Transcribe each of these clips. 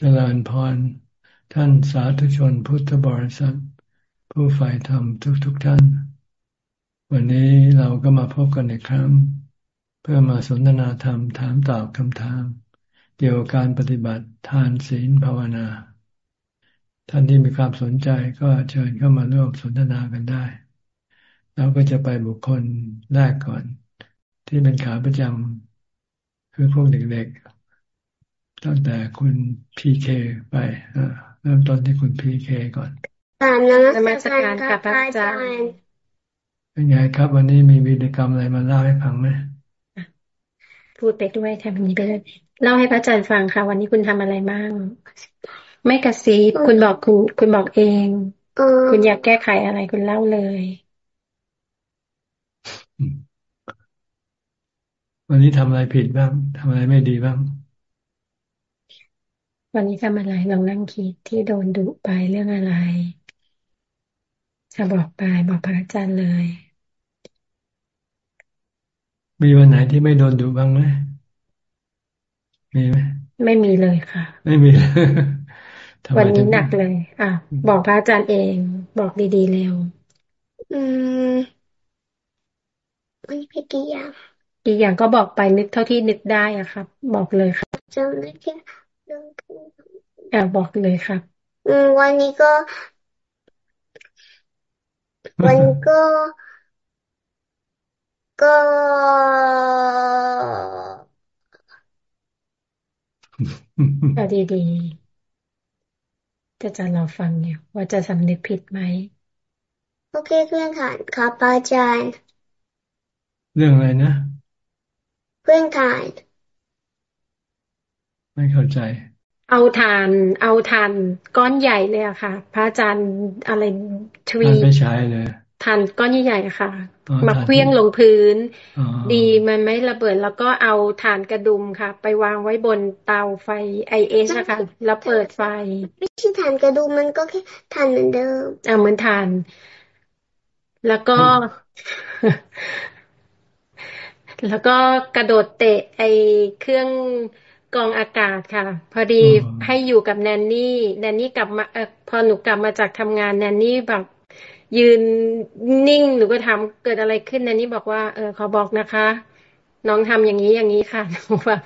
เจริญพร ท่านสาธุชนพุทธบริษัท ผู้ฝ่ายธรรมทุกๆทท่าน วันนี้เราก็มาพบกันอีกครั้ง เพื่อมาสนทนาธรรมถามตอบคำถาม เกี่ยวกับการปฏิบัติทานศีลภาวนา ท่านที่มีความสนใจก็เชิญเข้ามาร่วมสนทนากันได้เราก็จะไปบุคคลแรกก่อน ที่เป็นขาประจำคือพวกเด็กๆ ตั้งแต่คุณพีเคไปเริ่มต้นที่คุณพีเคก่อนตามนมัสการกับพระอาจารย์เป็นไงครับ วันนี้มีวิธีกรรมอะไรมาเล่าให้ฟังไหมพูดไปด้วยแทนนี้ไปเลยเล่าให้พระอาจารย์ฟังค่ะ วันนี้คุณทำอะไรบ้างไม่กระซิบคุณบอกคุณคุณบอกเองคุณอยากแก้ไขอะไรคุณเล่าเลย วันนี้ทำอะไรผิดบ้างทำอะไรไม่ดีบ้าง วันนี้ทำอะไรลองนั่งคิดที่โดนดุไปเรื่องอะไรจะบอกไปบอกพระอาจารย์เลย มีวันไหนที่ไม่โดนดุบ้างไหมมีไหมไม่มีเลยค่ะ ไม่มีวันนี้หนักเลย อะ บอกพระอาจารย์เอง บอกดีๆเร็ว อืมไม่พี่กี่อย่างกี่อย่างก็บอกไปนึกเท่าที่นึกได้อะครับ บอกเลยครับจำได้แค่ อ่าบอกเลยครับ อืม วันนี้ก็ วันนี้ก็ ก็ เอาดีๆจะจะรอฟังเนี่ยว่าจะสำนึกผิดไหม โอเคเพื่อนฐานครับอาจารย์ เรื่องอะไรนะ เพื่อนฐาน ไม่เข้าใจ เอาทานเอาทานก้อนใหญ่เลยอะค่ะ พระอาจารย์อะไรทวีไม่ใช้เลยทานก้อนใหญ่ๆค่ะ มาเคลี้ยงลงพื้น ดีมันไม่ระเบิด แล้วก็เอาฐานกระดุมค่ะ ไปวางไว้บนเตาไฟไอเอสนะคะแล้วเปิดไฟ ไม่ใช่ฐานกระดุมมันก็แค่ฐานเหมือนเดิมอ่าเหมือนฐาน แล้วก็ แล้วก็กระโดดเตะไอเครื่อง กองอากาศค่ะ พอดีให้อยู่กับแนนนี่แนนนี่กลับมาอพอหนูกลับมาจากทำงานแนนนี่แบบยืนนิ่งหนูก็ถามเกิดอะไรขึ้นแนนนี่บอกว่าเออขอบอกนะคะ น้องทำอย่างนี้อย่างนี้ค่ะหนูแบบ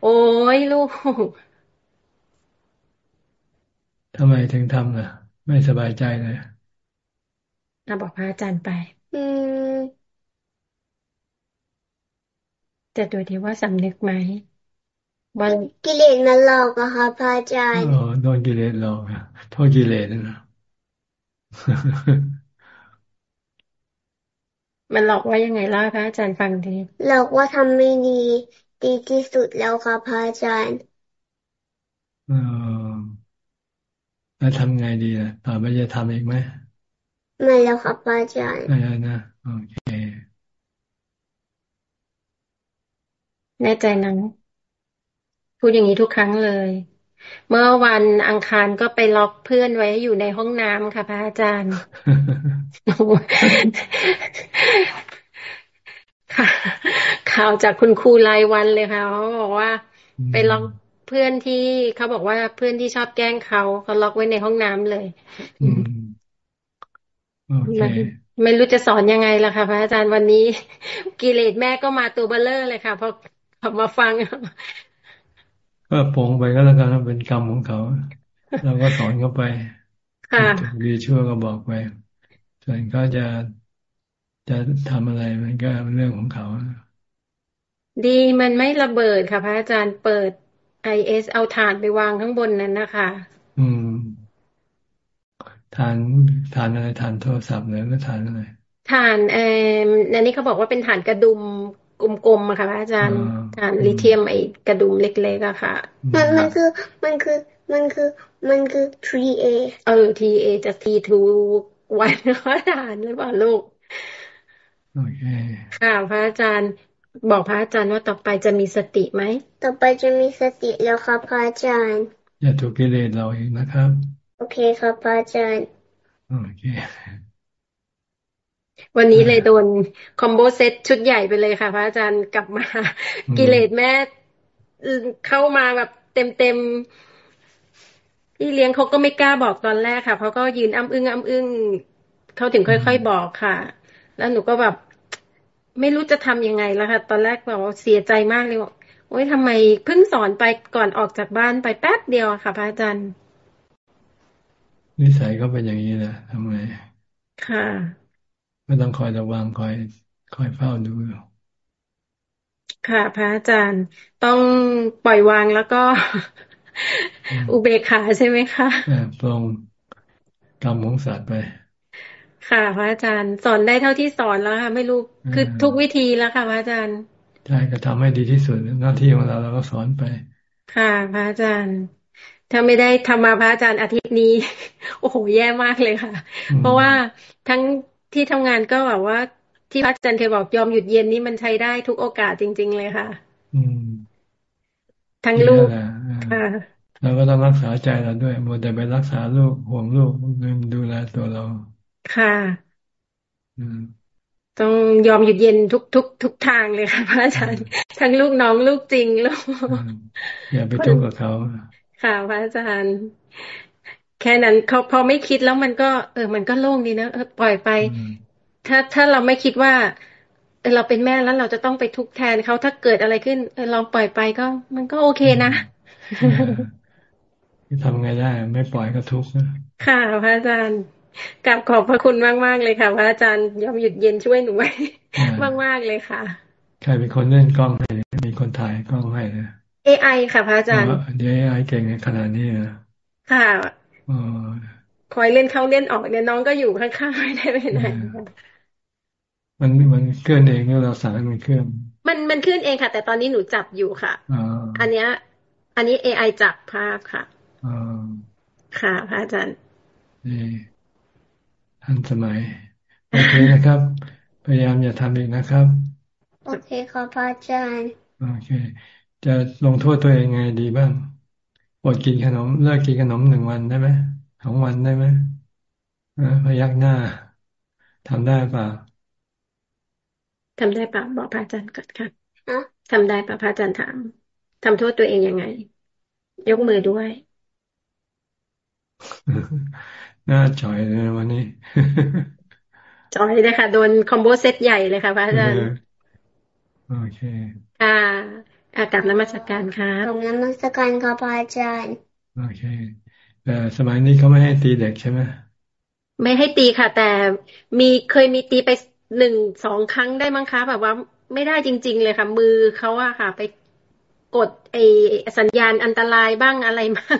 โอ้ยลูกทำไมถึงทำล่ะ ไม่สบายใจเลยนาบอกพระอาจารย์ไป อืมจะดูดีว่าสำนึกไหม วันกิเลสมันหลอกอะค่ะพระอาจารย์อ๋อโดนกิเลสหลอกอะโทษกิเลสนะมันหลอกว่ายังไงล่ะพระอาจารย์ฟังดีหลอกว่าทำไม่ดีดีที่สุดแล้วค่ะพระอาจารย์ออแล้วทำไงดีล่ะต่อไปจะทำอีกไหมไม่แล้วค่ะพระอาจารย์ไม่แล้วนะโอเค แน่ใจนะ พูดอย่างนี้ทุกครั้งเลย เมื่อวันอังคารก็ไปล็อกเพื่อนไว้อยู่ในห้องน้ำค่ะพระอาจารย์ค่ะข่าวจากคุณครูรายวันเลยค่ะเขาบอกว่า ไปล็อกเพื่อนที่เขาบอกว่าเพื่อนที่ชอบแกล้งเขาเขาล็อกไว้ในห้องน้ำเลยไม่ไม่รู้จะสอนยังไงล่ะค่ะพระอาจารย์วันนี้ กิเลสแม่ก็มาตัวเบลเลอร์เลยค่ะพอมาฟัง ก็ปงไปก็แล้วกันเป็นกรรมของเขา เราก็สอนเขาไปถูกดีชั่วก็บอกไป ส่วนเขาจะจะทำอะไรมันก็เรื่องของเขา ดีมันไม่ระเบิดค่ะ พระอาจารย์เปิดไอเอสเอาฐานไปวางข้างบนนั้นนะคะ อืมฐานฐานอะไรฐานโทรศัพท์หรือฐานอะไรฐานเอ่อในนี้เขาบอกว่าเป็นฐานกระดุม กลมๆอะค่ะพระอาจารย์ฐานลิเทียมไอกระดุมเล็กๆอะค่ะ มันมันคือมันคือมันคือมันคือ 3A เออ TA จะ T2 วันก็ฐานหรือเปล่าลูกโอเคค่ะพระอาจารย์บอกพระอาจารย์ว่าต่อไปจะมีสติไหม ต่อไปจะมีสติแล้วครับพระอาจารย์ อย่าถูกกิเลสเราเองนะครับ โอเคครับพระอาจารย์ โอเค วันนี้เลยโดนคอมโบเซตชุดใหญ่ไปเลยค่ะ พระอาจารย์กลับมา กิเลสแม่เข้ามาแบบเต็มเต็มพี่เลี้ยงเขาก็ไม่กล้าบอกตอนแรกค่ะเขาก็ยืนอ้ำอึ้งอ้ำอึ้งเขาถึงอืค่อย ๆ บอมกค่ะ แล้วหนูก็แบบไม่รู้จะทำยังไงแล้วค่ะ ตอนแรกแบบว่าเสียใจมากเลยบอกโอ๊ยทำไมเพิ่งสอนไปก่อนออกจากบ้านไปแป๊บเดียวอะค่ะ พระอาจารย์นิสัยก็เป็นอย่างนี้แหละทำไงค่ะ ก็ต้องคอยระวังคอย คอยเฝ้าดูค่ะ พระอาจารย์ต้องปล่อยวางแล้วก็อือุเบมกขาใช่ไหมคะเออปรงกรรมของสัตว์ไป ค่ะ พระอาจารย์สอนได้เท่าที่สอนแล้วค่ะ ไม่รู้เอคือทุกวิอธีแล้วค่ะ พระอาจารย์ใช่ก็ทำให้ดีที่สุดหน้าที่ของเราเราก็สอนไป ค่ะ พระอาจารย์ ถ้าไม่ได้ทำมาพระอาจารย์อาทิตย์นี้ โอ้โหแย่มากเลยค่ะอืมเพราะว่าทั้ง ที่ทำงานก็แบบว่า ที่พระอาจารย์เคยบอกยอมหยุดเย็นนี่มันใช้ได้ทุกโอกาสจริง ๆ เลยค่ะ อืมทั้งลูกดีแล้วแหละเออค่ะเราก็ต้องรักษาใจเราด้วยมัวแต่ไปรักษาลูกห่วงลูกลืมดูแลตัวเรา ค่ะ อืมต้องยอมหยุดเย็นทุกทุกทุกทางเลยค่ะพระอาอืจารย์มทั้งลูกน้องลูกจริงลูกอืมอย่าไปคนทุกข์กับเขา ค่ะพระอาจารย์ แค่นั้นเขาพอไม่คิดแล้วมันก็ เออ มันก็โล่งดีนะเออปล่อยไปอืมถ้าถ้าเราไม่คิดว่าเออเราเป็นแม่แล้วเราจะต้องไปทุกข์แทนเขาถ้าเกิดอะไรขึ้นเออลองปล่อยไปก็ มันก็โอเคอืมนะเออทำไงได้ ไม่ปล่อยก็ทุกข์นะค่ะพระอาจารย์กราบขอบพระคุณมากมากเลยค่ะพระอาจารย์ยอมหยุดเย็นช่วยหนูไว้อ่มากามากเลยค่ะใครเป็นคนเล่นกล้องให้มีคนถ่ายกล้องให้นะ AI ค่ะพระอาอ๋อจารย์เดี๋ยวไอ้เก่งในขนาดนี้นะค่ะอ๋อ คอยเล่นเข้าเล่นออกเนี่ยน้องก็อยู่ข้างๆไม่ได้ไปเอไหนอมันมันเคลื่อนเองแล้วเราสั่งให้มันเคลื่อน มันมันขึ้นเองค่ะ แต่ตอนนี้หนูจับอยู่ค่ะอ๋ออันเนี้ย อันนี้ AI จับภาพค่ะอ๋อค่ะพระอาจารย์ดีทันสมัยโอเคนะครับ พยายามอย่าทำอีกนะครับ โอเคครับพระอาจารย์ โอเค จะลงโทษตัวเองไงดีบ้าง อดกินขนมเลิกกินขนมหนึ่งวันได้ไหมสองวันได้ไหมเออพยักหน้าทำได้เปล่าทำได้ปะบอกพระอาจารย์ก่อนค่ะนะทำได้ปะพระอาจารย์ถามทำโทษตัวเองยังไง ยกมือด้วยหน้าจ่อยเลยวันนี้จอยเลยค่ะโดนคอมโบเซตใหญ่เลยค่ะพระอาเอจารย์อโอเค ค่ะ อากลับนมัสการครับตรงนั้นมัสการครับพระอาจารย์โอเคแต่สมัยนี้เขาไม่ให้ตีเด็กใช่ไหมไม่ให้ตีค่ะ แต่มีเคยมีตีไปหนึ่งสองครั้งได้มั้งคะแบบว่าไม่ได้จริง ๆ เลยค่ะ มือเขาอะค่ะ ไปกดไอสัญญาณอันตรายบ้างอะไรบ้าง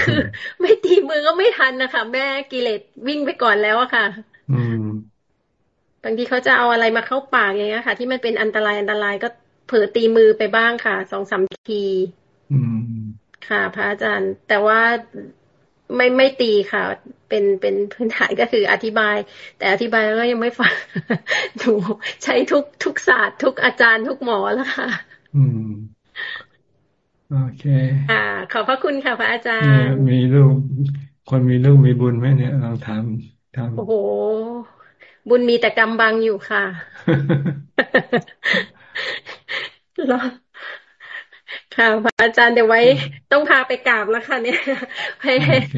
คือ ไม่ตีมือก็ไม่ทันนะคะแม่กิเลสวิ่งไปก่อนแล้วอะค่ะ อืมบางทีเขาจะเอาอะไรมาเข้าปากอย่างเงี้ยค่ะ ที่มันเป็นอันตรายอันตรายก็ เผลอตีมือไปบ้างค่ะสองสามทีอืมค่ะ พระอาจารย์ แต่ว่าไม่ไม่ตีค่ะ เป็นเป็นพื้นฐานก็คืออธิบาย แต่อธิบายแล้วก็ยังไม่ฟังหนูใช้ทุกทุกศาสตร์ทุกอาจารย์ทุกหมอแล้วค่ะ อืมโอเคค่ะขอบพระคุณค่ะพระอาจาเนี่ยรย์มีลูกคนมีลูกมีบุญไหมเนี่ยลองถามถามโอ้โห บุญมีแต่กรรมบังอยู่ค่ะ รอค่ะพระอาจารย์เดี๋ยวไว้ ต้องพาไปกราบแล้วค่ะ เนี่ยให้โอเค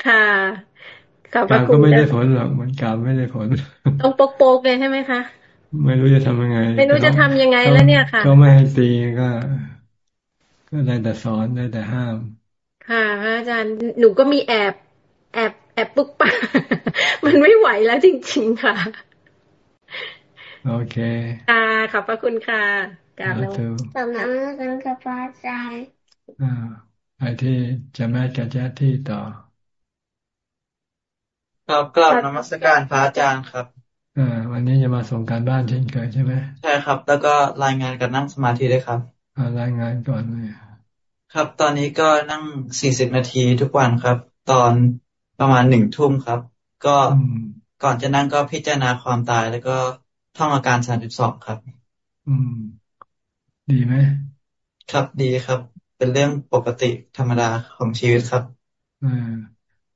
ค่ะขอบพระการคุณจะก็ไม่ได้ผลหรอกมันการไม่ได้ผล ต้องโป๊กโป๊กเลยใช่ไหมคะไม่รู้จะทำยังไง ไม่รู้เขาจะทำยังไงเขาแล้วเนี่ยค่ะเขาไม่ให้ตีก็ ก็ได้แต่สอนได้แต่ห้าม ค่ะพระอาจารย์หนูก็มีแอบ แอบแอบปุ๊กปะมันไม่ไหวแล้วจริง ๆ ค่ะ โอเคค่ะขอบพระคุณค่ะกราสาบแล้วธุตรงนั้นมัสการครับพระอาจารย์อ่าไปที่จะแม่กับแจ๊ที่ต่อครับกลับนมัสการพระอาจารย์ครับอ่าวันนี้จะมาส่งการบ้านเช่นเคยใช่ไหมใช่ครับ แล้วก็รายงานกับนั่งสมาธิด้วยครับอ่ารายงานก่อนเลยครับ ตอนนี้ก็นั่งสี่สิบนาทีทุกวันครับ ตอนประมาณหนึ่งทุ่มครับ ก็อืมก่อนจะนั่งก็พิจารณาความตายแล้วก็ ท่องอาการสามสิบสองครับ อืม ดีไหมครับดีครับ เป็นเรื่องปกติธรรมดาของชีวิตครับอ่า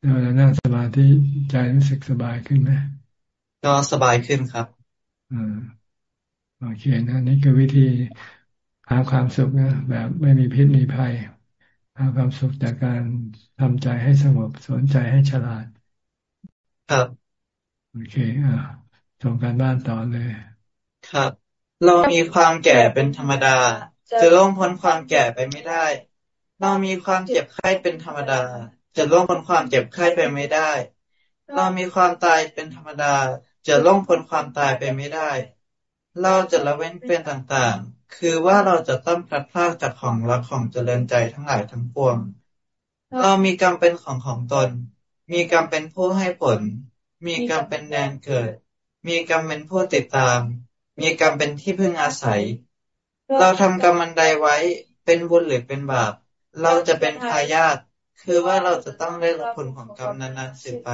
แล้วเวลานั่งสมาธิใจรู้สึกสบายขึ้นไหมก็สบายขึ้นครับอ่าโอเคนะนี่คือวิธีหาความสุขนะแบบไม่มีพิษมีภัยหาความสุขจากการทำใจให้สงบสนใจให้ฉลาด ครับ โอเค อ่า ส่งการบ้านต่อเลย ครับ เรามีความแก่เป็นธรรมดา จะล่วงพ้นความแก่ไปไม่ได้ เรามีความเจ็บไข้เป็นธรรมดา จะล่วงพ้นความเจ็บไข้ไปไม่ได้ เรามีความตายเป็นธรรมดา จะล่วงพ้นความตายไปไม่ได้ เราจะละเว้นเป็นต่างๆ คือว่าเราจะต้องพลัดพรากจากของรักของเจริญใจทั้งหลายทั้งปวง เรามีกรรมเป็นของของตน มีกรรมเป็นผู้ให้ผล มีกรรมเป็นแดนเกิด มีกรรมเป็นผู้ติดตาม มีกรรมเป็นที่พึ่งอาศัย เราทำกรรมมันใดไว้เป็นบุญหรือเป็นบาป เราจะเป็นทายาทคือว่าเราจะต้องได้รับผลของกรรมนั้นๆสืบไป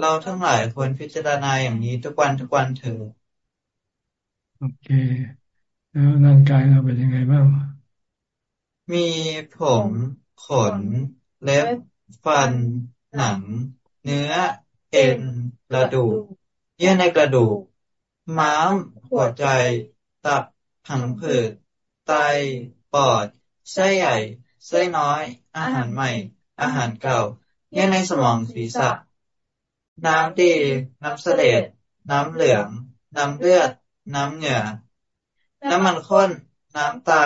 เราทั้งหลายควรพิจารณาอย่างนี้ทุกวันทุกวันเถิดโอเค แล้วร่างกายเราเป็นยังไงบ้าง มีผม ขน เล็บ ฟัน หนัง เนื้อ เอ็นกระดูก เยื่อในกระดูก ม้าม หัวใจ ตับ ผังผืด ไต ปอด ไส้ใหญ่ ไส้น้อย อาหารใหม่ อาหารเก่า เยื่อในสมองศีรษะ น้ำดี น้ำเสลดน้ำเหลือง น้ำเลือด น้ำเหงื่อ น้ำมันข้น น้ำตา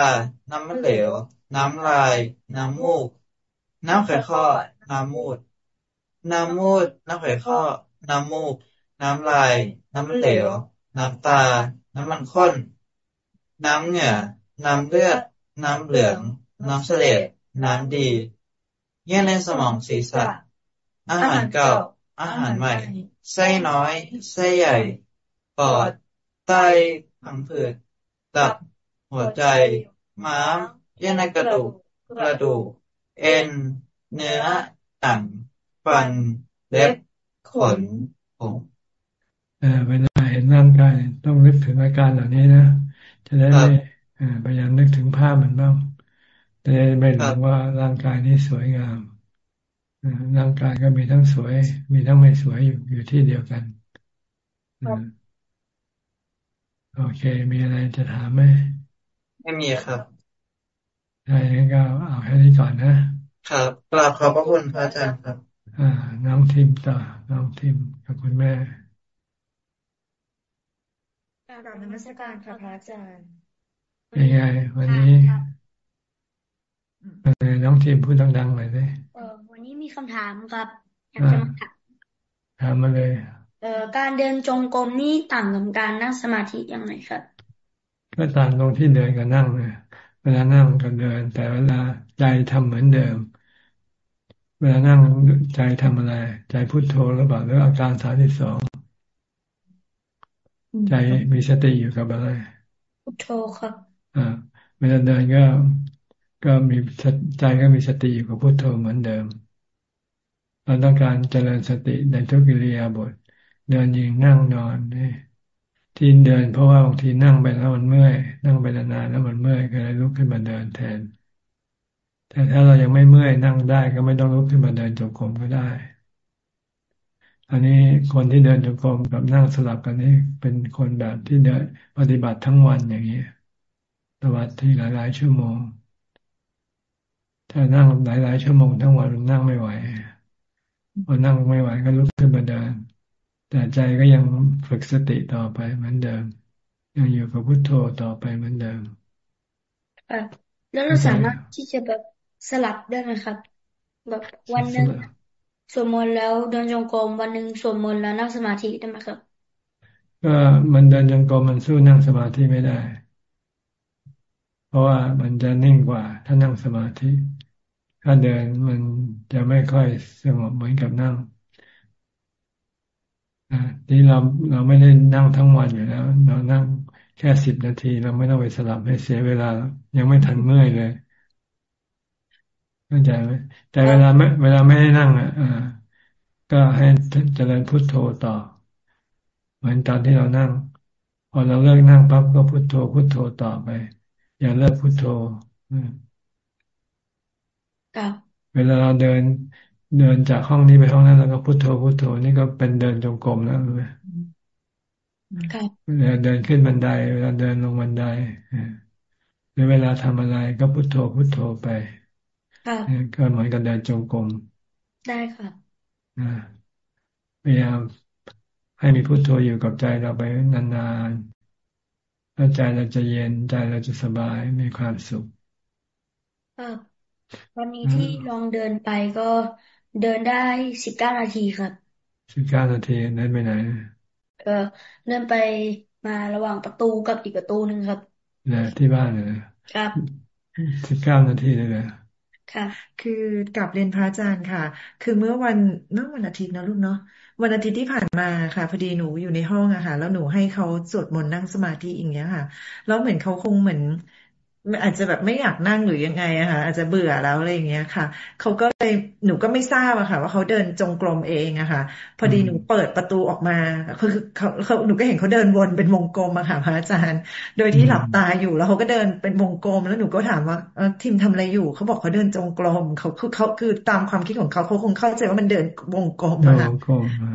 น้ำมันเหลว น้ำลาย น้ำมูก น้ำไขข้อ น้ำมูด น้ำมูด น้ำไขข้อ น้ำมูก น้ำลาย น้ำมันเหลว น้ำตา น้ำมันข้น น้ำเหงื่อ น้ำเลือด น้ำเหลือง น้ำเสลดน้ำดีเยื่อในสมองศีรษะ อาหารเก่า อาหารใหม่ ไส้น้อย ไส้ใหญ่ ปอด ไต ผังผืด ตับ หัวใจ ม้าม เยื่อในกระดูก กระดูก เอ็น เนื้อ หนัง ฟัน เล็บ ขนผม เวลาเห็นร่างกายต้องนึกถึงอาการเหล่านี้นะจะได้ไม่พยายามนึกถึงภาพมันบ้างจะได้ไม่หลงว่าร่างกายนี้สวยงามร่างกายก็มีทั้งสวย มีทั้งไม่สวยอยู่อยู่ที่เดียวกันโอเค มีอะไรจะถามไหมไม่มีครับใช่งั้นก็เอาแค่นี้ก่อนนะครับกราบขอบพระคุณพระอาจารย์ครับ อ่า น้องทิมต่อน้องทิมกับคุณแม่ กราบนมัสการค่ะพระอาจารย์เป็นไงวันนี้น้องทีมพูดดังๆหน่อยเลยเออวันนี้มีคำถามครับอยากจะมาถามถามมาเลย เอ่อการเดินจงกรมนี่ต่างกับการนั่งสมาธิยังไงครับก็ต่างตรงที่เดินกับนั่งเลยเวลานั่งกับเดิน แต่เวลาใจทำเหมือนเดิม เวลานั่งใจทำอะไร ใจพุโทโธหรือเปล่าหรืออาการสามสิบสอง ใจมีสติอยู่กับอะไรพุโทโธครับอ่าเวลาเดินก็ก็มีใจก็มีสติอยู่กับพุโทโธเหมือนเดิมเราต้องการเจริญสติในทุกิริยาบทเดินยิงนั่งนอนนี่ที่เดิน เพราะว่าบางทีนั่งไปแล้วมันเมื่อย นั่งไปนานๆแล้วมันเมื่อยก็เลยลุกขึ้นมาเดินแทน แต่ถ้าเรายังไม่เมื่อยนั่งได้ก็ไม่ต้องลุกขึ้นมาเดินจงกรมก็ได้ อันนี้คนที่เดินจงกรมกับนั่งสลับกันนี่เป็นคนแบบที่เดินปฏิบัติทั้งวันอย่างนี้ปฏิบัติที่หลาย ๆ ชั่วโมง ถ้านั่งหลาย ๆ ชั่วโมงทั้งวันนั่งไม่ไหวพอนั่งไม่ไหวก็ลุกขึ้นมาเดิน แต่ใจก็ยังฝึกสติต่อไปเหมือนเดิม ยังอยู่กับพุทโธต่อไปเหมือนเดิมแล้วเราสามารถที่จะแบบสลับได้ไหมครับ แบบวันหนึ่ง สวดมนต์แล้วเดินจงกรมวันหนึ่งสวดมนต์แล้วนั่งสมาธิได้ไหมครับ ก็มันเดินจงกรมมันสู้นั่งสมาธิไม่ได้ เพราะว่ามันจะนิ่งกว่า ถ้านั่งสมาธิ ถ้าเดินมันจะไม่ค่อยสงบเหมือนกับนั่งนี่เราเราไม่ได้นั่งทั้งวันอยู่แล้ว เรานั่งแค่สิบนาที เราไม่ต้องไปสลับให้เสียเวลา ยังไม่ทันเมื่อยเลย เข้าใจไหมแต่เวลาไม่เวลาไม่ได้นั่งอะก็ให้เจริญพุทโธต่อ เหมือนตอนที่เรานั่ง พอเราเลิกนั่งปั๊บก็พุทโธพุทโธต่อไป อย่าเลิกพุโทโธเวลาเราเดินเดินจากห้องนี้ไปห้องนั้นแล้วก็พุโทโธพุโทโธนี่ก็เป็นเดินจงกรมแล้วรู้ไหมเวลาเดินขึ้นบันได เวลาเดินลงบันไดหรือเวลาทำอะไรก็พุโทโธพุโทโธไป ก็เหมือนกับเดินจงกรมได้ค่ะพยายามให้มีพุโทโธอยู่กับใจเราไปนานๆแล้วใจเราจะเย็นใจเราจะสบายมีความสุขวันนี้ที่ลองเดินไปก็เดินได้สิบเก้านาทีครับสิบเก้านาทีเดินไปไหน เออเดินไปมาระหว่างประตูกับอีกประตูหนึ่งครับเนี่ยที่บ้านเลยครับสิบเก้านาทีเลย ค่ะ คือกลับเรียนพระอาจารย์ค่ะ คือเมื่อวันเมื่อวันอาทิตย์นะลูกเนาะวันอาทิตย์ที่ผ่านมาค่ะพอดีหนูอยู่ในห้องอะค่ะ แล้วหนูให้เขาสวดมนต์นั่งสมาธิอย่างเงี้ยค่ะ แล้วเหมือนเขาคงเหมือน อาจจะแบบไม่อยากนั่งหรือยังไงอะค่ะอาจจะเบื่อแล้วอะไรอย่างเงี้ยค่ะเขาก็เลยหนูก็ไม่ทราบอะค่ะ ว่าเขาเดินจงกรมเองอะค่ะ พอดีหนูเปิดประตูออกมาคือเขาเขาหนูก็เห็นเขาเดินวนเป็นวงกลมอะค่ะพระอาจารย์ โดยที่หลับตาอยู่แล้วเขาก็เดินเป็นวงกลม แล้วหนูก็ถามว่าทีมทำอะไรอยู่เขาบอกเขาเดินจงกรมเขาคือเขาคือตามความคิดของเขาเขาคงเข้าใจว่ามันเดินวงกลมอะค่ะ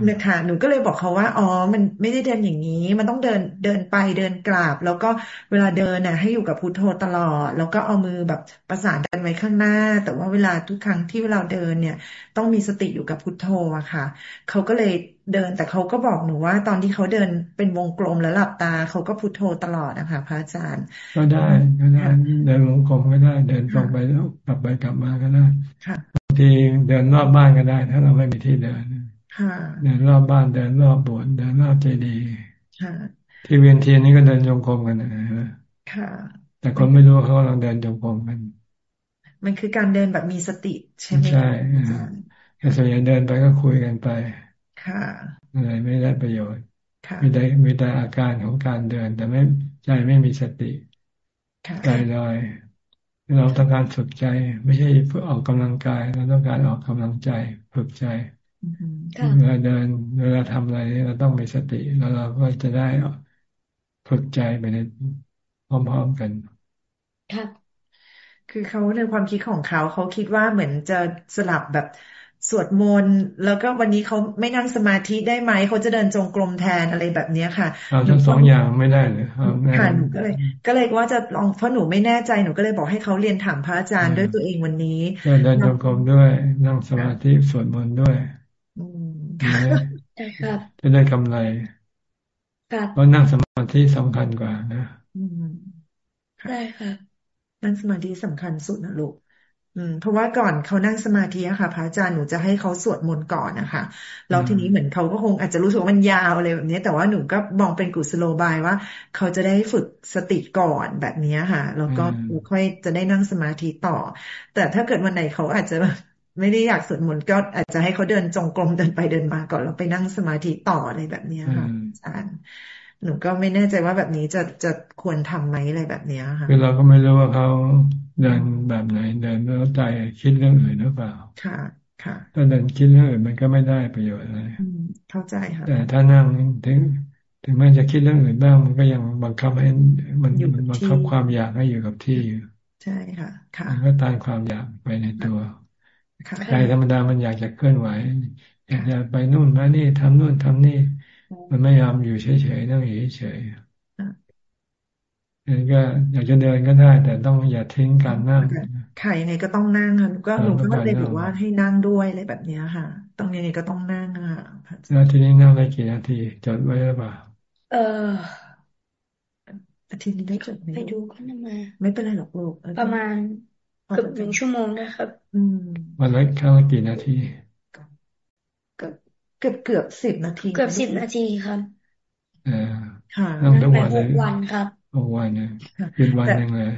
นะคะหนูก็เลยบอกเขาว่าอ๋อมันไม่ได้เดินอย่างนี้ มันต้องเดินเดินไปเดินกราบ แล้วก็เวลาเดินน่ะให้อยู่กับพุทโธตลอด แล้วก็เอามือแบบประสานกันไว้ข้างหน้า แต่ว่าเวลาทุกครั้งที่เราเดินเนี่ย ต้องมีสติอยู่กับพุทโธอะค่ะ เขาก็เลยเดินแต่เขาก็บอกหนูว่า ตอนที่เขาเดินเป็นวงกลมแล้วหลับตา เขาก็พุทโธตลอดนะคะพระอาจารย์ ก็ได้ก็ได้เดินวงกลมก็ได้ เดินตรงไปแล้วกลับไปกลับมาก็ได้บางทีเดินรอบบ้านก็ได้ ถ้าเราไม่มีที่เดินเดินรอบบ้านเดินรอบโบสถ์เดินรอบเจดีย์ที่เวียนเทียนนี่ก็เดินจงกรมกันนะค่ะ แต่คนไม่รู้เขากำลังเดินจงกรมกัน มันคือการเดินแบบมีสติใช่ไหมใช่แต่ส่วนใหญ่เดินไปก็คุยกันไป ค่ะอะไรไม่ได้ประโยชน์มีแต่มีแต่อาการของการเดิน แต่ไม่ใจไม่มีสติใจลอยเราต้องการฝึกใจ ไม่ใช่เพื่อออกกำลังกายเราต้องการออกกำลังใจฝึกใจเวลาเดินเวลาทำอะไรเราต้องมีสติ แล้วเราก็จะได้ฝึกใจไปในพร้อมๆกัน ครับคือเขาในความคิดของเขาเขาคิดว่าเหมือนจะสลับแบบสวดมนต์แล้วก็วันนี้เขาไม่นั่งสมาธิได้ไหมเขาจะเดินจงกรมแทนอะไรแบบนี้ค่ะเอาทั้งสองอย่างไม่ได้เลยค่ะหนูก็เลย ก็เลยว่าจะลองเพราะหนูไม่แน่ใจหนูก็เลยบอกให้เขาเรียนถามพระอาจารย์ด้วยตัวเองวันนี้เดินจงกรมด้วย นั่งสมาธิสวดมนต์ด้วยจะได้กำไรเพราะนั่งสมาธิสำคัญกว่านะได้ค่ะ นั่งสมาธิสำคัญสุดนะลูกอืมเพราะว่าก่อนเขานั่งสมาธิอะค่ะพระอาจารย์หนูจะให้เขาสวดมนต์ก่อนนะคะแล้วทีนี้เหมือนเขาก็คงอาจจะรู้สึกว่ามันยาวอะไรแบบนี้ แต่ว่าหนูก็มองเป็นกุศโลบายว่า เขาจะได้ฝึกสติก่อนแบบนี้ค่ะ แล้วก็ค่อยจะได้นั่งสมาธิต่อ แต่ถ้าเกิดวันไหนเขาอาจจะไม่ได้อยากสวดมนต์ก็อาจจะให้เขาเดินจงกรมเดินไปเดินมาก่อนแล้วไปนั่งสมาธิต่ออะไรแบบนี้ค่ะอาจารย์ หนูก็ไม่แน่ใจว่าแบบนี้จะจะควรทํำไหมอะไรแบบนี้ค่ะคือเราก็ไม่รู้ว่าเขาเดินแบบไหนเดินแล้วใจคิดเรื่องอื่นหรือเปล่า ค่ะ ค่ะถ้าเดินคิดเรื่องอื่นมันก็ไม่ได้ประโยชน์อะไรเข้าใจค่ะแต่ถ้านั่งถึง ถึงแม้จะคิดเรื่องอื่นบ้างมันก็ยังบังคับให้มันมันบังคับความอยากให้อยู่กับที่อยู่ใช่ค่ะ ค่ะมันก็ตามความอยากไปในตัวใจธรรมดามันอยากจะเคลื่อนไหวอยากจะไปนู่นมานี่ทำนู่นทำนี่ มันไม่ยอมอยู่เฉยๆนั่งอยู่เฉยๆนั่นก็อยากจะเดินก็ได้ แต่ต้องอย่าทิ้งการนั่งค่ะยังไงก็ต้องนั่งค่ะก็หนูก็เลยบอกว่าให้นั่งด้วยอะไรแบบนี้ค่ะต้องยังไงก็ต้องนั่งค่ะแล้วทีนี้นั่งได้กี่นาทีจดไว้หรือเปล่าเอออาทิตย์นี้ได้จดไหมไปดูกันมา ไม่เป็นไรหรอกลูกประมาณเกือบหนึ่งชั่วโมงนะครับ อืมวันละครั้งละกี่นาที กือบเกือบสิบนาที เกือบสิบนาทีครับเออค่ะนั่งทั้งวันเลยวันครับทุกวันเนี่ยเป็นวันหนึ่งเลย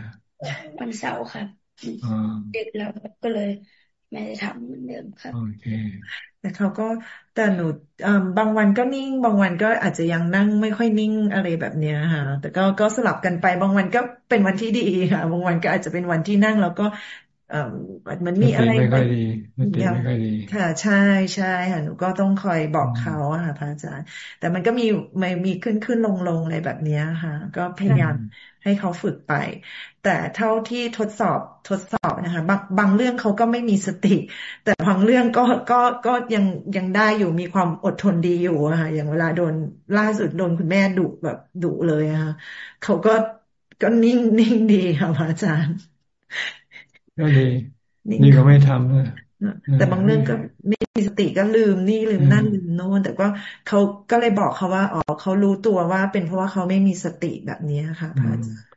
วันเสาร์ครับเด็กแล้วก็เลยไม่ได้ทำเหมือนเดิมครับโอเคแต่เขาก็แต่หนูบางวันก็นิ่ง บางวันก็อาจจะยังนั่งไม่ค่อยนิ่งอะไรแบบเนี้ยค่ะ แต่ก็ก็สลับกันไป บางวันก็เป็นวันที่ดีค่ะ บางวันก็อาจจะเป็นวันที่นั่ง แล้วก็ เอ่อมันมีอะไรไม่ค่อยดีมันติไม่ค่อยดี ค่ะ ใช่ใช่ค่ะหนูก็ต้องคอยบอกเขาค่ะพระอาจารย์ แต่มันก็มีไม่มีขึ้นขึ้นลงลงอะไรแบบนี้ค่ะ ก็พยายามให้เขาฝึกไป แต่เท่าที่ทดสอบทดสอบนะคะ บางบางเรื่องเขาก็ไม่มีสติ แต่บางเรื่องก็ก็ก็ยังยังได้อยู่มีความอดทนดีอยู่ค่ะอย่างเวลาโดนล่าสุดโดนคุณแม่ดุแบบดุเลยค่ะเขาก็ก็นิ่งนิ่งดีค่ะพระอาจารย์ ก็ดีนี่ก็ไม่ทำเลยแต่บางเรื่องก็ไม่มีสติก็ลืมนี่ลืมนั่นลืมโน่นแต่ก็เขาก็เลยบอกเขาว่าอ๋อเขารู้ตัวว่า เป็นเพราะว่าเขาไม่มีสติแบบนี้ค่ะพระอาจารย์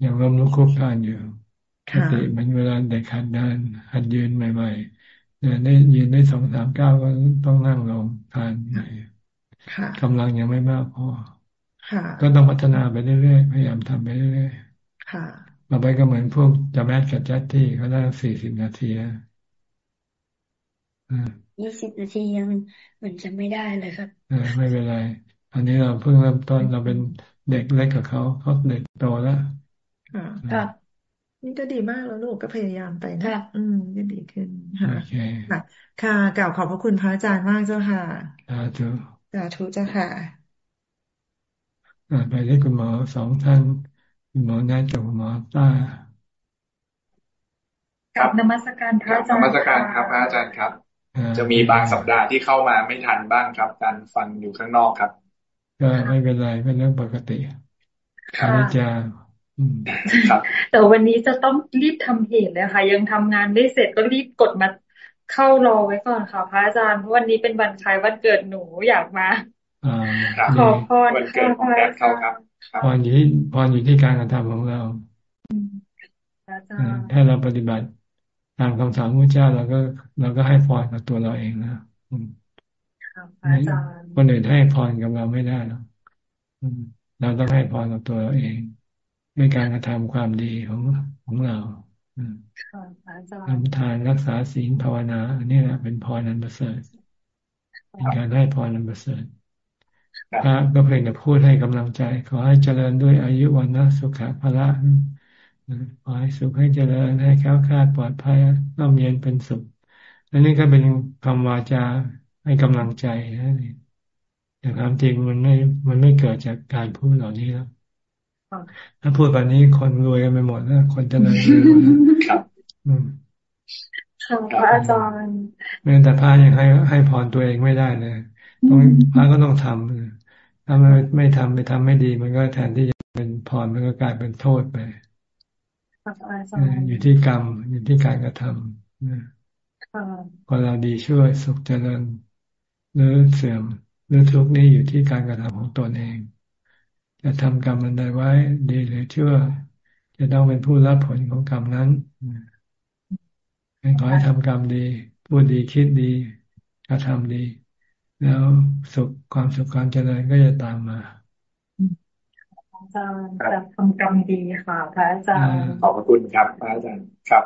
อย่างลมลุกคุกคานอยู่สติมันเวลาเด็กหัดเดินหัดยืนใหม่ๆเนี่ยได้ยืนได้สองสามเก้าก็ต้องนั่งลงทานใหม่กำลังยังไม่มากพอก็ต้องพัฒนาไปเรื่อยๆพยายามทำไปเรื่อยๆ ต่อไปก็เหมือนพวกจะแมทกับจัตตี้เขาได้สี่สิบนาทียี่สิบนาทียังเหมือนจะไม่ได้เลยครับเออไม่เป็นไร อันนี้เราเพิ่งเริ่มต้นเราเป็นเด็กเล็กกับเขาเขาเด็กโตแล้วครับนี่ก็ดีมากแล้วลูกก็พยายามไปนะอืมก็ดีขึ้นค่ะค่ะค่ะกล่าวขอบพระคุณพระอาจารย์มากเจ้าค่ะสาธุสาธุเจ้าค่ะไปที่คุณหมอสองท่าน คุณหมอแนทกับคุณหมอต้ากับนมัสการพระอาจารย์นมัสการครับพระอาจารย์ครับ จะมีบางสัปดาห์ที่เข้ามาไม่ทันบ้างครับการฟังอยู่ข้างนอกครับก็ไม่เป็นไรเป็นเรื่องปกติค่ะจะครับแต่วันนี้จะต้องรีบทำเหตุเลยค่ะ ยังทำงานไม่เสร็จก็รีบกดมาเข้ารอไว้ก่อนค่ะ พระอาจารย์เพราะวันนี้เป็นวันคล้ายวันเกิดหนูอยากมาขอพรค่ะพระอาจารย์ พรอยู่ที่พรอยู่ที่การกระทำของเราถ้าเราปฏิบัติตามคำสอนพระเจ้าเราก็เราก็ให้พรกับตัวเราเองนะคนอื่นให้พรกับเราไม่ได้หรอกเราต้องให้พรกับตัวเราเอง ด้วยการกระทำความดีของของเราทำทานรักษาศีลภาวนา อันนี้แหละเป็นพรนันประเสริฐเป็นการให้พรนันประเสริฐพระ ก็เพียงแต่พูดให้กำลังใจ ขอให้เจริญด้วยอายุวันนะสุขภาระขอให้สุขให้เจริญให้แค้วคลาดปลอดภัยร่มเย็นเป็นสุขอันนี้ก็เป็นคำวาจาให้กำลังใจนั่นเองแต่ความจริงมันไม่ มันไม่เกิดจากการพูดเหล่านี้แล้วถ้าพูดแบบนี้คนรวยกันไปหมดแล้วคนจะรวยครับอืมพระอาจารย์แม้แต่พระยังให้ให้พรตัวเองไม่ได้เลยต้องพระก็ต้องทำ ถ้าไม่ไม่ทำไปทำไม่ดี มันก็แทนที่จะเป็นพรมันก็กลายเป็นโทษไปอยู่ที่กรรม อยู่ที่การกระทำพอเราดีช่วยสุขเจริญหรือเสื่อมหรือทุกข์นี้อยู่ที่การกระทำของตนเอง จะทำกรรมอันใดไว้ ดีหรือชั่วจะต้องเป็นผู้รับผลของกรรมนั้นขอให้ทำกรรมดี พูดดีคิดดีกระทำดี แล้วสุขความสุขความเจริญก็จะตามมาอาจารย์จะทำกรรมดีค่ะพระอาจารย์ขอบคุณครับพระอาจารย์ครับ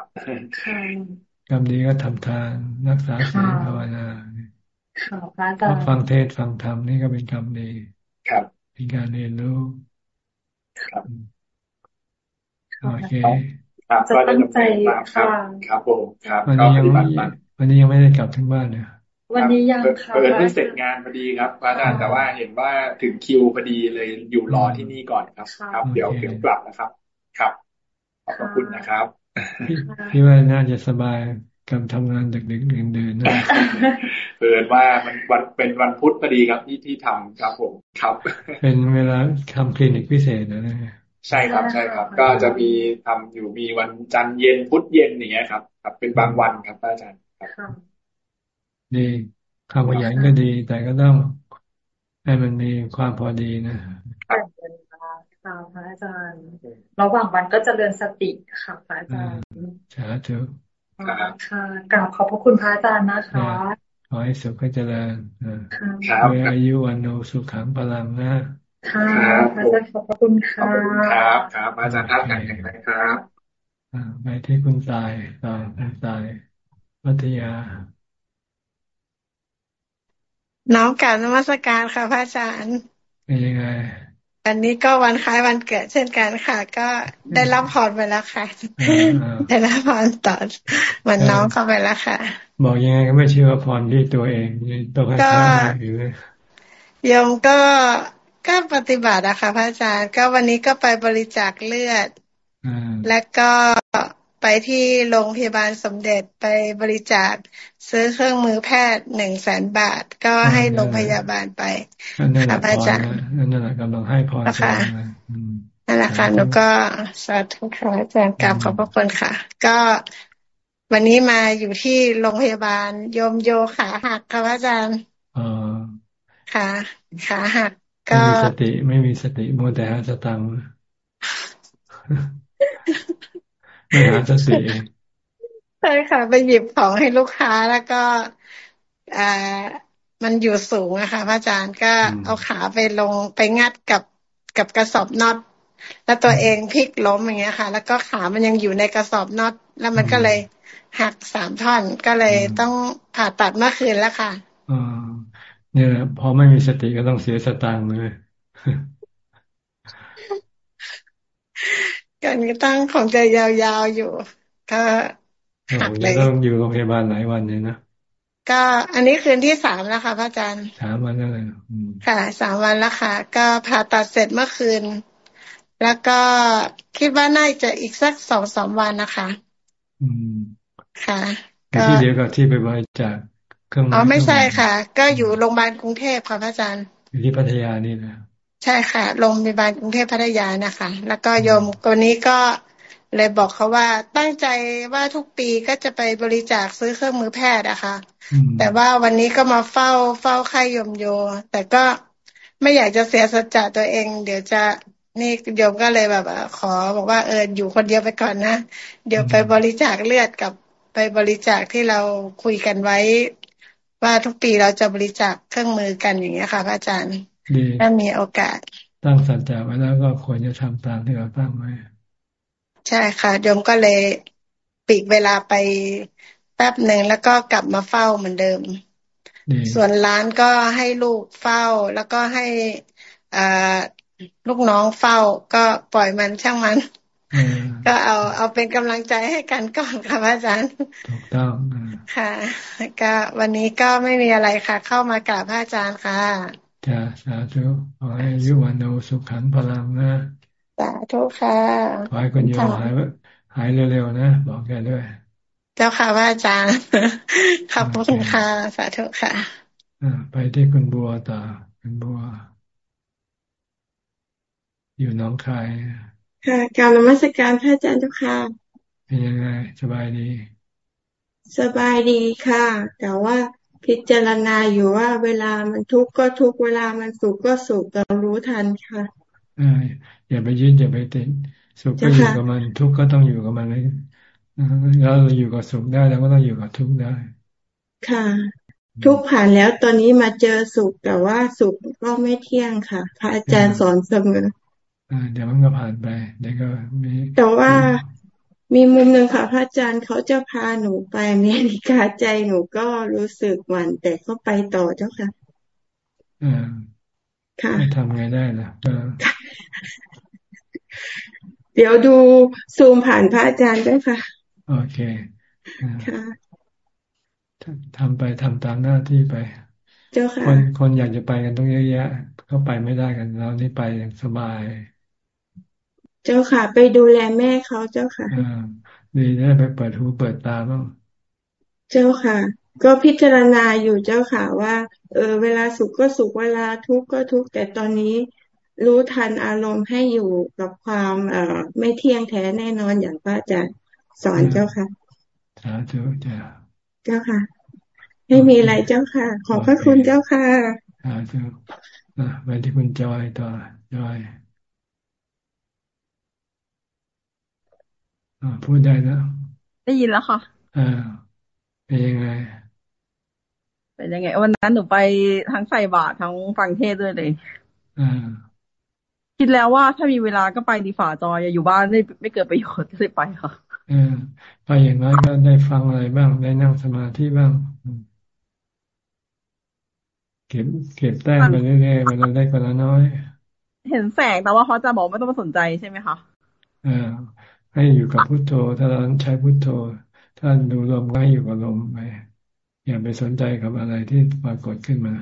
กรรมดีก็ทำทานรักษาศีลภาวนาค่ะพระอาจารย์ฟังเทศฟังธรรมนี่ก็เป็นกรรมดีครับเป็นการเรียนรู้ครับโอเคจะตั้งใจค่ะครับผมครับวันนี้ยังวันนี้ยังไม่ได้กลับถึงบ้านเนี่ย วันนี้ยังค่ะเปิดเพิ่งเสร็จงานพอดีครับอาจารย์แต่ว่าเห็นว่าถึงคิวพอดีเลยอยู่รอที่นี่ก่อนครับ ครับ เดี๋ยวเดี๋ยวกลับนะครับ ครับ ขอบคุณนะครับพี่ว่าน่าจะสบายกับทำงานดึกๆดื่นๆนะเปิดว่ามันวันเป็นวันพุธพอดีครับที่ที่ทำครับผมครับ เป็นเวลาทำคลินิกพิเศษนะใช่ครับใช่ครับ ก็จะมีทำอยู่มีวันจันทร์เย็นพุธเย็นอย่างเงี้ยครับ ครับ เป็นบางวันครับอาจารย์ครับ ดีความขยันก็ดี แต่ก็ต้องให้มันมีความพอดีนะค่ะพระอาจารย์ระหว่างวันก็จะเดินสติค่ะพระอาจารย์สาธุค่ะกราบขอบพระคุณพระอาจารย์นะคะ ขอให้สุขให้เจริญด้วยอายุวันโนสุขังพลังนะค่ะพระอาจารย์ขอบพระคุณค่ะครับครับอาจารย์ท่านแข็งแรงครับไปที่คุณตายต่อคุณตายวัทยา น้องกลับนมัสการค่ะพระอาจารย์เป็นยังไง อันนี้ก็วันคล้ายวันเกิดเช่นกันค่ะ ก็ได้รับพรไปแล้วค่ะ ได้รับพรต่อเหมือนน้องเข้าไปแล้วค่ะ บอกยังไงก็ไม่เชื่อพรที่ตัวเองต้องให้ข้าอยู่เลยโยมก็ก็ปฏิบัติอะค่ะพระอาจารย์ ก็วันนี้ก็ไปบริจาคเลือดและก็ ไปที่โรงพยาบาลสมเด็จไปบริจาคซื้อเครื่องมือแพทย์หนึ่งแสนบาท ก็ให้โรงพยาบาลไปค่ะอาจารย์นั่นแหละกำลังให้พรค่ะนั่นแหละค่ะหนูก็สาธุค่ะอาจารย์กราบขอบพระคุณค่ะ ก็วันนี้มาอยู่ที่โรงพยาบาลโยมโยขาหักค่ะอาจารย์อ๋อขาขาหักก็ไม่มีสติไม่มีสติมัวแต่หาสตังค์ ไม่หาสติเองใช่ค่ะ ไปหยิบของให้ลูกค้าแล้วก็อ่ามันอยู่สูงอะค่ะพระอาจารย์ก็เอาขาไปลงไปงัดกับกับกระสอบน็อตแล้วตัวเองพลิกล้มอย่างเงี้ยค่ะ แล้วก็ขามันยังอยู่ในกระสอบน็อตแล้วมันก็เลยหักสามท่อนก็เลยต้องผ่าตัดเมื่อคืนแล้วค่ะอ่าเนี่ยพอไม่มีสติก็ต้องเสียสตางค์เลย กันก็ตั้งของใจยาวๆอยู่ก็หักเลยต้องอยู่โรงพยาบาลหลายวันเลยนะก็อันนี้คืนที่สามแล้วค่ะพระอาจารย์สามวันแล้วเลยค่ะสามวันแล้วค่ะ ก็ผ่าตัดเสร็จเมื่อคืน แล้วก็คิดว่าน่าจะอีกสักสองสามวันนะคะ อืมค่ะก็ที่เดียวกับที่ไปบริจาคเครื่องอ๋อไม่ใช่ค่ะ ก็อยู่โรงพยาบาลกรุงเทพค่ะพระอาจารย์อยู่ที่พัทยานี่นะ ใช่ค่ะโรงพยาบาลกรุงเทพพัทยานะคะ แล้วก็โยมคนนี้ก็เลยบอกเขาว่าตั้งใจว่าทุกปีก็จะไปบริจาคซื้อเครื่องมือแพทย์อะค่ะแต่ว่าวันนี้ก็มาเฝ้าเฝ้าไข้ยมโย แต่ก็ไม่อยากจะเสียสัจจะตัวเอง เดี๋ยวจะนี่โยมก็เลยแบบขอบอกว่าเอออยู่คนเดียวไปก่อนนะเดี๋ยวไปบริจาคเลือดกับไปบริจาคที่เราคุยกันไว้ ว่าทุกปีเราจะบริจาคเครื่องมือกันอย่างเงี้ยค่ะพระอาจารย์ ถ้ามีโอกาส ตั้งสัจจะไว้แล้วก็ควรจะทำตามที่เราตั้งไว้ ใช่ค่ะโยมก็เลยปีกเวลาไปแป๊บหนึ่งแล้วก็กลับมาเฝ้าเหมือนเดิม ส่วนร้านก็ให้ลูกเฝ้า แล้วก็ให้อ่าลูกน้องเฝ้า ก็ปล่อยมันช่างมัน ก็เอาเอาเป็นกำลังใจให้กันก่อนค่ะอาจารย์ถูกต้องค่ะ ก็วันนี้ก็ไม่มีอะไรค่ะ เข้ามากราบพระอาจารย์ค่ะ จ้าสาธุขอให้ยุวันโนสุขันพลังนะสาธุค่ะขอให้คุณโยมหายหายเร็วๆนะ บอกแกด้วย เจ้าค่ะว่าอาจารย์ขอบคุณค่ะ สาธุค่ะอ่าไปที่คุณบัวต่อคุณบัว อยู่น้องคายค่ะการนมัสการพระอาจารย์เจ้าค่ะเป็นยังไง สบายดี สบายดีค่ะ แต่ว่า พิจารณาอยู่ว่าเวลามันทุกข์ก็ทุกเวลามันสุขก็สุขเรารู้ทันค่ะอย่าไปยึดอย่าไปติดสุขก็อยู่กับมัน ทุกข์ก็ต้องอยู่กับมันเลยแล้วเราอยู่กับสุขได้แล้วก็ต้องอยู่กับทุกข์ได้ ค่ะ ทุกผ่านแล้วตอนนี้มาเจอสุขแต่ว่าสุขก็ไม่เที่ยงค่ะ พระอาจารย์สอนเสมอเดี๋ยวมันก็ผ่านไปเดี๋ยวก็มีแต่ว่า มีมุมหนึ่งค่ะพระอาจารย์เขาจะพาหนูไปอเมริกาใจหนูก็รู้สึกหวั่นแต่ก็ไปต่อเจ้าค่ะอ่าค่ะทำไงได้ล่ะเดี๋ยวดูซูมผ่านพระอาจารย์ด้วยค่ะ โอเคค่ะทำไปทำตามหน้าที่ไป เจ้าค่ะ คนคนอยากจะไปกันต้องเยอะแยะ ก็ไปไม่ได้กันเรานี่ไปอย่างสบาย เจ้าค่ะ ไปดูแลแม่เขาเจ้าค่ะอ่าดีได้ไปเปิดหูเปิดตาบ้างเจ้าค่ะ ก็พิจารณาอยู่เจ้าค่ะว่า เออ เวลาสุขก็สุขเวลาทุกข์ก็ทุกข์แต่ตอนนี้รู้ทันอารมณ์ให้อยู่กับความเอ่อไม่เที่ยงแท้แน่นอนอย่างพระอาจารย์สอนเจ้าค่ะสาธุจ้าเจ้าค่ะ ไม่มีอะไรเจ้าค่ะ ขอบพระคุณเจ้าค่ะสาธุไปที่คุณจอยต่อจอย พูดได้นะได้ยินแล้วค่ะอ่าเป็นยังไงเป็นยังไง วันนั้นหนูไปทั้งใส่บาตรทั้งฟังเทศด้วยเลยอ่าคิดแล้วว่าถ้ามีเวลาก็ไปดีฝ่าจอยอยู่บ้านไม่ไม่เกิดประโยชน์ก็เลยไปค่ะเออไปอย่างน้อยก็ได้ฟังอะไรบ้าง ได้นั่งสมาธิบ้าง เก็บเก็บแต้มไปเรื่อยๆมันได้คนละน้อย เห็นแสงแต่ว่าเขาจะบอกไม่ต้องมาสนใจใช่ไหมคะอ่า ให้อยู่กับพุทโธ ถ้าเราใช้พุทโธ ถ้าดูลมก็ให้อยู่กับลมไปอย่าไปสนใจกับอะไรที่ปรากฏขึ้นมา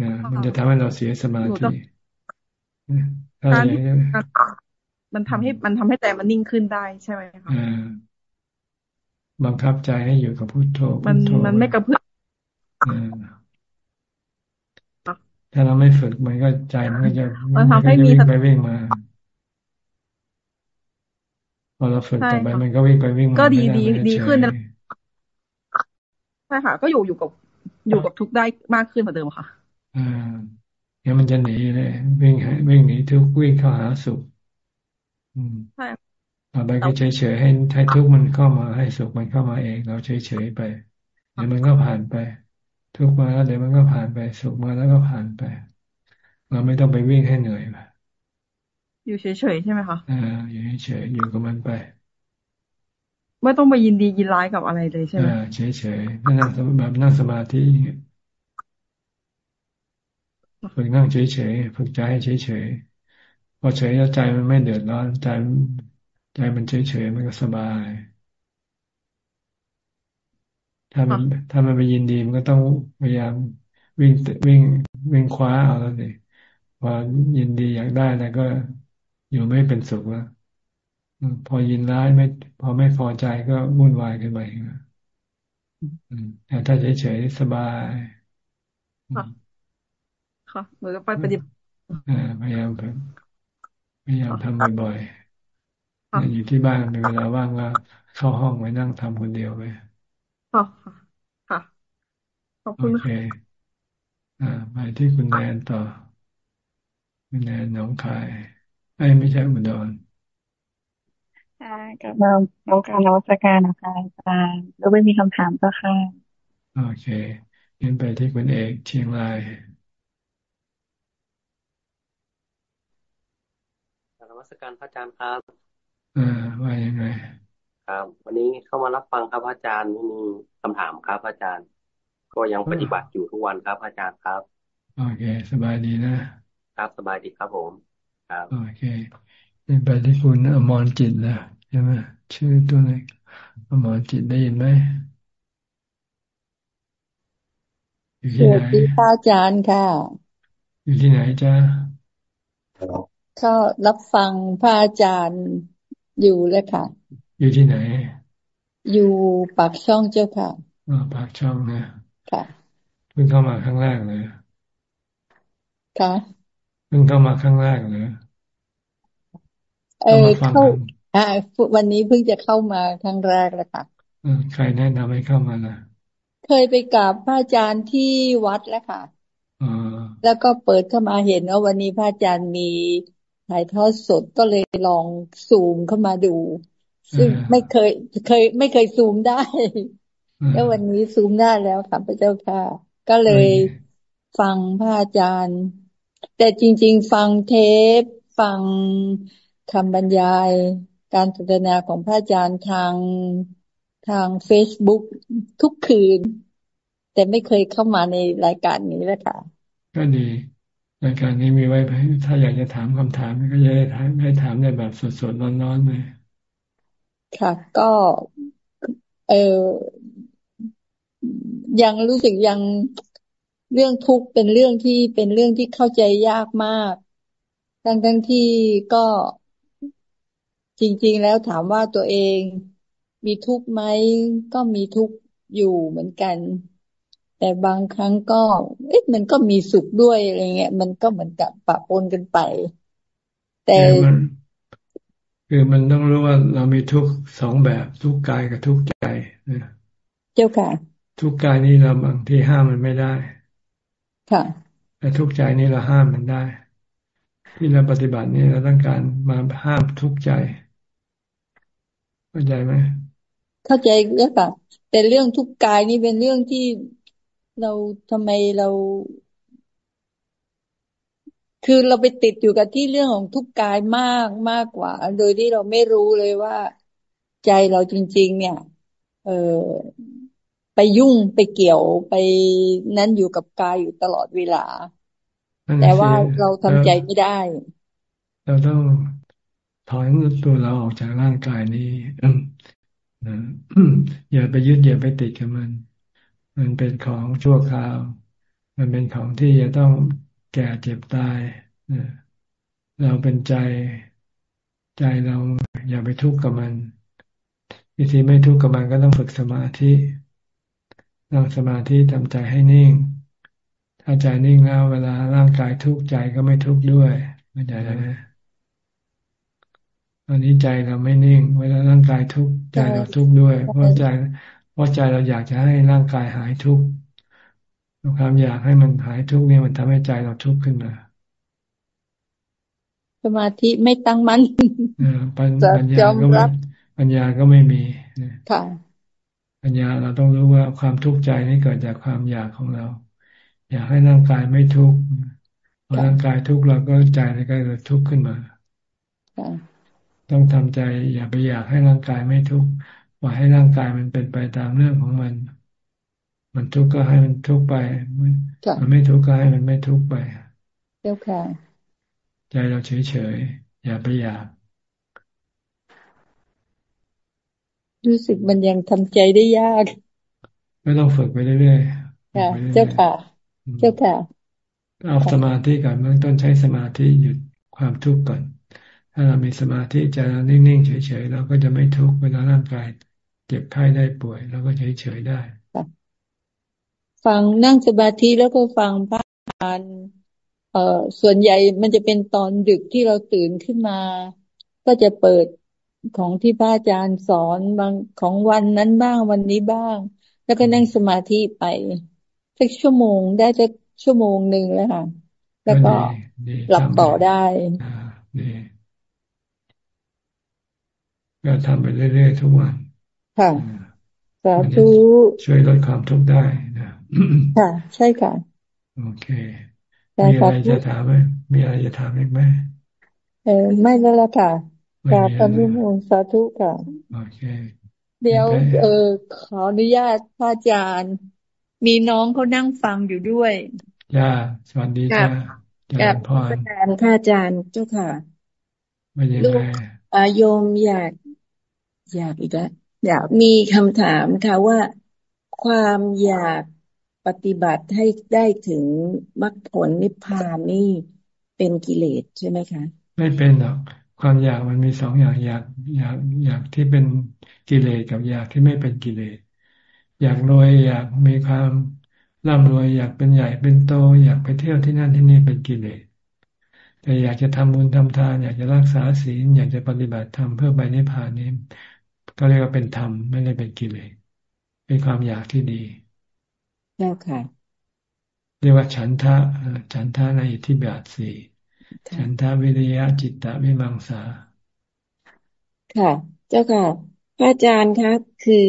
นะมันจะทำให้เราเสียสมาธิการที่มันทำให้มันทำให้ใจมันนิ่งขึ้นได้ใช่ไหมคะบังคับใจให้อยู่กับพุทโธมันมันไม่กระเพื่อมถ้าเราไม่ฝึกมันก็ใจมันก็จะมันทำให้มีไปวิ่งมา พอเราฝึกต่อไปมันก็วิ่งไปวิ่งมาก็ดีดีดีขึ้นใช่ค่ะ ก็อยู่อยู่กับอยู่กับทุกได้มากขึ้นกว่าเดิมค่ะอ่าเนี่ยมันจะหนีเลยวิ่งวิ่งหนีทุกวิ่งเข้าหาสุขอืมใช่ต่อไปก็เฉยเฉยให้ให้ทุกมันเข้ามาให้สุขมันเข้ามาเอง เราเฉยเฉยไปเดี๋ยวมันก็ผ่านไป ทุกมาแล้วเดี๋ยวมันก็ผ่านไป สุขมาแล้วก็ผ่านไป เราไม่ต้องไปวิ่งให้เหนื่อย อยู่เฉยๆใช่ไหมคะอ่าอยู่เฉยๆอยู่กับมันไป ไม่ต้องไปยินดียินร้ายกับอะไรเลยใช่ไหมเฉยๆนั่งแบบนั่งสมาธิฝึกนั่งเฉยๆฝึกใจให้เฉยๆพอเฉยแล้วใจมันไม่เดือดร้อนใจใจมันเฉยๆมันก็สบาย ถ้ามันถ้ามันไปยินดีมันก็ต้องพยายามวิ่งวิ่งวิ่งคว้าเอาแล้วสิพอยินดีอยากได้แล้วก็ อยู่ไม่เป็นสุขแล้วพอยินร้ายไม่ พอไม่พอใจก็วุ่นวายขึ้นไปแต่ถ้าเฉยๆสบายค่ะค่ะเหมือนกับไปปฏิบัติพยายามพยายามทำบ่อยๆอยู่ที่บ้านมีเวลาว่างก็เข้าห้องไว้นั่งทำคนเดียวไปค่ะค่ะขอบคุณค่ะอ่าไปที่คุณแนนต่อคุณแนนน้องคาย ไอ้ไม่ใช่อุดรค่ะกับเราเราการนวัตการนะคะอาจารย์แล้วไม่มีคำถามก็ค่ะ โอเคยินไปที่คุณเอกเชียงรายนวัตการพระอาจารย์ครับอ่าว่ายังไง ครับ วันนี้เข้ามารับฟังครับอาจารย์ไม่มีคำถามครับอาจารย์ ก็ยังปฏิบัติอยู่ทุกวันครับอาจารย์ครับ โอเค สบายดีนะ ครับสบายดีครับผม ครับโอเคเป็นไปที่คุณอมรจิตนะใช่ไหมชื่อตัวไหนอมรจิตได้ยินไหมอยู่ที่ไหนสวัสดีพระอาจารย์ค่ะ อยู่ที่ไหนจ้าก็รับฟังพระอาจารย์อยู่เลยค่ะ อยู่ที่ไหน อยู่ปากช่องเจ้าค่ะอ๋อปากช่องนะค่ะเพิ่งเข้ามาครั้งแรกเลยค่ะ เพิ่งเข้ามาครั้งแรกเลยเออเข้าอ่าวันนี้เพิ่งจะเข้ามาครั้งแรกแล้วค่ะใครแนะนำให้เข้ามาล่ะ เคยไปกราบพระอาจารย์ที่วัดแล้วค่ะแล้วก็เปิดเข้ามาเห็นว่าวันนี้พระอาจารย์มีถ่ายทอดสดก็เลยลองซูมเข้ามาดู ซึ่งไม่เคยเคย ไม่เคยซูมได้ แล้ววันนี้ซูมได้แล้วค่ะพระเจ้าค่ะ ก็เลยฟังพระอาจารย์ แต่จริง ๆ ฟังเทปฟังคำบรรยายการสนทนาของพระอาจารย์ทางทางเฟซบุ๊กทุกคืน แต่ไม่เคยเข้ามาในรายการนี้เลยค่ะ ก็ดีรายการนี้มีไว้ถ้าอยากจะถามคำถามก็จะได้ถามให้ถามในแบบสดๆร้อนๆเลยค่ะ ก็เออยังรู้สึกยัง เรื่องทุกข์เป็นเรื่องที่เป็นเรื่องที่เข้าใจยากมากทั้งทั้งที่ก็จริง ๆ แล้วถามว่าตัวเองมีทุกข์ไหมก็มีทุกข์อยู่เหมือนกัน แต่บางครั้งก็เอ๊ะมันก็มีสุขด้วยอะไรเงี้ยมันก็เหมือนกับปะปนกันไป แต่คือมันต้องรู้ว่าเรามีทุกสองแบบทุกกายกับทุกใจนะเจ้าค่ะ ทุกกายนี้เราบางที่ห้ามมันไม่ได้ ค่ะแต่ทุกใจนี้เราห้ามมันได้ ที่เราปฏิบัตินี่เราต้องการมาห้ามทุกใจเข้าใจไหมเข้าใจแล้วค่ะแต่เรื่องทุกกายนี่เป็นเรื่องที่เราทำไมเรา คือเราไปติดอยู่กับที่เรื่องของทุกกายมากมากกว่า โดยที่เราไม่รู้เลยว่า ใจเราจริง ๆ เนี่ย เออ ไปยุ่งไปเกี่ยวไปนั้นอยู่กับกายอยู่ตลอดเวลา แต่ว่าเราทำใจไม่ได้ เราต้องถอนตัวเราออกจากร่างกายนี้นะอย่าไปยึดอย่าไปติดกับมัน มันเป็นของชั่วคราว มันเป็นของที่จะต้องแก่เจ็บตายเราเป็นใจใจเราอย่าไปทุกข์กับมัน วิธีไม่ทุกข์กับมันก็ต้องฝึกสมาธิ นั่งสมาธิทำใจให้นิ่ง ถ้าใจนิ่งแล้วเวลาร่างกายทุกข์ใจก็ไม่ทุกข์ด้วยไม่ใจไหมตอนนี้ใจเราไม่นิ่ง เวลาายทุกข์ใจเราทุกข์ด้วย เพราะใจเพราะใจเราอยากจะให้ร่างกายหายทุกข์ความอยากให้มันหายทุกข์เนี่ยมันทำให้ใจเราทุกข์ขึ้นมาสมาธิไม่ตั้งมั่นปัญญาก็ไม่ปัญญาก็ไม่มีค่ะ ปัญญาเราต้องรู้ว่าความทุกข์ใจนี่เกิดจากความอยากของเรา อยากให้ร่างกายไม่ทุกข์พอร่างกายทุกข์เราก็ใจก็เกิดทุกข์ขึ้นมาต้องทำใจ อย่าไปอยากให้ร่างกายไม่ทุกข์ปล่อยให้ร่างกายมันเป็นไปตามเรื่องของมัน มันทุกข์ก็ให้มันทุกข์ไป มันไม่ทุกข์ก็ให้มันไม่ทุกข์ไปเจ้าค่ะใจเราเฉยๆอย่าไปอยาก รู้สึกมันยังทำใจได้ยากไม่ต้องฝึกไปเรื่อยๆค่ะเจ้าค่ะ เจ้าค่ะเอาสมาธิก่อนเบื้องต้นใช้สมาธิหยุดความทุกข์ก่อน ถ้าเรามีสมาธิใจเรานิ่งๆเฉยๆเราก็จะไม่ทุกข์เวลาร่างกายเจ็บไข้ได้ป่วยเราก็เฉยๆได้ฟังนั่งสมาธิแล้วก็ฟังพระอาจารย์เอ่อส่วนใหญ่มันจะเป็นตอนดึกที่เราตื่นขึ้นมา ก็จะเปิด ของที่พระอาจารย์สอนบางของวันนั้นบ้างวันนี้บ้าง แล้วก็นั่งสมาธิไปสักชั่วโมงได้สักชั่วโมงหนึ่งแล้วค่ะ แล้วก็หลับต่อได้ก็ทำไปเรื่อยๆทุกวัน ค่ะสาธุช่วยลดความทุกข์ได้นะค่ะ ใช่ค่ะ โอเค มีอะไรจะถามไหมมีอะไรจะถามอีกไหมเออไม่แล้วละค่ะ กราบพระนุมูลสาธุค่ะโอเคเดี๋ยว เออขออนุญาตพระอาจารย์ มีน้องเขานั่งฟังอยู่ด้วยจ้าสวัสดีจ้ากับพระอาจารย์พระอาจารย์เจ้าค่ะลูกอาโยมอยาก อยากอีกแล้วอยากมีคำถามค่ะว่าความอยากปฏิบัติให้ได้ถึงมรรคผลนิพพานนี่เป็นกิเลสใช่ไหมคะ ไม่เป็นหรอก ความอยากมันมีสองอย่างอยากอยากอยากที่เป็นกิเลสกับอยากที่ไม่เป็นกิเลสอยากรวยอยากมีความร่ำรวยอยากเป็นใหญ่เป็นโต อยากไปเที่ยวที่นั่นที่นี่เป็นกิเลสแต่อยากจะทำบุญทำทาน อยากจะรักษาศีลอยากจะปฏิบัติธรรมเพื่อไปนิพพานนี้ ก็เรียกว่าเป็นธรรมไม่ได้เป็นกิเลสเป็นความอยากที่ดีแล้วค่ะ เรียกว่าฉันทะฉันทะในอิทธิบาทสี่ ฉันทะวิริยะจิตตะวิมังสา ค่ะ เจ้าค่ะ พระอาจารย์คะคือ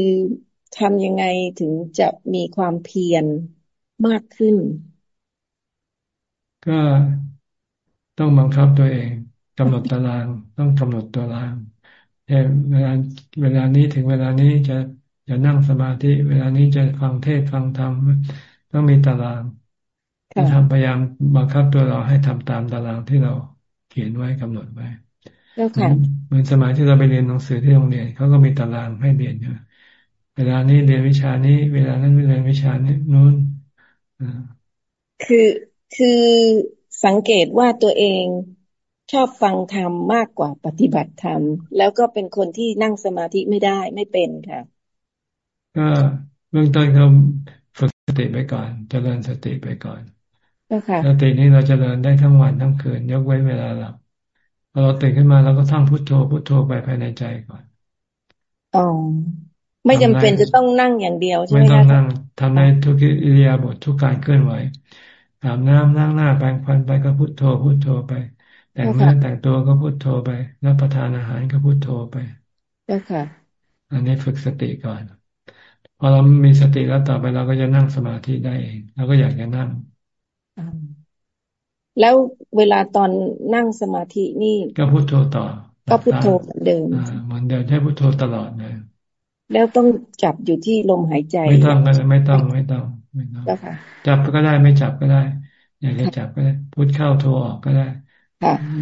ทำยังไงถึงจะมีความเพียรมากขึ้น ก็ต้องบังคับตัวเองกำหนดตาราง ต้องกำหนดตารางเวลาเวลานี้ถึงเวลานี้จะจะนั่งสมาธิ เวลานี้จะฟังเทศฟังธรรมต้องมีตารางจะ ทำพยายามบังคับตัวเราให้ทำตามตารางที่เราเขียนไว้กำหนดไว้เหมือนสมัยที่เราไปเรียนหนังสือที่โรงเรียนเขาก็มีตารางให้เรียนอยู่เวลานี้เรียนวิชานี้ เวลานั้นเรียนวิชานี้นู้นคือคือสังเกตว่าตัวเองชอบฟังธรรมมากกว่าปฏิบัติธรรม แล้วก็เป็นคนที่นั่งสมาธิไม่ได้ไม่เป็นค่ะ ก็เบื้องต้นเราฝึกสติไปก่อนจเจริญสติไปก่อน สตินี้เราจเจริญได้ทั้งวันทั้งคืน ยกเว้นเวลาหลับพอเราตื่นขึ้นมาเราก็ท่องพุทโธพุทโธไปภายในใจก่อนอ๋อไม่จำเป็นจะต้องนั่งอย่างเดียวใช่ไหมคะไม่ต้องนั่งทำในทุกอิริยาบถททุกการเคลื่อนไหวอาบน้ำนั่งหน้าแปรงฟันไปก็พุทโธพุทโธไป แต่งเนื้อแต่งตัวก็พุทโธไปรับประทานอาหารก็พุทโธไปเจ้าค่ะ อันนี้ฝึกสติก่อน พอเรามีสติแล้วต่อไปเราก็จะนั่งสมาธิได้เองเราก็อยากจะนั่ง แล้วเวลาตอนนั่งสมาธินี่ ก็พุโทโธต่อ ก็พุโทโธเหมือนเดิมเหมือนเดิมใช้พุโทโธตลอดเลยแล้วต้องจับอยู่ที่ลมหายใจ ไม่ต้องไม่ต้องไม่ต้องไม่ต้องจับก็ได้ไม่จับก็ได้ อยากจะจับก็ได้พุทเข้าโทออกก็ได้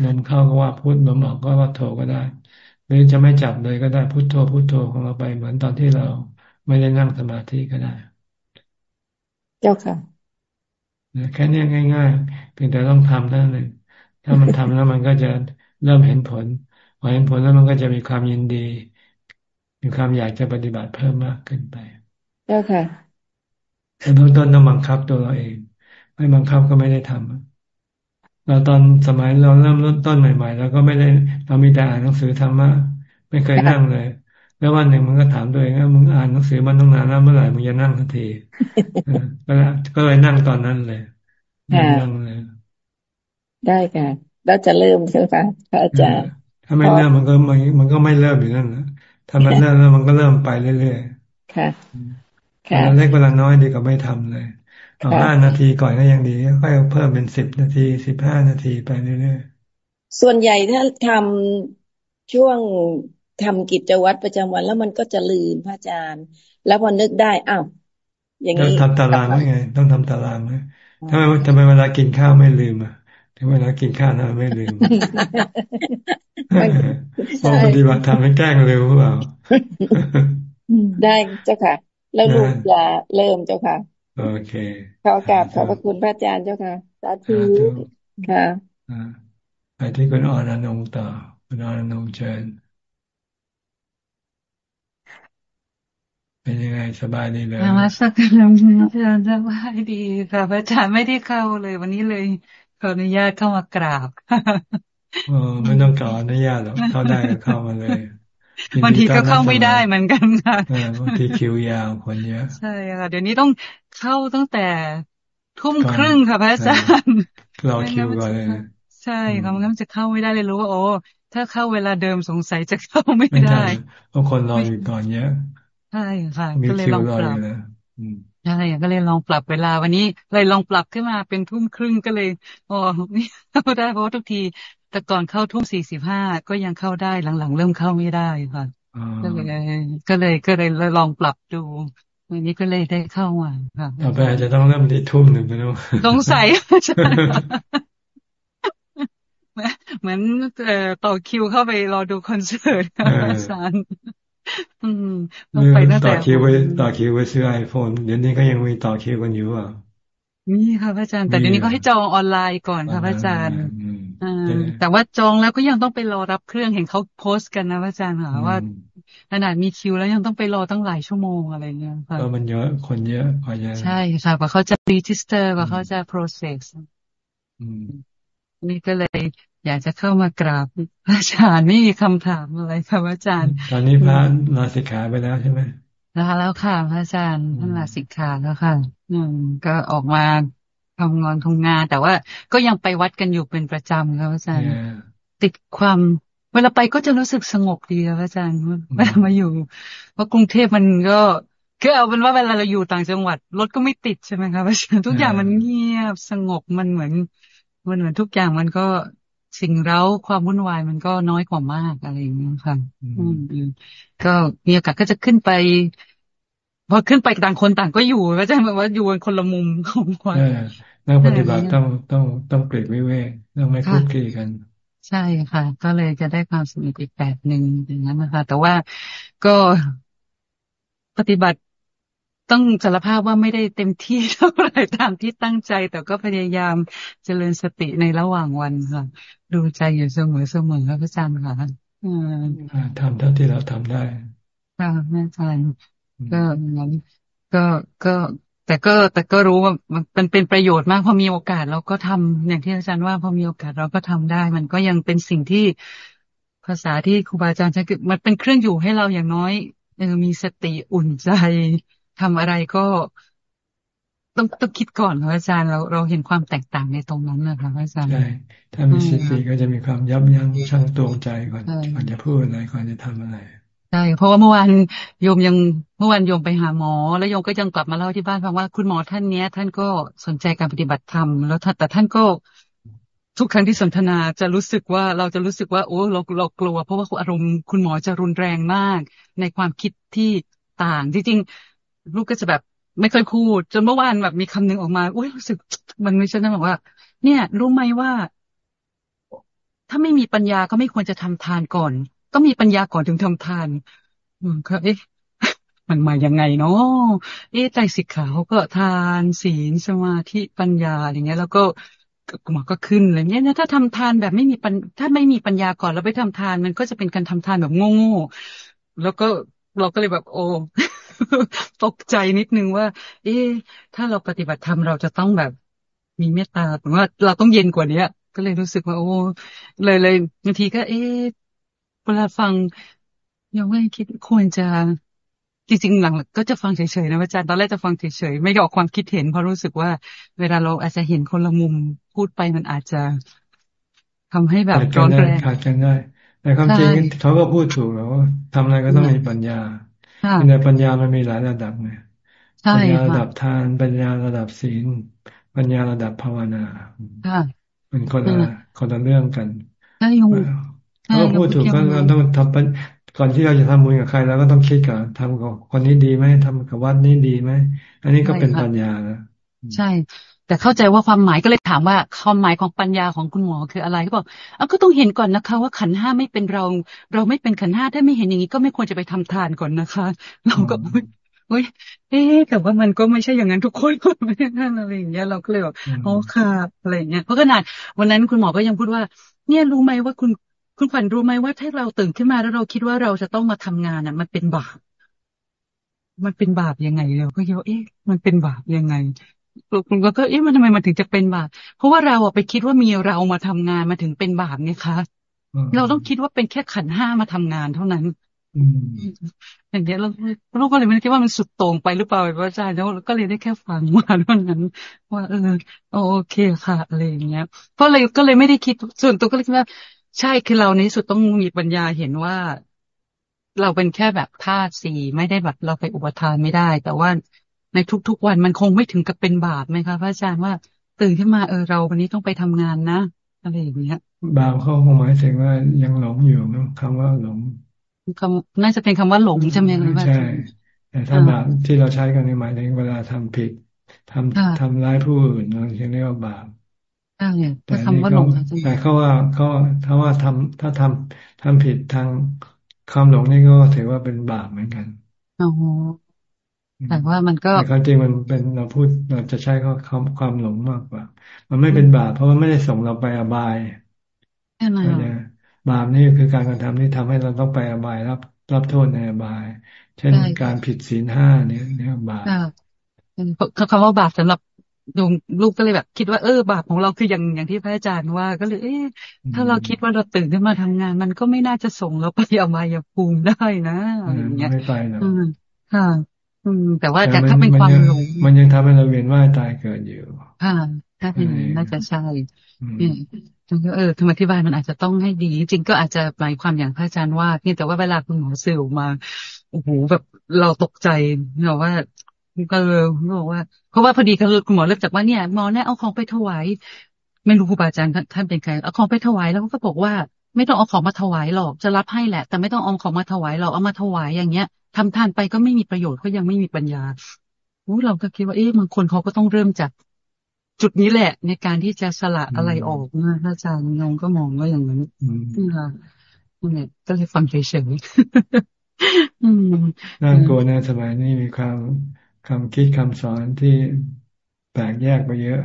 ลมเข้าก็ว่าพุทลมออกก็ว่าโทก็ได้ หรือจะไม่จับเลยก็ได้พุทโธพุทโธของเราไปเหมือนตอนที่เราไม่ได้นั่งสมาธิก็ได้ เจ้าค่ะ แค่นี้ง่ายๆเพียงแต่ต้องทำเท่านั้นเองถ้ามันทำแล้วมันก็จะเริ่มเห็นผลพอเห็นผลแล้วมันก็จะมีความยินดี มีความอยากจะปฏิบัติเพิ่มมากขึ้นไปเจ้าค่ะแต่เบื้องต้นต้องบังคับตัวเราเอง ไม่บังคับก็ไม่ได้ทำเราตอนสมัยเราเริ่มต้นใหม่ๆเราก็ไม่ได้เรามีแต่อ่านหนังสือธรรมะไม่เคยนั่งเลย แล้ววันหนึ่งมึงก็ถามตัวเองว่ามึงอ่านหนังสือมันต้องนานแล้วเมื่อไหร่มึงจะนั่งทันทีก็เลยก็เลยนั่งตอนนั้นเลยนั่งเลยได้ค่ะแล้วจะเริ่มใช่ไหมคะอาจารย์ถ้าไม่เริ่มมันก็มันมันก็ไม่เริ่มอยู่นั่นนะถ้ามันเริ่มแล้วมันก็เริ่มไปเรื่อยๆค่ะค่ะเล็กเวลาน้อยดีกว่าไม่ทำเลยเอาห้านาทีก่อนก็ยังดีค่อยเพิ่มเป็นสิบนาทีสิบห้านาทีไปเรื่อยๆส่วนใหญ่ถ้าทำช่วง ทำกิจวัตรประจำวัน แล้วมันก็จะลืมพระอาจารย์ แล้วพอนึกได้อ้าวอย่างนี้ทำตารางไง ต้องทำตารางไหมทำไมทำไมเวลากินข้าวไม่ลืมอะถึงเวลากินข้าวนะไม่ลืมพอปฏิบัติทำให้แกล้งเร็วหรือเปล่าได้เจ้าค่ะ แล้วลูกจะเริ่มเจ้าค่ะ โอเคขอกราบขอบพระคุณพระอาจารย์เจ้าค่ะสาธุค่ะไปที่คุณอรนงต่อคุณอรนงเชิญ เป็นยังไงสบายดีเลยนมัสการอาจารย์สบายดีค่ะพระอาจารย์ไม่ได้เข้าเลย วันนี้เลยขออนุญาตเข้ามากราบอ๋อไม่ต้องขออนุญาตหรอกเข้าได้ก็เข้ามาเลยบางทีก็เข้าไม่ได้เหมือนกันค่ะบางทีคิวยาวคนเยอะใช่ค่ะเดี๋ยวนี้ต้องเข้าตั้งแต่ทุ่มครึ่งค่ะพระอาจารย์รอคิวก่อนเลยใช่ค่ะมันก็จะเข้าไม่ได้เลยรู้ว่าโอ้ถ้าเข้าเวลาเดิมสงสัยจะเข้าไม่ได้เพราะคนรออยู่ก่อนเยอะ ใช่ค่ะก็เลยลองปรับใช่ก็เลยลองปรับเวลาวันนี้เลยลองปรับขึ้นมาเป็นทุ่มครึ่งก็เลยอ๋อนี่เข้าได้เพราะทุกที แต่ก่อนเข้าทุ่มสี่สิบห้าก็ยังเข้าได้หลังๆ เริ่มเข้าไม่ได้ค่ะก็เลยก็เลยก็เลยลองปรับดูวันนี้ก็เลยได้เข้ามาค่ะต่อไปจะต้องเริ่มที่ทุ่มหนึ่งไปแล้วสงสัยเหมือนเอ่อต่อคิวเข้าไปรอดูคอนเสิร์ตอาจารย์ อืมไปต่อคิวไปต่อคิวไปซื้อ iPhone เดี๋ยวนี้ก็ยังมีต่อคิวกันอยู่อะมีค่ะพระอาจารย์แต่เดี๋ยวนี้เขาให้จองออนไลน์ก่อนค่ะพระอาจารย์แต่ว่าจองแล้วก็ยังต้องไปรอรับเครื่องเห็นเขาโพสต์กันนะพระอาจารย์ค่ะว่าขนาดมีคิวแล้วยังต้องไปรอตั้งหลายชั่วโมงอะไรเงี้ยค่ะก็มันเยอะคนเยอะกว่าจะใช่ค่ะกว่าเขาจะ register กว่าเขาจะ process นี่ก็เลย อยากจะเข้ามากราบพระอาจารย์ไม่มีคำถามอะไรค่ะพระอาจารย์ ตอนนี้พระลาสิกขาไปแล้วใช่ไหมลาแล้วค่ะพระอาจารย์ท่านลาสิกขาแล้วค่ะ อืม ก็ออกมาทำงานทำงาน แต่ว่าก็ยังไปวัดกันอยู่เป็นประจำครับอาจารย์ติดความเวลาไปก็จะรู้สึกสงบดีครับอาจารย์เวลามาอยู่เพราะกรุงเทพมันก็คือเอาเป็นว่าเวลาเราอยู่ต่างจังหวัดรถก็ไม่ติดใช่ไหมครับอาจารย์ทุกอย่างมันเงียบสงบมันเหมือน มันเหมือนทุกอย่างมันก็ สิ่งเร้าความวุ่นวายมันก็น้อยกว่ามากอะไรอย่างเงี้ยค่ะอืมก็มีโอกาสก็จะขึ้นไปพอขึ้นไปต่างคนต่างก็อยู่ก็จะแบบว่าอยู่คนละมุมของวัดนักปฏิบัติต้องต้องต้องเปลี่ยนวิเวกต้องไม่คุกคีกัน ใช่ค่ะ ก็เลยจะได้ความสนุกอีกแบบหนึ่งอย่างนั้นนะคะ แต่ว่าก็ปฏิบัติ ต้องสารภาพว่าไม่ได้เต็มที่เท่าไหร่ตามที่ตั้งใจ แต่ก็พยายามเจริญสติในระหว่างวันค่ะ ดูใจอยู่เสมอเสมอครับอาจารย์ค่ะทำเท่าที่เราทำได้ค่ะอาจารย์ก็งั้นก็ก็แต่ก็แต่ก็รู้ว่ามันเป็นประโยชน์มากพอมีโอกาสเราก็ทำอย่างที่อาจารย์ว่าพอมีโอกาสเราก็ทำได้ มันก็ยังเป็นสิ่งที่ภาษาที่ครูบาอาจารย์ใช้คือมันเป็นเครื่องอยู่ให้เราอย่างน้อยเออมีสติอุ่นใจ ทำอะไรก็ต้องต้องคิดก่อนพระอาจารย์เราเราเห็นความแตกต่างในตรงนั้นนะคะพระอาจารย์ใช่ถ้ามีสติก็จะมีความยับยั้งชั่งตวงใจก่อนก่อนจะพูดอะไรก่อนจะทำอะไรใช่เพราะว่าเมื่อวานโยมยังเมื่อวานโยมไปหาหมอ แล้วโยมก็ยังกลับมาเล่าที่บ้านฟังว่าคุณหมอท่านเนี้ย ท่านก็สนใจการปฏิบัติธรรมแล้วแต่ท่านก็ทุกครั้งที่สนทนาจะรู้สึกว่าเราจะรู้สึกว่าโอ้เราเรากลัว เพราะว่าอารมณ์คุณหมอจะรุนแรงมาก ในความคิดที่ต่างจริงๆ ลูกก็จะแบบไม่เคยพูด จนเมื่อวานแบบมีคำหนึ่งออกมาอุ้ยรู้สึก มันไม่ใช่นะบอกว่า เนี่ย รู้ไหมว่า ถ้าไม่มีปัญญาก็ไม่ควรจะทำทานก่อน ต้องมีปัญญาก่อนถึงทำทานอืมก็เอ๊ะมันมายังไงเนาะเอ๊ะใจสิกขาเขาก็ทานศีลสมาธิปัญญาอย่างเงี้ย แล้วก็หมอก็ขึ้นอะไรเงี้ยถ้าทำทานแบบไม่มีปัญถ้าไม่มีปัญญาก่อนแล้วไปทำทาน มันก็จะเป็นการทำทานแบบโง่ๆแล้วก็เราก็เลยแบบโอ้ ตกใจนิดนึงว่า เอ๊ะถ้าเราปฏิบัติธรรมเราจะต้องแบบ มีเมตตาแต่ว่าเราต้องเย็นกว่านี้ก็เลยรู้สึกว่า โอ้เลยเลยบางทีก็ เอ๊ะเวลาฟังยังไม่คิดควรจะจริงๆหลังก็จะฟังเฉยๆนะอาจารย์ตอนแรกจะฟังเฉยๆไม่ออกความคิดเห็นเพราะรู้สึกว่า เวลาเราอาจจะเห็นคนละมุมพูดไปมันอาจจะทำให้แบบร้อนแรงขาดกันได้แต่ความจริงเขาก็พูดถูกแล้วว่าทำอะไรก็ต้องมีปัญญา ในปัญญามันมีหลายระดับไงปัญญาระดับทาน ปัญญาระดับศีล ปัญญาระดับภาวนาเป็นคนละคนละเรื่องกันเขาพูดถูกก็ต้องทำก่อนที่เราจะทำบุญกับใครเราก็ต้องคิดก่อนทำกับคนนี้ดีไหมทำกับวัดนี้ดีไหมอันนี้ก็เป็นปัญญาแล้วใช่ แต่เข้าใจว่าความหมายก็เลยถามว่าความหมายของปัญญาของคุณหมอคืออะไรเขาบอกอะก็ต้องเห็นก่อนนะคะ ว่าขันห้าไม่เป็นเรา เราไม่เป็นขันห้าถ้าไม่เห็นอย่างนี้ก็ไม่ควรจะไปทำทานก่อนนะคะ เราก็เฮ้ยเอ๊แต่ว่ามันก็ไม่ใช่อย่างนั้นทุกคนไม่ใช่นั่นอะไรอย่างเงี้ยเราก็เลยบอกอ๋อค่ะอะไรอย่างเงี้ยเพราะขนาดวันนั้นคุณหมอก็ยังพูดว่า เนี่ยรู้ไหมว่าคุณคุณขวัญรู้ไหมว่าถ้าเราตื่นขึ้นมาแล้วเราคิดว่าเราจะต้องมาทำงานอะ มันเป็นบาปมันเป็นบาปยังไงเราก็คิดว่าเอ๊ะมันเป็นบาปยังไง คุณก็เอ๊ะมันทำไมมันถึงจะเป็นบาปเพราะว่าเราไปคิดว่ามีเรามาทำงานมาถึงเป็นบาปเนี่ยคะเราต้องคิดว่าเป็นแค่ขันห้ามาทำงานเท่านั้นอย่างเงี้ยเราเราก็เลยไม่คิดว่ามันสุดโต่งไปหรือเปล่าอาจารย์แล้วก็เลยได้แค่ฟังมาเท่านั้น ว่า เออโอเคค่ะอะไรอย่างเงี้ยก็เลยก็เลยไม่ได้คิดส่วนตัวก็เลยคิดว่า ใช่คือเราในสุดต้องมีปัญญาเห็นว่า เราเป็นแค่แบบธาตุสี่ไม่ได้แบบเราไปอุปทานไม่ได้ แต่ว่า ในทุกๆวันมันคงไม่ถึงกับเป็นบาปไหมคะพระอาจารย์ว่าตื่นขึ้นมาเออเราวันนี้ต้องไปทำงานนะอะไรอย่างเงี้ยบาปเขาคงหมายถึงว่ายังหลงอยู่คำว่าหลงคำน่าจะเป็นคำว่าหลงใช่ไหมครับใช่แต่ถ้าบาปที่เราใช้กันในหมายถึงเวลาทำผิดทำทำร้ายผู้อื่นเราเรียกว่าบาปแต่คำว่าหลงแต่เขาว่าเขาถ้าว่าทำถ้าทำทำผิดทางความหลงนี่ก็ถือว่าเป็นบาปเหมือนกันอ๋อ แต่ว่ามันก็แต่ความจริงมันเป็นเราพูดเราจะใช้ข้อความหลงมากกว่า มันไม่เป็นบาปเพราะว่าไม่ได้ส่งเราไปอบายใช่ไหมบาปนี่คือการกระทำที่ทำให้เราต้องไปอบายรับรับโทษในอบาย เช่นการผิดศีลห้าเนี่ยเนี่ยบาปคำว่าบาปสำหรับดวงลูกก็เลยแบบ คิดว่าเออบาปของเราคืออย่างอย่างที่พระอาจารย์ว่า ก็เลยเอ๊ะถ้าเราคิดว่าเราตื่นขึ้นมาทำงาน มันก็ไม่น่าจะส่งเราไปเอามายภูมิได้นะอะไรอย่างเงี้ยไม่ไปนะค่ะ อืม แต่ว่าแต่ถ้าเป็นความหลงมันยังทำให้เราเวียนว่ายตายเกิดอยู่ค่ะถ้าเป็นน่าจะใช่เออธรรมธิบายมันอาจจะต้องให้ดี จริงก็อาจจะหมายความอย่างพระอาจารย์ว่าเพียงแต่ว่าเวลาคุณหมอสื่อมาโอ้โหแบบเราตกใจเนาะว่าก็บอกว่า เพราะว่าพอดีคุณหมอเริ่มจากว่าเนี่ยหมอเนี่ยเอาของไปถวาย ไม่รู้ครูบาอาจารย์ท่านเป็นใครเอาของไปถวายแล้วก็บอกว่า ไม่ต้องเอาของมาถวายหรอกจะรับให้แหละ แต่ไม่ต้องเอาของมาถวายหรอกเอามาถวายอย่างเงี้ย ทำทานไปก็ไม่มีประโยชน์เขายังไม่มีปัญญาอู้เราก็คิดว่าเอ๊ะบางคนเขาก็ต้องเริ่มจากจุดนี้แหละ ในการที่จะสละอะไรออกนะอาจารย์งงก็มองว่าอย่างนั้นค่ะเนี่ยก็เลยฟังเฉยๆน่ากลัวนะสมัยนี้มีความคำคิดคำสอนที่แตกแยกไปเยอะ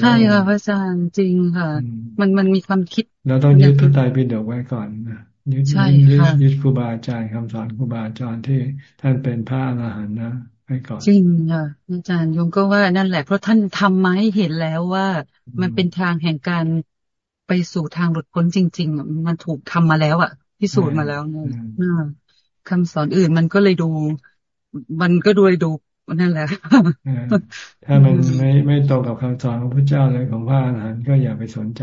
ใช่ค่ะพระอาจารย์จริงค่ะ มันมันมีความคิด เราต้องยึดพระไตรปิฎกไว้ก่อนนะ ยึดยึดยึดครูบาอาจารย์คำสอนครูบาอาจารย์ที่ท่านเป็นพระอรหันต์นะให้ก่อนจริงค่ะอาจารย์ยงก็ว่านั่นแหละ เพราะท่านทำมาให้เห็นแล้วว่ามันเป็นทางแห่งการไปสู่ทางหลุดพ้นจริง ๆ มันถูกทำมาแล้วอะพิสูจน์มาแล้วเนี่ยคำสอนอื่นมันก็เลยดู มันก็ดูดูนั่นแหละถ้ามันไม่ไม่ตรงกับคำสอนของพระเจ้าเลยของพระอรหันต์ก็อย่าไปสนใจ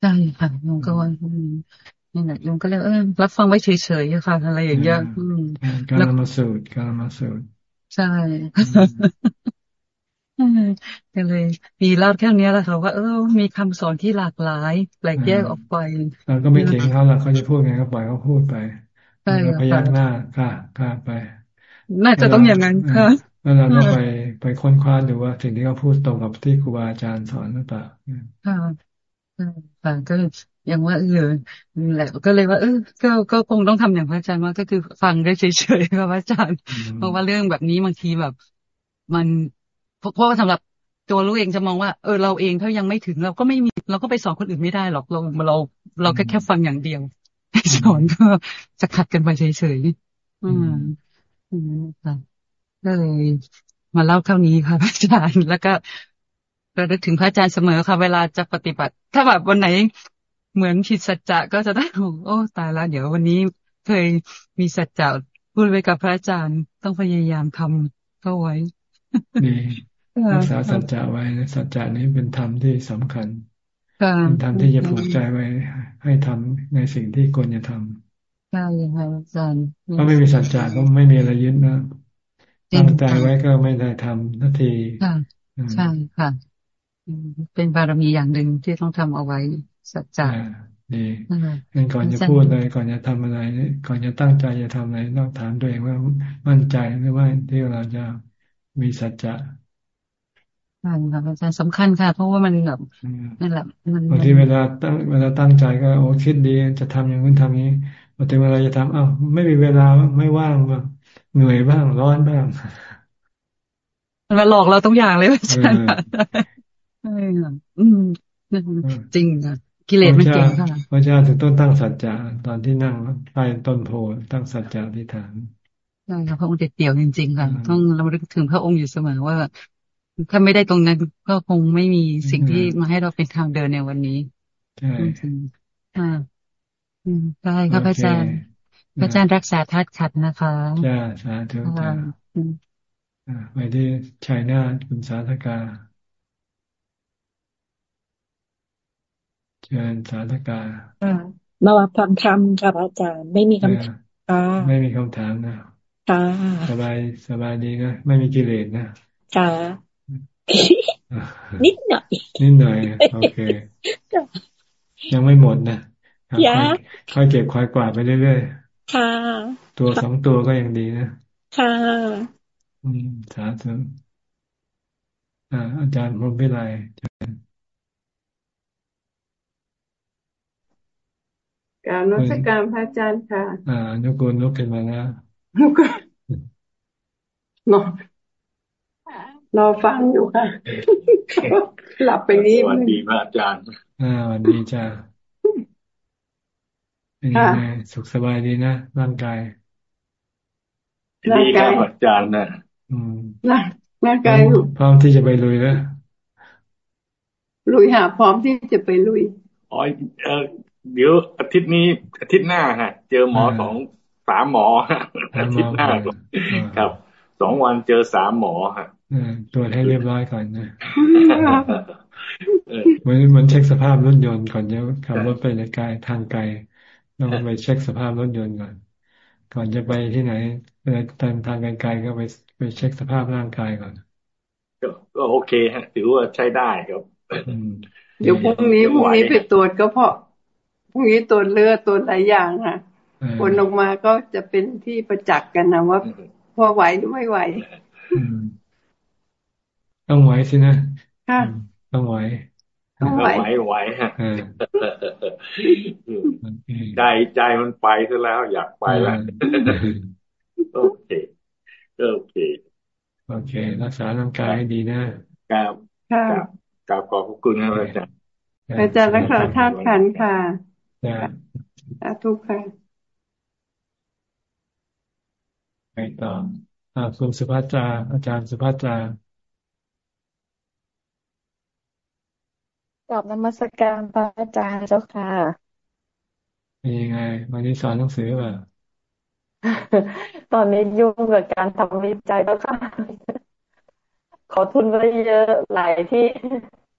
ใช่ค่ะยงก็ว่า นี่แหละยงก็เลยเออรับฟังไว้เฉยๆค่ะอะไรอย่างเงี้ยการมาสูตรการมาสูตรใช่ก็เลยมีเล่าแค่นี้แหละค่ะว่าเออมีคำสอนที่หลากหลายแปลกแยกออกไปเราก็ไม่เถียงเขาละเขาจะพูดไงก็ปล่อยเขาพูดไปเราพยักหน้าค่ะค่ะไป น่าจะต้องอย่างนั้นค่ะแล้วเราก็ไปไปค้นคว้าดูว่าสิ่งที่เขาพูดตรงกับที่ครูบาอาจารย์สอนหรือเปล่าค่ะ ค่ะก็อย่างว่าเออแหละ ก็เลยว่าเออก็ก็คงต้องทำอย่างพระอาจารย์ว่าก็คือฟังได้เฉยๆครับพระอาจารย์เพราะว่าเรื่องแบบนี้บางทีแบบ มันเพราะว่าสำหรับตัวลูกเองจะมองว่าเออเราเองถ้ายังไม่ถึงเราก็ไม่มีเราก็ไปสอนคนอื่นไม่ได้หรอกเราเรา เราแค่แค่ฟังอย่างเดียวสอนก็จะขัดกันไปเฉยๆอืมอืมค่ะก็เลยมาเล่าเท่านี้ค่ะพระอาจารย์แล้วก็ ระลึกถึงพระอาจารย์เสมอค่ะ เวลาจะปฏิบัติ ถ้าแบบวันไหนเหมือนผิดสัจจะก็จะได้โอ้ตายแล้วเดี๋ยววันนี้เคยมีสัจจะพูดไว้กับพระอาจารย์ต้องพยายามทำเข้าไว้ดีรักษาสัจจะไว้สัจจะนี้เป็นธรรมที่สำคัญเป็นธรรมที่จะผูกใจไว้ ให้ทำในสิ่งที่ควรจะทำใช่ค่ะอาจารย์ถ้าไม่มีสัจจะก็ไม่มีอะไรยึดนะตั้งใจไว้ก็ไม่ได้ทำนาทีใช่ค่ะ เป็นบารมีอย่างหนึ่งที่ต้องทำเอาไว้สัจจะดีงั้นก่อนจะพูดเลย ก่อนจะทำอะไร ก่อนจะตั้งใจจะทำอะไรต้องถามตัวเองว่ามั่นใจหรือว่าที่เราจะมีสัจจะใช่ค่ะอาจารย์สำคัญค่ะ เพราะว่ามันแบบนั่นแหละมันบางทีเวลาตั้งเวลาตั้งใจก็โอ้คิดดีจะทำอย่างนู้นทำนี้พอถึงเวลาจะทำอ้าวไม่มีเวลาไม่ว่างบ้างเหนื่อยบ้างร้อนบ้างมันมาหลอกเราทุกอย่างเลยอาจารย์ ใช่ค่ะอืมจริงค่ะกิเลสมันเก่งค่ะพระเจ้าถึงต้องตั้งสัจจะตอนที่นั่งใต้ต้นโพตั้งสัจจะที่ฐานใช่ค่ะพระองค์เด็ดเดี่ยวจริงๆค่ะต้องเราลึกถึงพระองค์อยู่เสมอว่า ถ้าไม่ได้ตรงนั้นก็คงไม่มีสิ่งที่มาให้เราเป็นทางเดินในวันนี้ใช่ค่ะได้ครับอาจารย์พระอาจารย์รักษาธาตุขัดนะคะจ้าสาธุจ้าไปที่ชัยนาทคุณสาธกา เชิญสาธกามาฟังธรรมค่ะอาจารย์ ไม่มีคำถามไม่มีคำถามนะค่ะสบายสบายดีนะ ไม่มีกิเลสนะค่ะนิดหน่อย นิดหน่อย โอเค ยังไม่หมดนะค่อยเก็บค่อยกวาดไปเรื่อยๆ ค่ะ ตัวสองตัวก็ยังดีนะ ค่ะอืมสาธุอ่าอาจารย์พรหมวิไล การนักการพระอาจารย์ค่ะ อ่านุกูลลุกขึ้นมาแล้วนุกูลนอนรอฟังอยู่ค่ะ หลับไปนี้สวัสดีพระอาจารย์ อ่าสวัสดีจ้าเป็นยังไงสุขสบายดีนะร่างกายดีครับอาจารย์นะอืมร่างกายพร้อมที่จะไปลุยแล้วลุยหาพร้อมที่จะไปลุยอ๋อ เดี๋ยวอาทิตย์นี้อาทิตย์หน้าฮะ เจอหมอสองสามหมออาทิตย์หน้าครับสองวันเจอสามหมอฮะตรวจให้เรียบร้อยก่อนนะเหมือนเหมือนเช็คสภาพรถยนต์ก่อนจะขับรถไปในกายทางไกลต้องไปเช็คสภาพรถยนต์ก่อน ก่อนจะไปที่ไหนทางทางไกลๆก็ไปไปเช็คสภาพร่างกายก่อนก็โอเคฮะถือว่าใช้ได้ครับเดี๋ยวพรุ่งนี้พรุ่งนี้ไปตรวจก็เพราะ พรุ่งนี้ตรวจเลือดตรวจหลายอย่างค่ะผลออกมาก็จะเป็นที่ประจักษ์กันนะว่าพอไหวหรือไม่ไหวต้องไหวสินะค่ะต้องไหวต้องไหวไหวฮะใจใจมันไปซะแล้ว อยากไปแล้วโอเคโอเคโอเค รักษาร่างกายให้ดีนะครับครับกราบขอบคุณนะอาจารย์อาจารย์รักษาธาตุขันค่ะ สาธุค่ะไปต่ออาคุณสุภัจาอาจารย์สุภัจาตอบนมัสการพระอาจารย์เจ้าค่ะเป็นยังไงวันนี้สอนหนังสือป่ะตอนนี้ยุ่งกับการทำวิจัยแล้วค่ะ ขอทุนไปเยอะหลายที่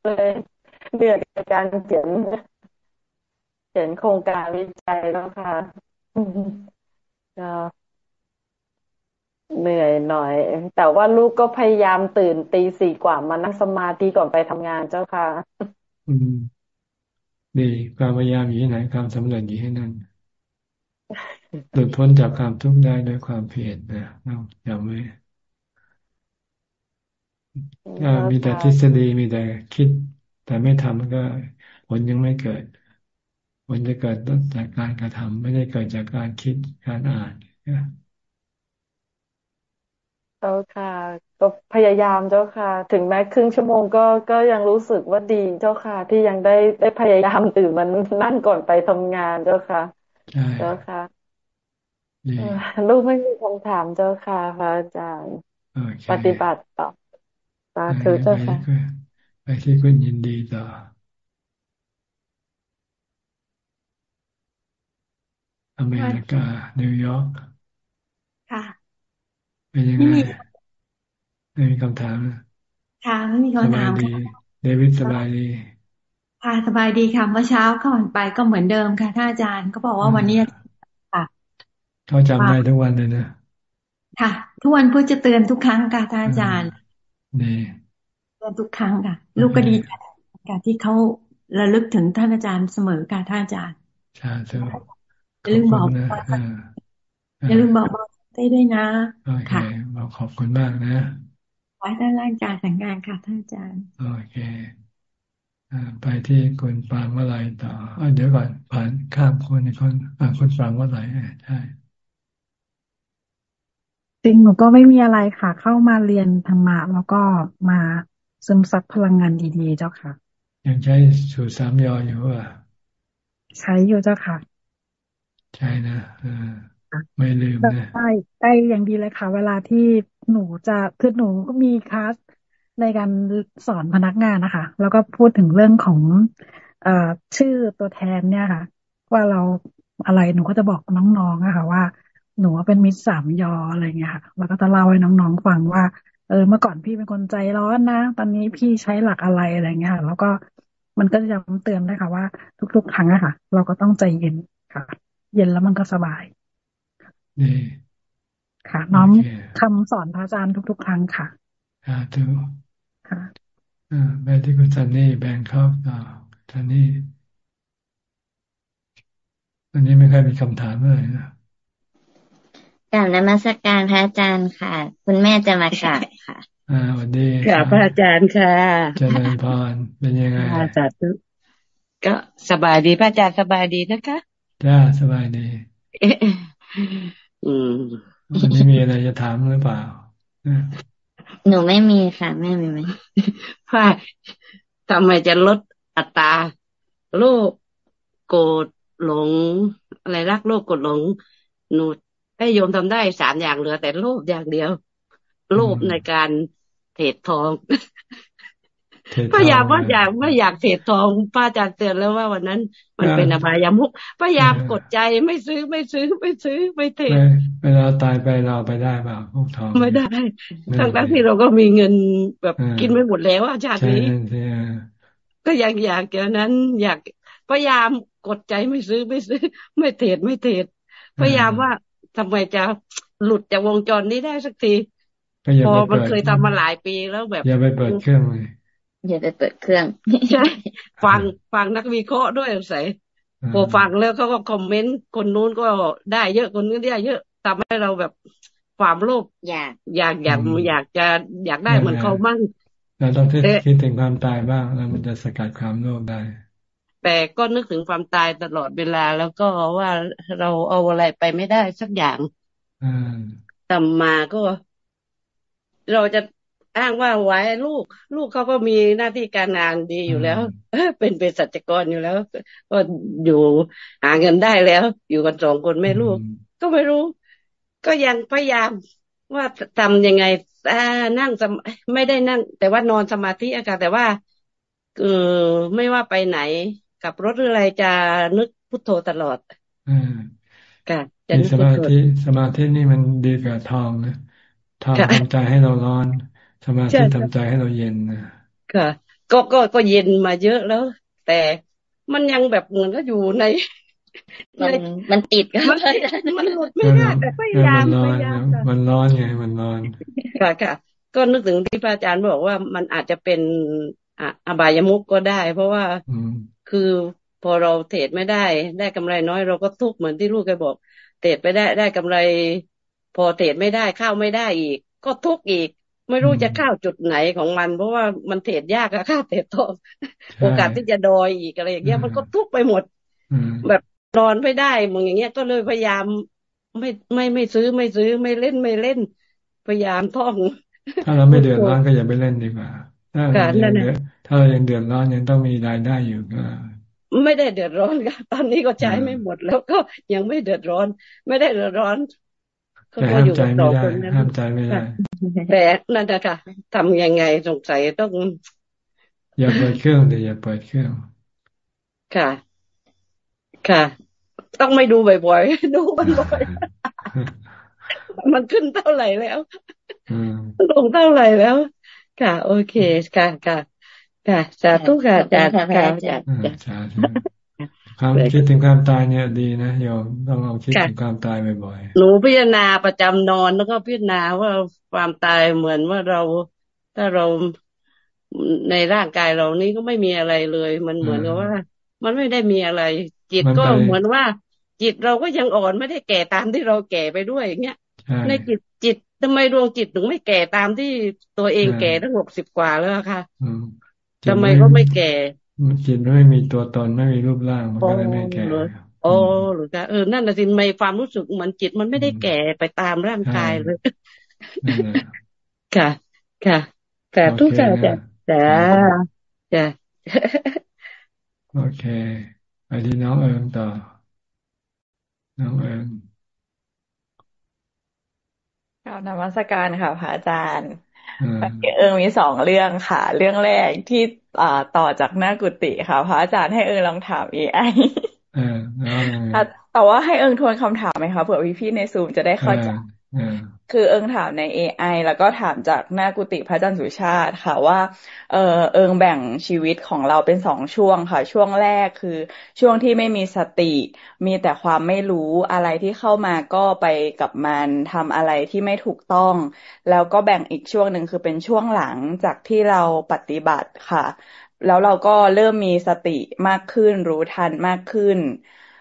เลยเหนื่อยกับการเขียน เขียนโครงการวิจัยแล้วค่ะก็เหนื่อยหน่อย แต่ว่าลูกก็พยายามตื่นตีสี่กว่ามานั่งสมาธิก่อนไปทำงานเจ้าค่ะอืมดีความพยายามอยู่ที่ไหนความสำเร็จอยู่ที่นั่นหลุดพ้นจากความทุกข์ได้ด้วยความเพียรนะเราอย่าไม่มีแต่ทฤษฎีมีแต่คิด แต่ไม่ทำก็ผลยังไม่เกิดผ ลจะเกิดจากการกระทำไม่ได้เกิดจากการคิดการอ่านเจ้าค่ะ ก็พยายามเจ้าค่ะ ถึงแม้ครึ่งชั่วโมงก็ก็ยังรู้สึกว่าดีเจ้าค่ะ ที่ยังได้ได้พยายามตื่นมันนั่งก่อนไปทำงานเจ้าค่ะเจ้าค่ะลูกไม่มีคำถามเจ้าค่ะพระอาจารย์ปฏิบัติต่อสาธุเจ้าค่ะ ไปที่คุณยินดีต่อ อเมริกา นิวยอร์กค่ะเป็นยังไงไม่มีคำถามค่ะไม่มีคำถามดีเดวิดสบายดีค่ะสบายดีค่ะเมื่อเช้าก่อนไปก็เหมือนเดิมค่ะท่านอาจารย์ก็บอกว่าวันนี้ค่ะเขาจำได้ทุกวันเลยนะค่ะ ทุกวันเพื่อจะเตือนทุกครั้งค่ะท่านอาจารย์ดีเตือนทุกครั้งค่ะ ลูกก็ดีใจค่ะที่เขาระลึกถึงท่านอาจารย์เสมอค่ะท่านอาจารย์ใช่ถูก อย่าลืมบอกอย่าลืมบอกบอกได้ด้วยนะค่ะบอกขอบคุณมากนะไว้ด้านล่างการสังงานค่ะท่านอาจารย์โอเคไปที่คุณฟางว่าไรต่ออเดี๋ยวก่อนผ่านข้ามคนในคนคุณฟางว่าไรใช่จริงหนูก็ไม่มีอะไรค่ะ เข้ามาเรียนธรรมะแล้วก็มาซึมซับพลังงานดีๆเจ้าค่ะ ยังใช้สูตรสามยออยู่ว่าใช้อยู่เจ้าค่ะ ใช่นะเออไม่ลืมนะใช่ใช่อย่างดีเลยค่ะ เวลาที่หนูจะคือหนูก็มีคลาสในการสอนพนักงานนะคะ แล้วก็พูดถึงเรื่องของเอ่อชื่อตัวแทนเนี่ยค่ะ ว่าเราอะไรหนูก็จะบอกน้องๆอะค่ะว่าหนูเป็นมิตรสามยออะไรเงี้ยค่ะแล้วก็จะเล่าให้น้องๆฟังว่า เออเมื่อก่อนพี่เป็นคนใจร้อนนะ ตอนนี้พี่ใช้หลักอะไรอะไรเงี้ยแล้วก็มันก็จะย้ำเตือนได้ค่ะว่า ทุก ๆ ครั้งอะค่ะ เราก็ต้องใจเย็นค่ะ เย็นแล้วมันก็สบายค่ะ น้องคำสอนพระอาจารย์ทุก ๆ ครั้งค่ะค่ะถูกค่ะอ่าไปที่คุณซันนี่แบงคอกต่อซันนี่อันนี้ไม่เคยมีคำถามเลยนะกล่าวนมัสการพระอาจารย์ค่ะ คุณแม่จะมากราบค่ะอ่าวันดีกราบพระอาจารย์ค่ะเจริญพรเป็นยังไงสาธุก็สบายดีพระอาจารย์สบายดีนะคะ จ้าสบายดีอืมวันนี้มีอะไรจะถามหรือเปล่าหนูไม่มีค่ะแม่มีไหมว่าทำไมจะลดอัตราโลภโกรธหลง อะไรรักโลภโกรธหลง หนูให้โยมทำได้สามอย่างเหลือ แต่โลภอย่างเดียว โลภในการเทรดทอง พยายามว่าอยากไม่อยากเทรดทองป้าจารเตือนแล้วว่าวันนั้น มันเป็นอบายามุกพยายามกดใจไม่ซื้อไม่ซื้อไม่ซื้อไม่เทรดเวลาตายไปเราไปได้เปล่าพวกทองไม่ได้ทั้งทั้งที่เราก็มีเงินแบบกินไม่หมดแล้วอาจารย์นี้ก็อยากอยากอย่างนั้น อยากพยายามกดใจไม่ซื้อไม่ซื้อ ไม่เทรดไม่เทรดพยายามว่าทำไมจะหลุดจากวงจรนี้ได้สักทีพอมันเคยทำมาหลายปีแล้วแบบอย่าไปเปิดเครื่องเลย อย่าไปเปิดเครื่อง ใช่ ฟังฟังนักวิเคราะห์ด้วยใส่พอฟังแล้วเขาก็คอมเมนต์คนนู้นก็ได้เยอะคนนี้ได้เยอะทำให้เราแบบความโลภอยากอยากอยากอยากจะอยากได้เหมือนเขามั่งเราต้องคิดถึงความตายบ้างแล้วมันจะสกัดความโลภได้ แต่ก็นึกถึงความตายตลอดเวลาแล้วก็ว่าเราเอาอะไรไปไม่ได้สักอย่างทำมาก็ เราจะ อ้างว่าไว้ลูก ลูกเขาก็มีหน้าที่การงานดีอยู่แล้ว เป็นเป็นสัจกรอยู่แล้ว ก็อยู่หาเงินได้แล้ว อยู่กันสองคนแม่ลูก ก็ไม่รู้ ก็ยังพยายามว่าทำยังไงนั่งไม่ได้นั่ง แต่ว่านอนสมาธิอากาศแต่ว่าเออไม่ว่าไปไหน กับรถหรืออะไรจะนึกพุทโธตลอดอืมค่ะจะนึกสมาธิสมาธินี่มันดีกว่าทองนะทองทำใจให้เราร้อน สมาธิทำใจให้เราเย็นนะค่ะ ก็ก็ก็เย็นมาเยอะแล้ว แต่มันยังแบบเหมือนก็อยู่ในมันมันติดกันมันหลุดไม่ได้แต่พยายามพยายามมันร้อนไงมันร้อนค่ะค่ะ ก็นึกถึงที่พระอาจารย์บอกว่ามันอาจจะเป็นอบายมุกก็ได้ เพราะว่าคือพอเราเทรดไม่ได้ ได้กำไรน้อยเราก็ทุกข์เหมือนที่ลูกแกบอก เทรดไปได้ได้กำไร พอเทรดไม่ได้เข้าไม่ได้อีก ก็ทุกข์อีก ไม่รู้จะเข้าจุดไหนของมัน เพราะว่ามันเทรดยากอะค่าเทรดทองโอกาสที่จะดอยอีกอะไรอย่างเงี้ยมันก็ทุกข์ไปหมดแบบนอนไม่ได้มึงอย่างเงี้ยก็เลยพยายามไม่ไม่ไม่ซื้อไม่ซื้อไม่เล่นไม่เล่น พยายามท่อง ถ้าเราไม่เดือดร้อนก็อย่าไปเล่นดีกว่าถ้าเรายังถ้าเรายังเดือดร้อนยังต้องมีรายได้อยู่ก็ไม่ได้เดือดร้อนค่ะตอนนี้ก็ใช้ไม่หมดแล้วก็ยังไม่เดือดร้อน ไม่ได้เดือดร้อน ก็อยู่กับต่อคนนั้นห้ามใจไม่ได้แต่นั่นนะค่ะทำยังไงสงสัยต้อง อย่าเปิดเครื่องเดี๋ยวอย่าเปิดเครื่อง ค่ะ ค่ะ ต้องไม่ดูบ่อยๆดูมันบ่อยมันขึ้นเท่าไหร่แล้วลงเท่าไหร่แล้ว ค่ะ โอเคค่ะค่ะค่ะสาธุค่ะอาจารย์ค่ะอาจารย์ ความคิดถึงความตายเนี่ยดีนะโยมต้องลองคิดถึงความตายบ่อยๆหนูพิจารณาประจำนอนแล้วก็พิจารณาว่าความตายเหมือนว่าเราถ้าเราในร่างกายเรานี้ก็ไม่มีอะไรเลย มันเหมือนกับว่า มันไม่ได้มีอะไร จิตก็เหมือนว่า จิตเราก็ยังอ่อนไม่ได้แก่ตามที่เราแก่ไปด้วยอย่างเงี้ยในจิตจิตทำไมดวงจิตถึงไม่แก่ตามที่ตัวเองแก่ตั้งหกสิบกว่าแล้วค่ะทำไมก็ไม่แก่ จิตไม่มีตัวตนไม่มีรูปร่างมันก็เลยไม่แก่โอ้หรือจะเออนั่นนะสิไม่ความรู้สึกเหมือนจิตมันไม่ได้แก่ไปตามร่างกายเลยค่ะ ค่ะแต่ทุกอย่างจะจ้าจ้าโอเคไปที่น้องเอิงต่อ น้องเอิงกล่าวนมัสการค่ะพระอาจารย์เอิงมีสองเรื่องค่ะ เรื่องแรกที่ ต่อจากหน้ากุฏิค่ะ พระอาจารย์ให้เอิงลองถามเอไอแต่ว่าให้เอิงทวนคำถามไหมคะเผื่อพี่ๆในซูมจะได้เข้าใจ คือเอิงถามใน AI แล้วก็ถามจากหน้ากุฏิพระจันทร์สุชาติค่ะว่า เออเอิงแบ่งชีวิตของเราเป็นสองช่วงค่ะ ช่วงแรกคือช่วงที่ไม่มีสติ มีแต่ความไม่รู้อะไรที่เข้ามาก็ไปกับมันทำอะไรที่ไม่ถูกต้อง แล้วก็แบ่งอีกช่วงหนึ่งคือเป็นช่วงหลังจากที่เราปฏิบัติค่ะ แล้วเราก็เริ่มมีสติมากขึ้น รู้ทันมากขึ้น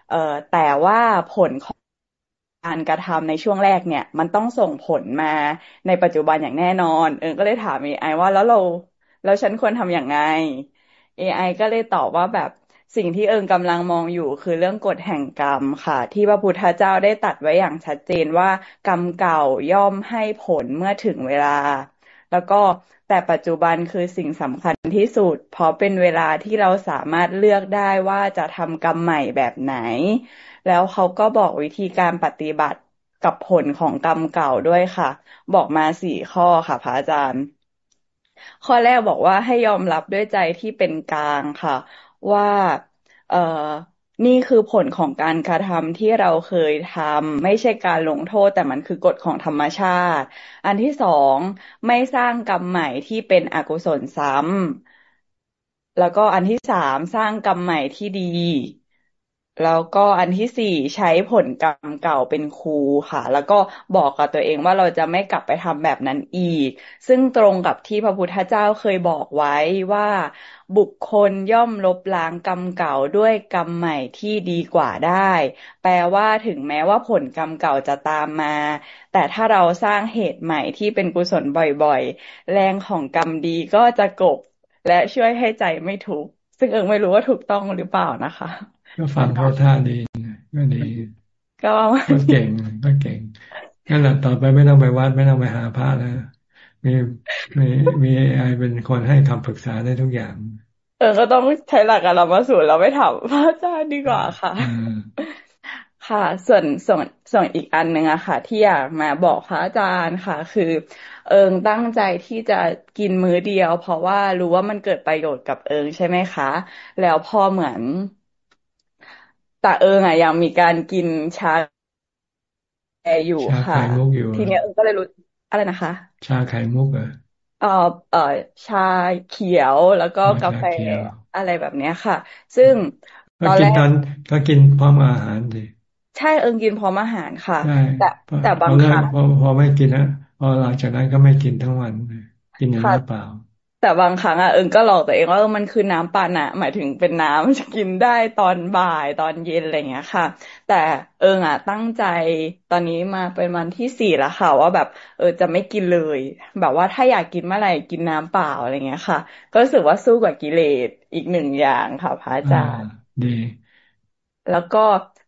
เอ่อแต่ว่าผลข การกระทำในช่วงแรกเนี่ย มันต้องส่งผลมาในปัจจุบันอย่างแน่นอน เออก็เลยถาม AI ว่าแล้วเราแล้วฉันควรทำอย่างไง AI ก็เลยตอบว่าแบบสิ่งที่เอิงกำลังมองอยู่คือเรื่องกฎแห่งกรรมค่ะ ที่พระพุทธเจ้าได้ตัดไว้อย่างชัดเจนว่ากรรมเก่าย่อมให้ผลเมื่อถึงเวลา แล้วก็แต่ปัจจุบันคือสิ่งสำคัญที่สุด เพราะเป็นเวลาที่เราสามารถเลือกได้ว่าจะทำกรรมใหม่แบบไหน แล้วเขาก็บอกวิธีการปฏิบัติกับผลของกรรมเก่าด้วยค่ะ บอกมาสี่ข้อค่ะพระอาจารย์ ข้อแรกบอกว่าให้ยอมรับด้วยใจที่เป็นกลางค่ะ ว่า เอ่อ นี่คือผลของการกระทำที่เราเคยทำไม่ใช่การลงโทษแต่มันคือกฎของธรรมชาติ อันที่สองไม่สร้างกรรมใหม่ที่เป็นอกุศลซ้ำแล้วก็อันที่สามสร้างกรรมใหม่ที่ดี แล้วก็อันที่สี่ใช้ผลกรรมเก่าเป็นครูค่ะ แล้วก็บอกกับตัวเองว่าเราจะไม่กลับไปทำแบบนั้นอีก ซึ่งตรงกับที่พระพุทธเจ้าเคยบอกไว้ว่า บุคคลย่อมลบล้างกรรมเก่าด้วยกรรมใหม่ที่ดีกว่าได้ แปลว่าถึงแม้ว่าผลกรรมเก่าจะตามมา แต่ถ้าเราสร้างเหตุใหม่ที่เป็นกุศลบ่อยๆ แรงของกรรมดีก็จะกบ และช่วยให้ใจไม่ทุกข์ซึ่งเอิงไม่รู้ว่าถูกต้องหรือเปล่านะคะ ก็ฟังเขาท่าดีก็ดีก็ก็เก่งก็เก่งนั่นแหละต่อไปไม่ต้องไปวัดไม่ต้องไปหาพระแล้ว มีมีมีไอเป็นคนให้คำปรึกษาได้ทุกอย่าง เออ ก็ต้องใช้หลักการเรามาสูตรเราไม่ถามพระอาจารย์ดีกว่าค่ะค่ะ ส่วนส่วนส่วนอีกอันหนึ่งอะค่ะ ที่อยากมาบอกพระอาจารย์ค่ะ คือ เอิงตั้งใจที่จะกินมื้อเดียว เพราะว่ารู้ว่ามันเกิดประโยชน์กับเอิงใช่ไหมคะ แล้วพอเหมือน แต่เอิงอะยังมีการกินชาแออยู่ค่ะ ทีเนี้ยเอิงก็เลยรู้ อะไรนะคะ ชาไข่มุกเหรอเอ่อเอ่อชาเขียวแล้วก็กาแฟอะไรแบบเนี้ยค่ะ ซึ่งตอนแรกก็กินพร้อมอาหารดิใช่เอิงกินพร้อมอาหารค่ะ แต่แต่บางครั้งพอไม่กินนะพอหลังจากนั้นก็ไม่กินทั้งวัน กินอย่างนี้เปล่า แต่บางครั้งอะเอิงก็หลอกตัวเองว่ามันคือน้ำปานะหมายถึงเป็นน้ำจะกินได้ตอนบ่ายตอนเย็นอะไรเงี้ยค่ะ แต่เอิงอะตั้งใจตอนนี้มาเป็นวันที่สี่แล้วค่ะ ว่าแบบเออจะไม่กินเลย แบบว่าถ้าอยากกินเมื่อไหร่กินน้ำเปล่าอะไรเงี้ยค่ะ ก็รู้สึกว่าสู้กับกิเลสอีกหนึ่งอย่างค่ะพระอาจารย์ดีแล้วก็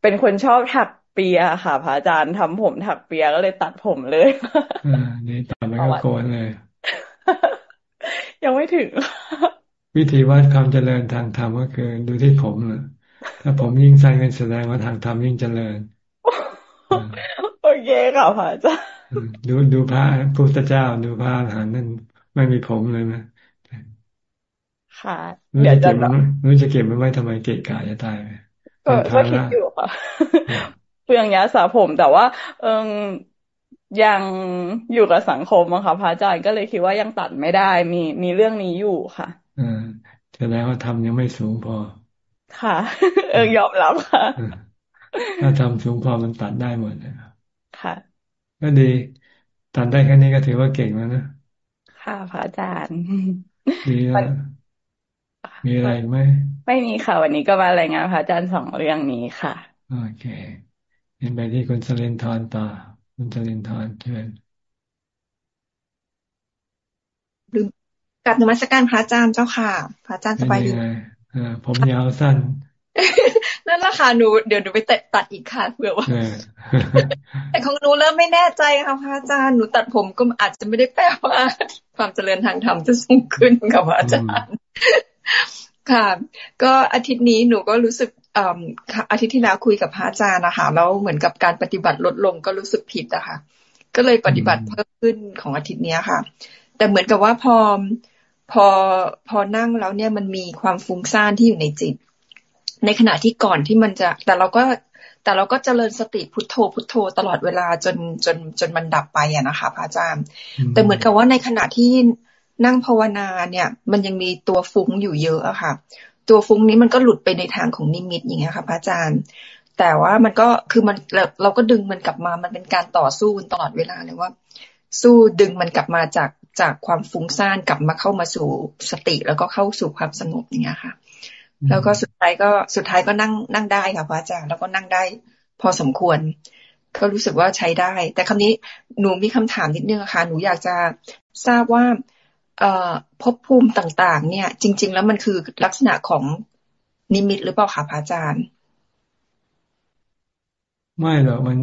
เป็นคนชอบถักเปียค่ะพระอาจารย์ทำผมถักเปียก็เลยตัดผมเลยอ่านี่ตัดแล้วก็โกนเลย ยังไม่ถึง วิธีวัดความเจริญทางธรรมก็คือ ดูที่ผมนะถ้าผมยิ่งสั้นกันแสดงว่าทางธรรมยิ่งเจริญ โอเคค่ะพระอาจารย์ดูดูพระพุทธเจ้า ดูพระอรหันต์นั่นไม่มีผมเลยนะค่ะ เดี๋ยวจะเก็บมันรู้จะเก็บมันไว้ทำไมเกะกะจะตายไปก็ก็คิดอยู่ค่ะเพื่องยาสาผมแต่ว่า เออ ยังอยู่กับสังคมอะค่ะพระอาจารย์ก็เลยคิดว่ายังตัดไม่ได้ มีมีเรื่องนี้อยู่ค่ะอ่าแสดงว่าทำยังไม่สูงพอ ค่ะ เออยอมรับค่ะ ถ้าทำสูงพอมันตัดได้หมดเลยค่ะก็ดี ตัดได้แค่นี้ก็ถือว่าเก่งแล้วนะ ค่ะพระอาจารย์ดีแล้วมีอะไรไหม ไม่มีค่ะ วันนี้ก็มารายงานพระอาจารย์สองเรื่องนี้ค่ะ โอเคเห็นไปที่คุณสลินทร์ต่อ คุณสลินทร์เชิญกับนมัสการพระอาจารย์เจ้าค่ะ พระอาจารย์สบายดีผมยาวสั้น นั่นแหละค่ะหนูเดี๋ยวหนูไปตัดตัดอีกค่ะเผื่อว่าแต่ของหนูเริ่มไม่แน่ใจค่ะพระอาจารย์หนูตัดผมก็อาจจะไม่ได้แปลว่า ความเจริญทางธรรมจะสูงขึ้นกับพระอาจารย์ค่ะ ก็อาทิตย์นี้หนูก็รู้สึก อาทิตย์ที่แล้วคุยกับพระอาจารย์นะคะแล้วเหมือนกับการปฏิบัติลดลงก็รู้สึกผิดอะค่ะ ก็เลยปฏิบัติเพิ่มขึ้นของอาทิตย์นี้ค่ะ แต่เหมือนกับว่าพอพอพอนั่งแล้วเนี่ยมันมีความฟุ้งซ่านที่อยู่ในจิต ในขณะที่ก่อนที่มันจะ แต่เราก็แต่เราก็เจริญสติพุทโธพุทโธตลอดเวลาจนจนจนมันดับไปอะนะคะพระอาจารย์ แต่เหมือนกับว่าในขณะที่นั่งภาวนาเนี่ย มันยังมีตัวฟุ้งอยู่เยอะอะค่ะ ตัวฟุ้งนี้มันก็หลุดไปในทางของนิมิตอย่างเงี้ยค่ะพระอาจารย์ แต่ว่ามันก็คือมันเราก็ดึงมันกลับมามันเป็นการต่อสู้ตลอดเวลาเลยว่า สู้ดึงมันกลับมาจากจากความฟุ้งซ่านกลับมาเข้ามาสู่สติ แล้วก็เข้าสู่ความสงบอย่างเงี้ยค่ะ แล้วก็สุดท้ายก็สุดท้ายก็นั่งนั่งได้ค่ะพระอาจารย์แล้วก็นั่งได้พอสมควรก็รู้สึกว่าใช้ได้ แต่คำนี้หนูมีคำถามนิดนึงค่ะ หนูอยากจะทราบว่าเอ่อ ภพภูมิต่าง ๆ เนี่ย จริง ๆ แล้วมันคือลักษณะของนิมิตหรือเปล่าคะพระอาจารย์ ไม่หรอกมัน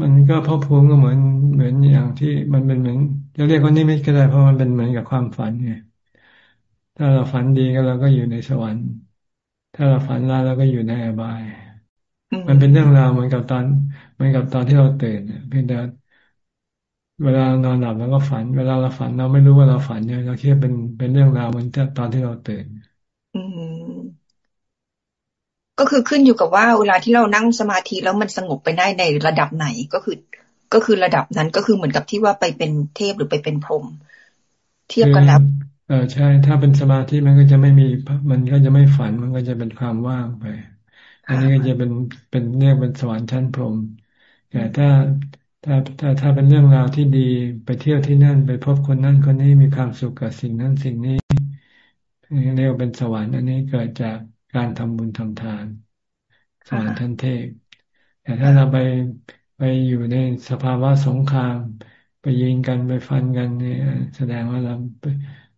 มันก็ภพภูมิก็เหมือนเหมือนอย่างที่มันเป็นเหมือนจะเรียกว่านิมิตก็ได้เพราะมันเป็นเหมือนกับความฝันไงถ้าเราฝันดีก็เราก็อยู่ในสวรรค์ ถ้าเราฝันร้ายเราก็อยู่ในอบาย มันเป็นเรื่องราวเหมือนกับตอนเหมือนกับตอนที่เราตื่นเพียงแต่ เวลานอนหลับแล้วก็ฝัน เวลาเราฝันเราไม่รู้ว่าเราฝันเนี่ยเราคิดเป็นเป็นเรื่องราวเหมือนตอนที่เราตื่น อืมก็คือขึ้นอยู่กับว่าเวลาที่เรานั่งสมาธิแล้วมันสงบไปได้ในระดับไหนก็คือ ก็คือระดับนั้นก็คือเหมือนกับที่ว่าไปเป็นเทพหรือไปเป็นพรหมเทียบกันแล้วเออใช่ ถ้าเป็นสมาธิมันก็จะไม่มีมันก็จะไม่ฝันมันก็จะเป็นความว่างไป อันนี้ก็จะเป็นเป็นเรียกเป็นสวรรค์ชั้นพรหมแต่ถ้า ถ้าถ้าถ้าเป็นเรื่องราวที่ดีไปเที่ยวที่นั่น ไปพบคนนั้นคนนี้มีความสุขกับสิ่งนั้นสิ่งนี้เรียกว่าเป็นสวรรค์อันนี้เกิดจากการทำบุญทำทาน สวรรค์ท่านเทพแต่ถ้าเราไปไปอยู่ในสภาวะสงคราม ไปยิงกันไปฟันกันเนี่ยแสดงว่าเรา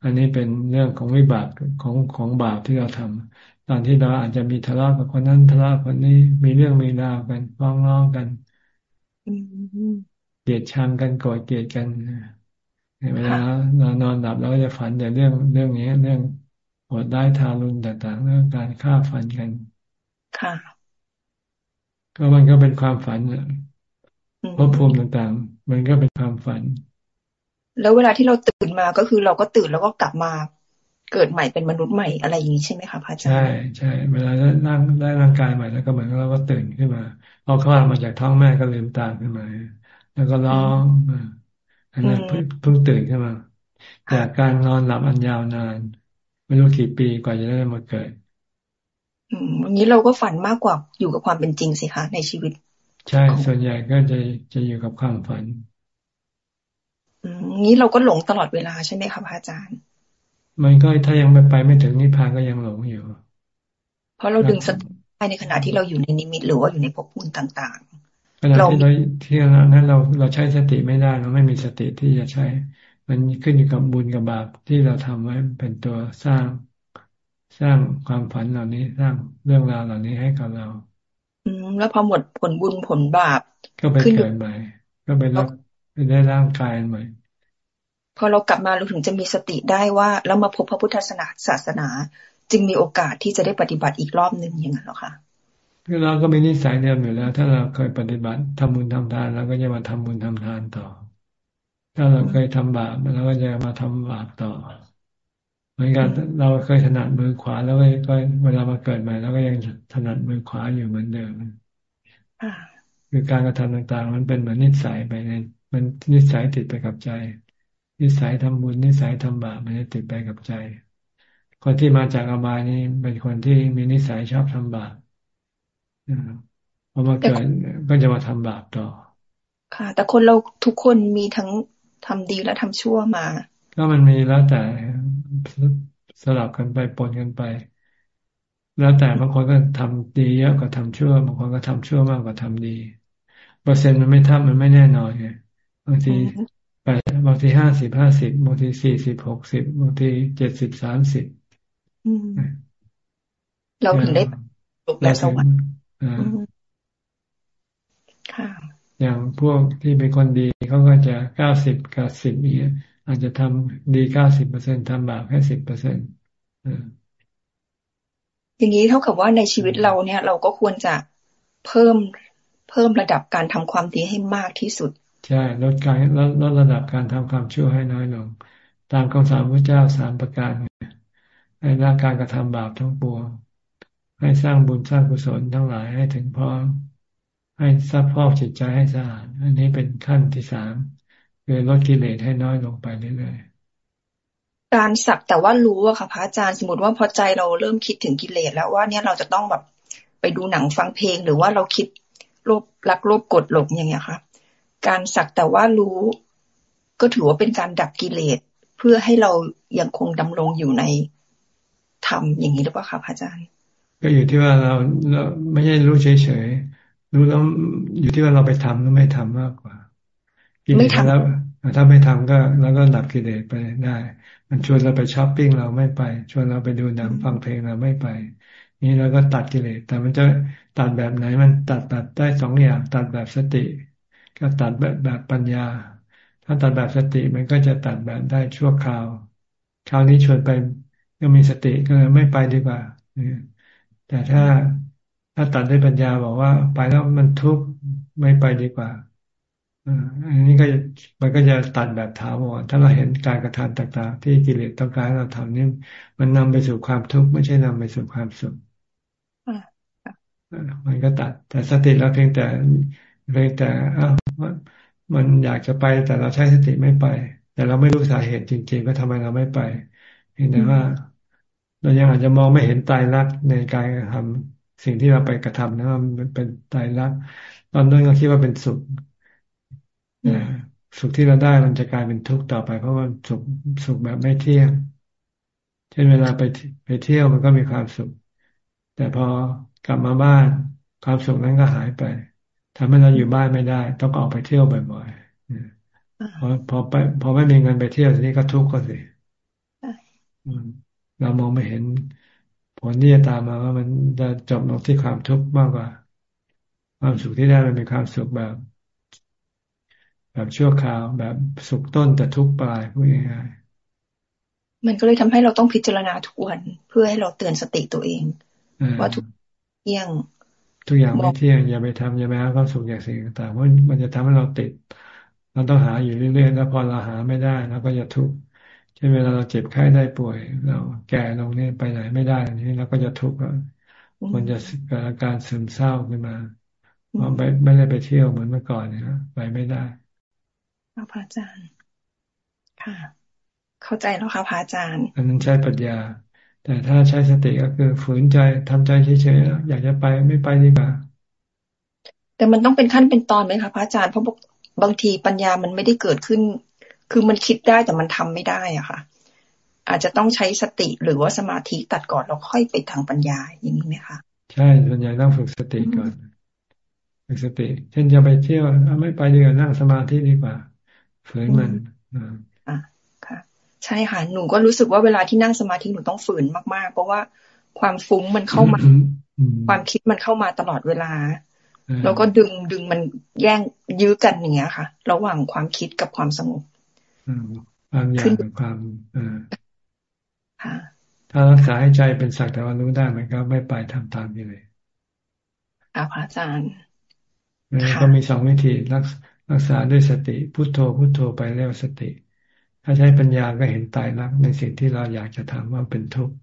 อันนี้เป็นเรื่องของวิบากของของบาปที่เราทำตอนที่เราอาจจะมีทะเลาะกับคนนั้นทะเลาะคนนี้มีเรื่องมีราวกันฟ้องร้องกัน เกลียดชังกันโกรธเกลียดกันเวลาเรานอนหลับเราก็จะฝันแต่เรื่องเรื่องนี้เรื่องโหดได้ทารุณต่างๆเรื่องการฆ่าฟันกัน ค่ะ ก็มันก็เป็นความฝันภพภูมิต่างๆ มันก็เป็นความฝัน แล้วเวลาที่เราตื่นมาก็คือเราก็ตื่นแล้วก็กลับมา เกิดใหม่เป็นมนุษย์ใหม่อะไรอย่างนี้ใช่ไหมคะพระอาจารย์ใช่ใช่เวลาได้ร่างได้ร่างกายใหม่แล้วก็เหมือนเราก็ตื่นขึ้นมาพอคลอดมาจากท้องแม่ก็ลืมตาขึ้นมา แล้วก็ร้องอันนั้นเพิ่งตื่นขึ้นมาจากการนอนหลับอันยาวนานไม่รู้กี่ปีกว่าจะได้มาเกิดอืมวันนี้เราก็ฝันมากกว่าอยู่กับความเป็นจริงสิคะในชีวิต ใช่ ส่วนใหญ่ก็จะจะอยู่กับความฝันอืมนี้เราก็หลงตลอดเวลาใช่ไหมคะพระอาจารย์ มันก็ถ้ายังไม่ไปไม่ถึงนิพพานก็ยังหลงอยู่ เพราะเราดึงสติไปในขณะที่เราอยู่ในนิมิตหรือว่าอยู่ในภพภูมิต่างๆขณะที่เราที่นั้นเราเราใช้สติไม่ได้เราไม่มีสติที่จะใช้ มันขึ้นอยู่กับบุญกับบาปที่เราทำไว้เป็นตัวสร้างสร้างความฝันเหล่านี้สร้างเรื่องราวเหล่านี้ให้กับเรา อืมแล้วพอหมดผลบุญผลบาป ก็ไปเกิดใหม่ ก็ไปรับไปได้ร่างกายใหม่ พอเรากลับมาเราถึงจะมีสติได้ว่าแล้วมาพบพระพุทธศาสนาศาสนา จึงมีโอกาสที่จะได้ปฏิบัติอีกรอบหนึ่งอย่างนั้นหรอคะคือเราก็มีนิสัยเดิมอยู่แล้ว ถ้าเราเคยปฏิบัติทำบุญทำทานเราก็จะมาทำบุญทำทานต่อ ถ้าเราเคยทำบาปเราก็จะมาทำบาปต่อเหมือนกันเราเคยถนัดมือขวาแล้วก็เวลามาเกิดใหม่แล้วก็ยังถนัดมือขวาอยู่เหมือนเดิมคือการกระทำต่างๆ มันเป็นเหมือนนิสัยไปในมันนิสัยติดไปกับใจ นิสัยทำบุญนิสัยทำบาปมันจะติดไปกับใจ คนที่มาจากอบายนี้เป็นคนที่มีนิสัยชอบทำบาปพอมาเกิดก็จะมาทำบาปต่อ ค่ะ แต่คนเราทุกคนมีทั้งทำดีและทำชั่วมา ก็มันมีแล้วแต่สลับกันไปปนกันไป แล้วแต่บางคนก็ทำดีเยอะกว่าทำชั่วบางคนก็ทำชั่วมากกว่าทำดี เปอร์เซ็นต์มันไม่ทับมันไม่แน่นอนไงบางที แปดบางทีห้าสิบห้าสิบบางทีสี่สิบหกสิบบางทีเจ็ดสิบสามสิบเราถึงได้จบแล้วสวรรค์ค่ะอย่างพวกที่เป็นคนดีเขาก็จะเก้าสิบกับสิบนี้อาจจะทำดีเก้าสิบเปอร์เซ็นทำบาปแค่สิบเปอร์เซ็นต์อย่างนี้เท่ากับว่าในชีวิตเราเนี่ย เราก็ควรจะเพิ่มเพิ่มระดับการทำความดีให้มากที่สุด ใช่ลดการลดลดระดับการทำความชั่วให้น้อยลง ตามคำสอนพระเจ้าสามประการให้ละการกระทำบาปทั้งปวงให้สร้างบุญสร้างกุศลทั้งหลายให้ถึงพร้อม ให้ซับพอกจิตใจให้สะอาดอันนี้เป็นขั้นที่สามคือลดกิเลสให้น้อยลงไปเรื่อยๆการสักแต่ว่ารู้อะค่ะพระอาจารย์สมมติว่าพอใจเราเริ่มคิดถึงกิเลสแล้วว่าเนี่ยเราจะต้องแบบไปดูหนังฟังเพลงหรือว่าเราคิดโลภรักโลภกดหลงอย่างเงี้ยค่ะ การสักแต่ว่ารู้ ก็ถือว่าเป็นการดับกิเลส เพื่อให้เรายังคงดำรงอยู่ในธรรมอย่างนี้หรือเปล่าคะพระอาจารย์ ก็อยู่ที่ว่าเราเราไม่ใช่รู้เฉยๆรู้แล้วอยู่ที่ว่าเราไปทำหรือไม่ทำมากกว่ากิเลสแล้วถ้าไม่ทำก็แล้วก็ดับกิเลสไปได้ มันชวนเราไปช้อปปิ้งเราไม่ไป ชวนเราไปดูหนังฟังเพลงเราไม่ไป นี่เราก็ตัดกิเลส แต่มันจะตัดแบบไหนมันตัดตัดได้สองอย่าง ตัดแบบสติ ก็ตัดแบบแบบปัญญา ถ้าตัดแบบสติมันก็จะตัดแบบได้ชั่วคราว คราวนี้ชวนไปก็มีสติก็ไม่ไปดีกว่าแต่ถ้าถ้าตัดด้วยปัญญาบอกว่า ไปแล้วมันทุกข์ไม่ไปดีกว่าอันนี้ก็มันก็จะตัดแบบถาวรถ้าเราเห็นการกระทำต่างๆ ที่กิเลสต้องการเราทำนี่มันนำไปสู่ความทุกข์ไม่ใช่นำไปสู่ความสุขมันก็ตัด แต่สติเราเพียงแต่ เพียงแต่อ้าวมันอยากจะไปแต่เราใช้สติไม่ไป แต่เราไม่รู้สาเหตุจริงๆว่าทำไมเราไม่ไปเพียงแต่ว่า เรายังอาจจะมองไม่เห็นตายรักในการทำสิ่งที่เราไปกระทำนะมันเป็นตายรักตอนนั้นเราคิดว่าเป็นสุขสุขที่เราได้มันจะกลายเป็นทุกข์ต่อไป เพราะว่าสุขสุขแบบไม่เที่ยง เช่นเวลาไปไปเที่ยวมันก็มีความสุข แต่พอกลับมาบ้านความสุขนั้นก็หายไป ทำให้เราอยู่บ้านไม่ได้ ต้องออกไปเที่ยวบ่อยๆพอพอไปพอไม่มีเงินไปเที่ยวทีนี้ก็ทุกข์ก็สิเรามองไม่เห็นผลที่จะตามมาว่ามันจะจบลงที่ความทุกข์มากกว่า ความสุขที่ได้มันเป็นความสุขแบบ แบบชั่วคราว แบบสุขต้นแต่ทุกปลายพูดง่ายๆมันก็เลยทำให้เราต้องพิจารณาทุกวัน เพื่อให้เราเตือนสติตัวเอง ว่าทุกเที่ยง ทุกอย่างไม่เที่ยงอย่าไปทำอย่าไปหาความสุขอย่างสิ่งต่างๆเพราะมันจะทำให้เราติดเราต้องหาอยู่เรื่อยๆแล้วพอเราหาไม่ได้เราก็จะทุกข์เช่นเวลาเราเจ็บไข้ได้ป่วย เราแก่ลงนี่ไปไหนไม่ได้อันนี้เราก็จะทุกข์มันจะเกิดอาการซึมเศร้าขึ้นมาเพราะไม่ไม่ได้ไปเที่ยวเหมือนเมื่อก่อนเนี่ยไปไม่ได้พระอาจารย์ค่ะ เข้าใจแล้วค่ะพระอาจารย์อันนั้นใช้ปัญญา แต่ถ้าใช้สติก็คือฝืนใจทำใจเฉยๆอยากจะไปไม่ไปดีกว่าแต่มันต้องเป็นขั้นเป็นตอนไหมคะพระอาจารย์เพราะบางทีปัญญามันไม่ได้เกิดขึ้น คือมันคิดได้แต่มันทำไม่ได้อะค่ะ อาจจะต้องใช้สติหรือว่าสมาธิตัดก่อนแล้วค่อยไปทางปัญญาอย่างนี้ไหมคะใช่ส่วนใหญ่ต้องฝึกสติก่อนฝึกสติ เช่นจะไปเที่ยวไม่ไปดีกว่านั่งสมาธิดีกว่าฝืนมันอ่าค่ะ ใช่ค่ะ หนูก็รู้สึกว่าเวลาที่นั่งสมาธิหนูต้องฝืนมากๆ เพราะว่าความฟุ้งมันเข้ามา ความคิดมันเข้ามาตลอดเวลา แล้วก็ดึงดึงมันแย่งยื้อกันอย่างเงี้ยค่ะ ระหว่างความคิดกับความสงบความอยากกับความถ้ารักษาให้ใจเป็นสักแต่ว่ารู้ได้มันก็ไม่ไปทำตามไปเลยค่ะพระอาจารย์ก็มีสองวิธีรักรักษาด้วยสติพุโทโธพุโทโธไปเรียกสติ ถ้าใช้ปัญญาก็เห็นตายรักในสิ่งที่เราอยากจะทำว่าเป็นทุกข์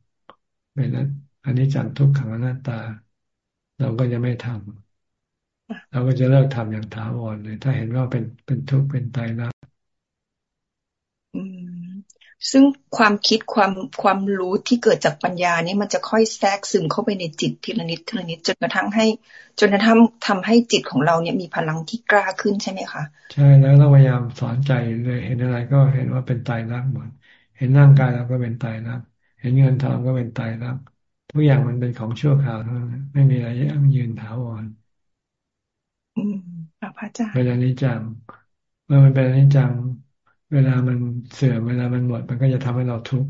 เป็นนั้นอันนี้จังทุกขังอนัตตา เราก็จะไม่ทำเราก็จะเลิกทำอย่างถาวรเลย ถ้าเห็นว่าเป็นเป็นทุกข์เป็นตายรัก ซึ่งความคิดความความรู้ที่เกิดจากปัญญานี่มันจะค่อยแทรกซึมเข้าไปในจิตทีละนิดทีละนิดจนกระทั่งให้ จนกระทั่งทำให้จิตของเราเนี่ยมีพลังที่กล้าขึ้นใช่ไหมคะใช่แล้วเราพยายามสอนใจเลยเห็นอะไรก็เห็นว่าเป็นตายรักหมดเห็นร่างกายเราก็เป็นตายรักเห็นเงินทองก็เป็นตายรักทุกอย่างมันเป็นของชั่วคราวเท่านั้นไม่มีอะไรยั่งยืนถาวรอืมพระอาจารย์เวลานี้จังเมื่อมันเป็นอนิจจัง เวลามันเสื่อมเวลามันหมด มันก็จะทำให้เราทุกข์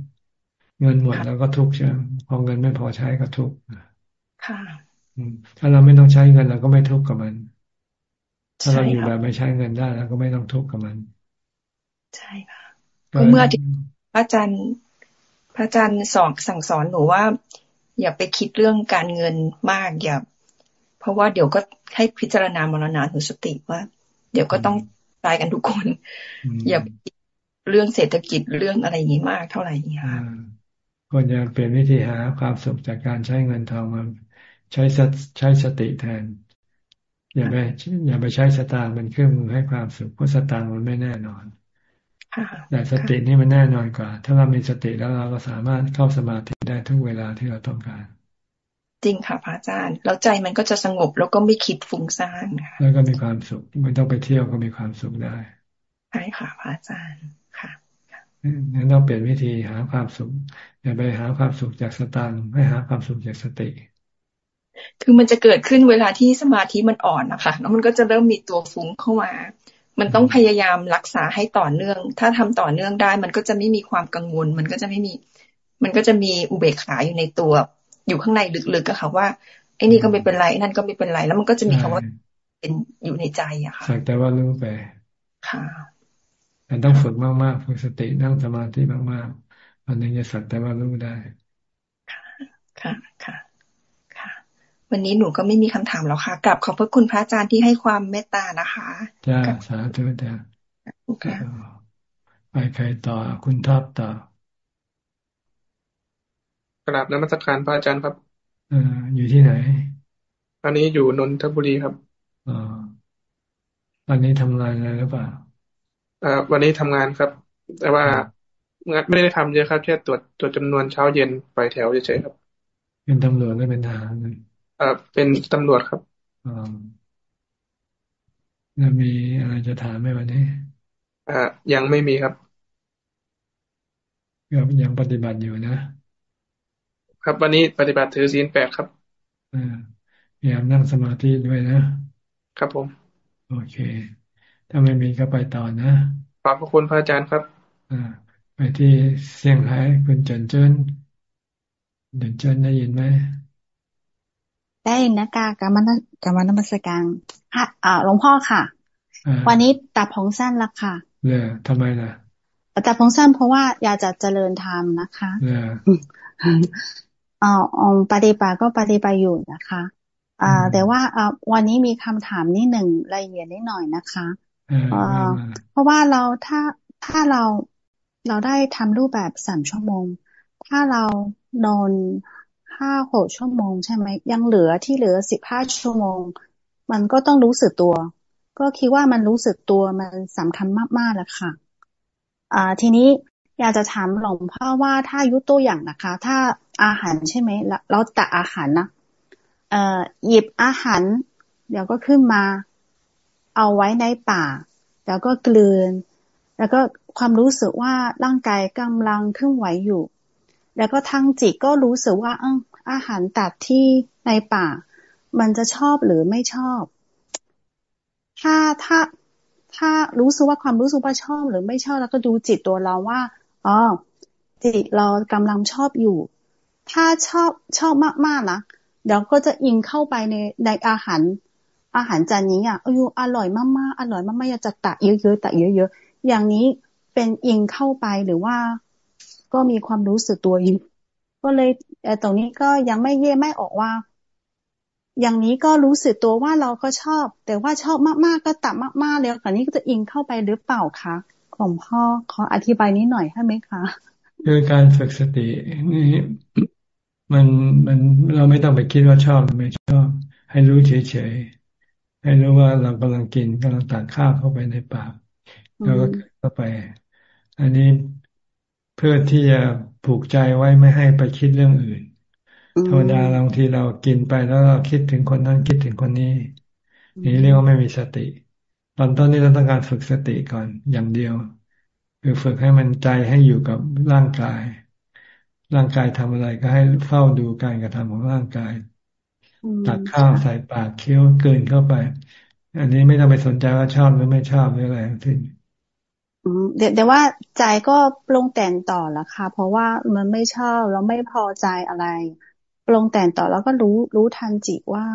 เงินหมดแล้วก็ทุกข์ใช่ไหมพอเงินไม่พอใช้ก็ทุกข์ค่ะถ้าเราไม่ต้องใช้เงินเราก็ไม่ทุกข์กับมัน ถ้าเราอยู่แบบไม่ใช้เงินได้เราก็ไม่ต้องทุกข์กับมัน ใช่ค่ะเมื่อพระอาจารย์พระอาจารย์สอนสั่งสอนหนูว่า อย่าไปคิดเรื่องการเงินมากอย่าเพราะว่าเดี๋ยวก็ให้พิจารณามรณะหนูสติว่า เดี๋ยวก็ต้อง ตายกันทุกคน อย่าเรื่องเศรษฐกิจเรื่องอะไรอย่างนี้มากเท่าไหร่นี่ค่ะควรจะเปลี่ยนวิธีหาความสุขจากการใช้เงินทองมาใช้ใช้สติแทน อย่าไปอย่าไปใช้สตางค์เป็นเครื่องมือให้ความสุขเพราะสตางค์มันไม่แน่นอนแต่สตินี่มันแน่นอนกว่า ถ้าเรามีสติแล้วเราก็สามารถเข้าสมาธิได้ทุกเวลาที่เราต้องการ จริงค่ะพระอาจารย์ แล้วใจมันก็จะสงบแล้วก็ไม่คิดฟุ้งซ่านค่ะแล้วก็มีความสุขไม่ต้องไปเที่ยวก็มีความสุขได้ใช่ค่ะพระอาจารย์ค่ะงั้นเราเปลี่ยนวิธีหาความสุขอย่าไปหาความสุขจากสตางค์ให้หาความสุขจากสติคือมันจะเกิดขึ้นเวลาที่สมาธิมันอ่อนนะคะแล้วมันก็จะเริ่มมีตัวฟุ้งเข้ามา มันต้องพยายามรักษาให้ต่อเนื่อง ถ้าทำต่อเนื่องได้ มันก็จะไม่มีความกังวล มันก็จะไม่มี มันก็จะมีอุเบกขาอยู่ในตัว อยู่ข้างในลึกๆก็ค่ะว่าไอ้นี่ก็ไม่เป็นไรนั่นก็ไม่เป็นไร แล้วมันก็จะมีคำว่าเป็นอยู่ในใจอะค่ะแต่ว่ารู้ไปค่ะแต่ต้องฝึกมากๆฝึกสตินั่งสมาธิมากๆอันนี้จะสักแต่ว่ารู้ได้ ค่ะ ค่ะวันนี้หนูก็ไม่มีคำถามแล้วค่ะกลับขอบพระคุณพระอาจารย์ที่ให้ความเมตตานะคะจ้าสาธุจ้าไปใครต่อคุณทับต่อ กราบนมัสการพระอาจารย์ครับออยู่ที่ไหน ตอนนี้อยู่นนทบุรีครับอ๋อวันนี้ทำงานอะไรหรือเปล่าอ่าวันนี้ทำงานครับ แต่ว่าไม่ได้ทำเยอะครับแค่ตรวจตรวจจำนวนเช้าเย็นไปแถวเฉยๆครับ เป็นตำรวจหรือเป็นทหารอ่าเป็นตำรวจครับอ๋อแล้วมีอะไรจะถามไหมวันนี้อ่ายังไม่มีครับยังยังปฏิบัติอยู่นะ ครับวันนี้ปฏิบัติถือศีลแปดครับอ่าพยายามนั่งสมาธิด้วยนะ ครับผม โอเค ถ้าไม่มีก็ไปต่อนะขอบพระคุณพระอาจารย์ครับอ่าไปที่เซี่ยงไฮ้คุณเจินเจิ้นเดินเจิ้นได้ยินไหมได้นะกากรรมนกรรมนมัสการค่ะอ่าหลวงพ่อค่ะ วันนี้ตัดผมสั้นละค่ะเนี่ยทำไมล่ะตัดผมสั้นเพราะว่าอยากจะเจริญธรรมนะคะ เนี่ยอ๋อปฏิบัติก็ปฏิบัติอยู่นะคะอ่าแต่ว่าอ่าวันนี้มีคำถามนิดหนึ่งละเอียดนิดหน่อยนะคะอ่าเพราะว่าเราถ้าถ้าเราเราได้ทำรูปแบบสามชั่วโมง ถ้าเรานอนห้าหกชั่วโมงใช่ไหมยังเหลือที่เหลือสิบห้าชั่วโมง มันก็ต้องรู้สึกตัว ก็คิดว่ามันรู้สึกตัวมันสำคัญมากๆแหละค่ะ อ่า ทีนี้ อยากจะถามหลวงพ่อว่าถ้ายุตัวอย่างนะคะ ถ้าอาหารใช่ไหมเราตักอาหารนะเอ่อหยิบอาหาร เดี๋ยวก็ขึ้นมา เอาไว้ในปากแล้วก็กลืน แล้วก็ความรู้สึกว่าร่างกายกำลังเคลื่อนไหวอยู่ แล้วก็ทั้งจิตก็รู้สึกว่าออาหารตัดที่ในป่ามันจะชอบหรือไม่ชอบ ถ้าถ้าถ้ารู้สึกว่าความรู้สึกว่าชอบหรือไม่ชอบแล้วก็ดูจิตตัวเราว่า อ๋อจิตเรากำลังชอบอยู่ ถ้าชอบชอบมากๆนะเดี๋ยวก็จะอิงเข้าไปในในอาหาร อาหารจานนี้อะอายุอร่อยมากๆอร่อยมากๆอยากจะตักเยอะๆตักเยอะๆอย่างนี้เป็นอิงเข้าไปหรือว่า ก็มีความรู้สึกตัวอยู่ก็เลยตรงนี้ก็ยังไม่เย่ไม่ออกว่า อย่างนี้ก็รู้สึกตัวว่าเราก็ชอบ แต่ว่าชอบมากๆก็ตัดมากๆแล้วอันนี้ก็จะอิงเข้าไปหรือเปล่าคะ หลวงพ่อขออธิบายนิดหน่อยได้ไหมคะคือการฝึกสตินี่มันมันเราไม่ต้องไปคิดว่าชอบหรือไม่ชอบ ให้รู้เฉยๆให้รู้ว่าเรากำลังกินกำลังตักข้าวเข้าไปในปากแล้วก็เข้าไป อันนี้เพื่อที่จะผูกใจไว้ไม่ให้ไปคิดเรื่องอื่นธรรมดาบางทีเรากินไปแล้วเราคิดถึงคนนั้นคิดถึงคนนี้ นี่เรียกว่าไม่มีสติ ตอนต้นนี้เราต้องการฝึกสติก่อนอย่างเดียว คือฝึกให้มันใจให้อยู่กับร่างกาย ร่างกายทำอะไรก็ให้เฝ้าดูการกระทำของร่างกายตักข้าวใส่ปากเคี้ยวเกินเข้าไป อันนี้ไม่ต้องไปสนใจว่าชอบหรือไม่ชอบหรืออะไรทั้งสิ้นเดี๋ยวแต่ว่าใจก็ปรุงแต่งต่อละค่ะ เพราะว่ามันไม่ชอบแล้วไม่พอใจอะไร ปรุงแต่งต่อแล้วก็รู้รู้ทันจิตว่า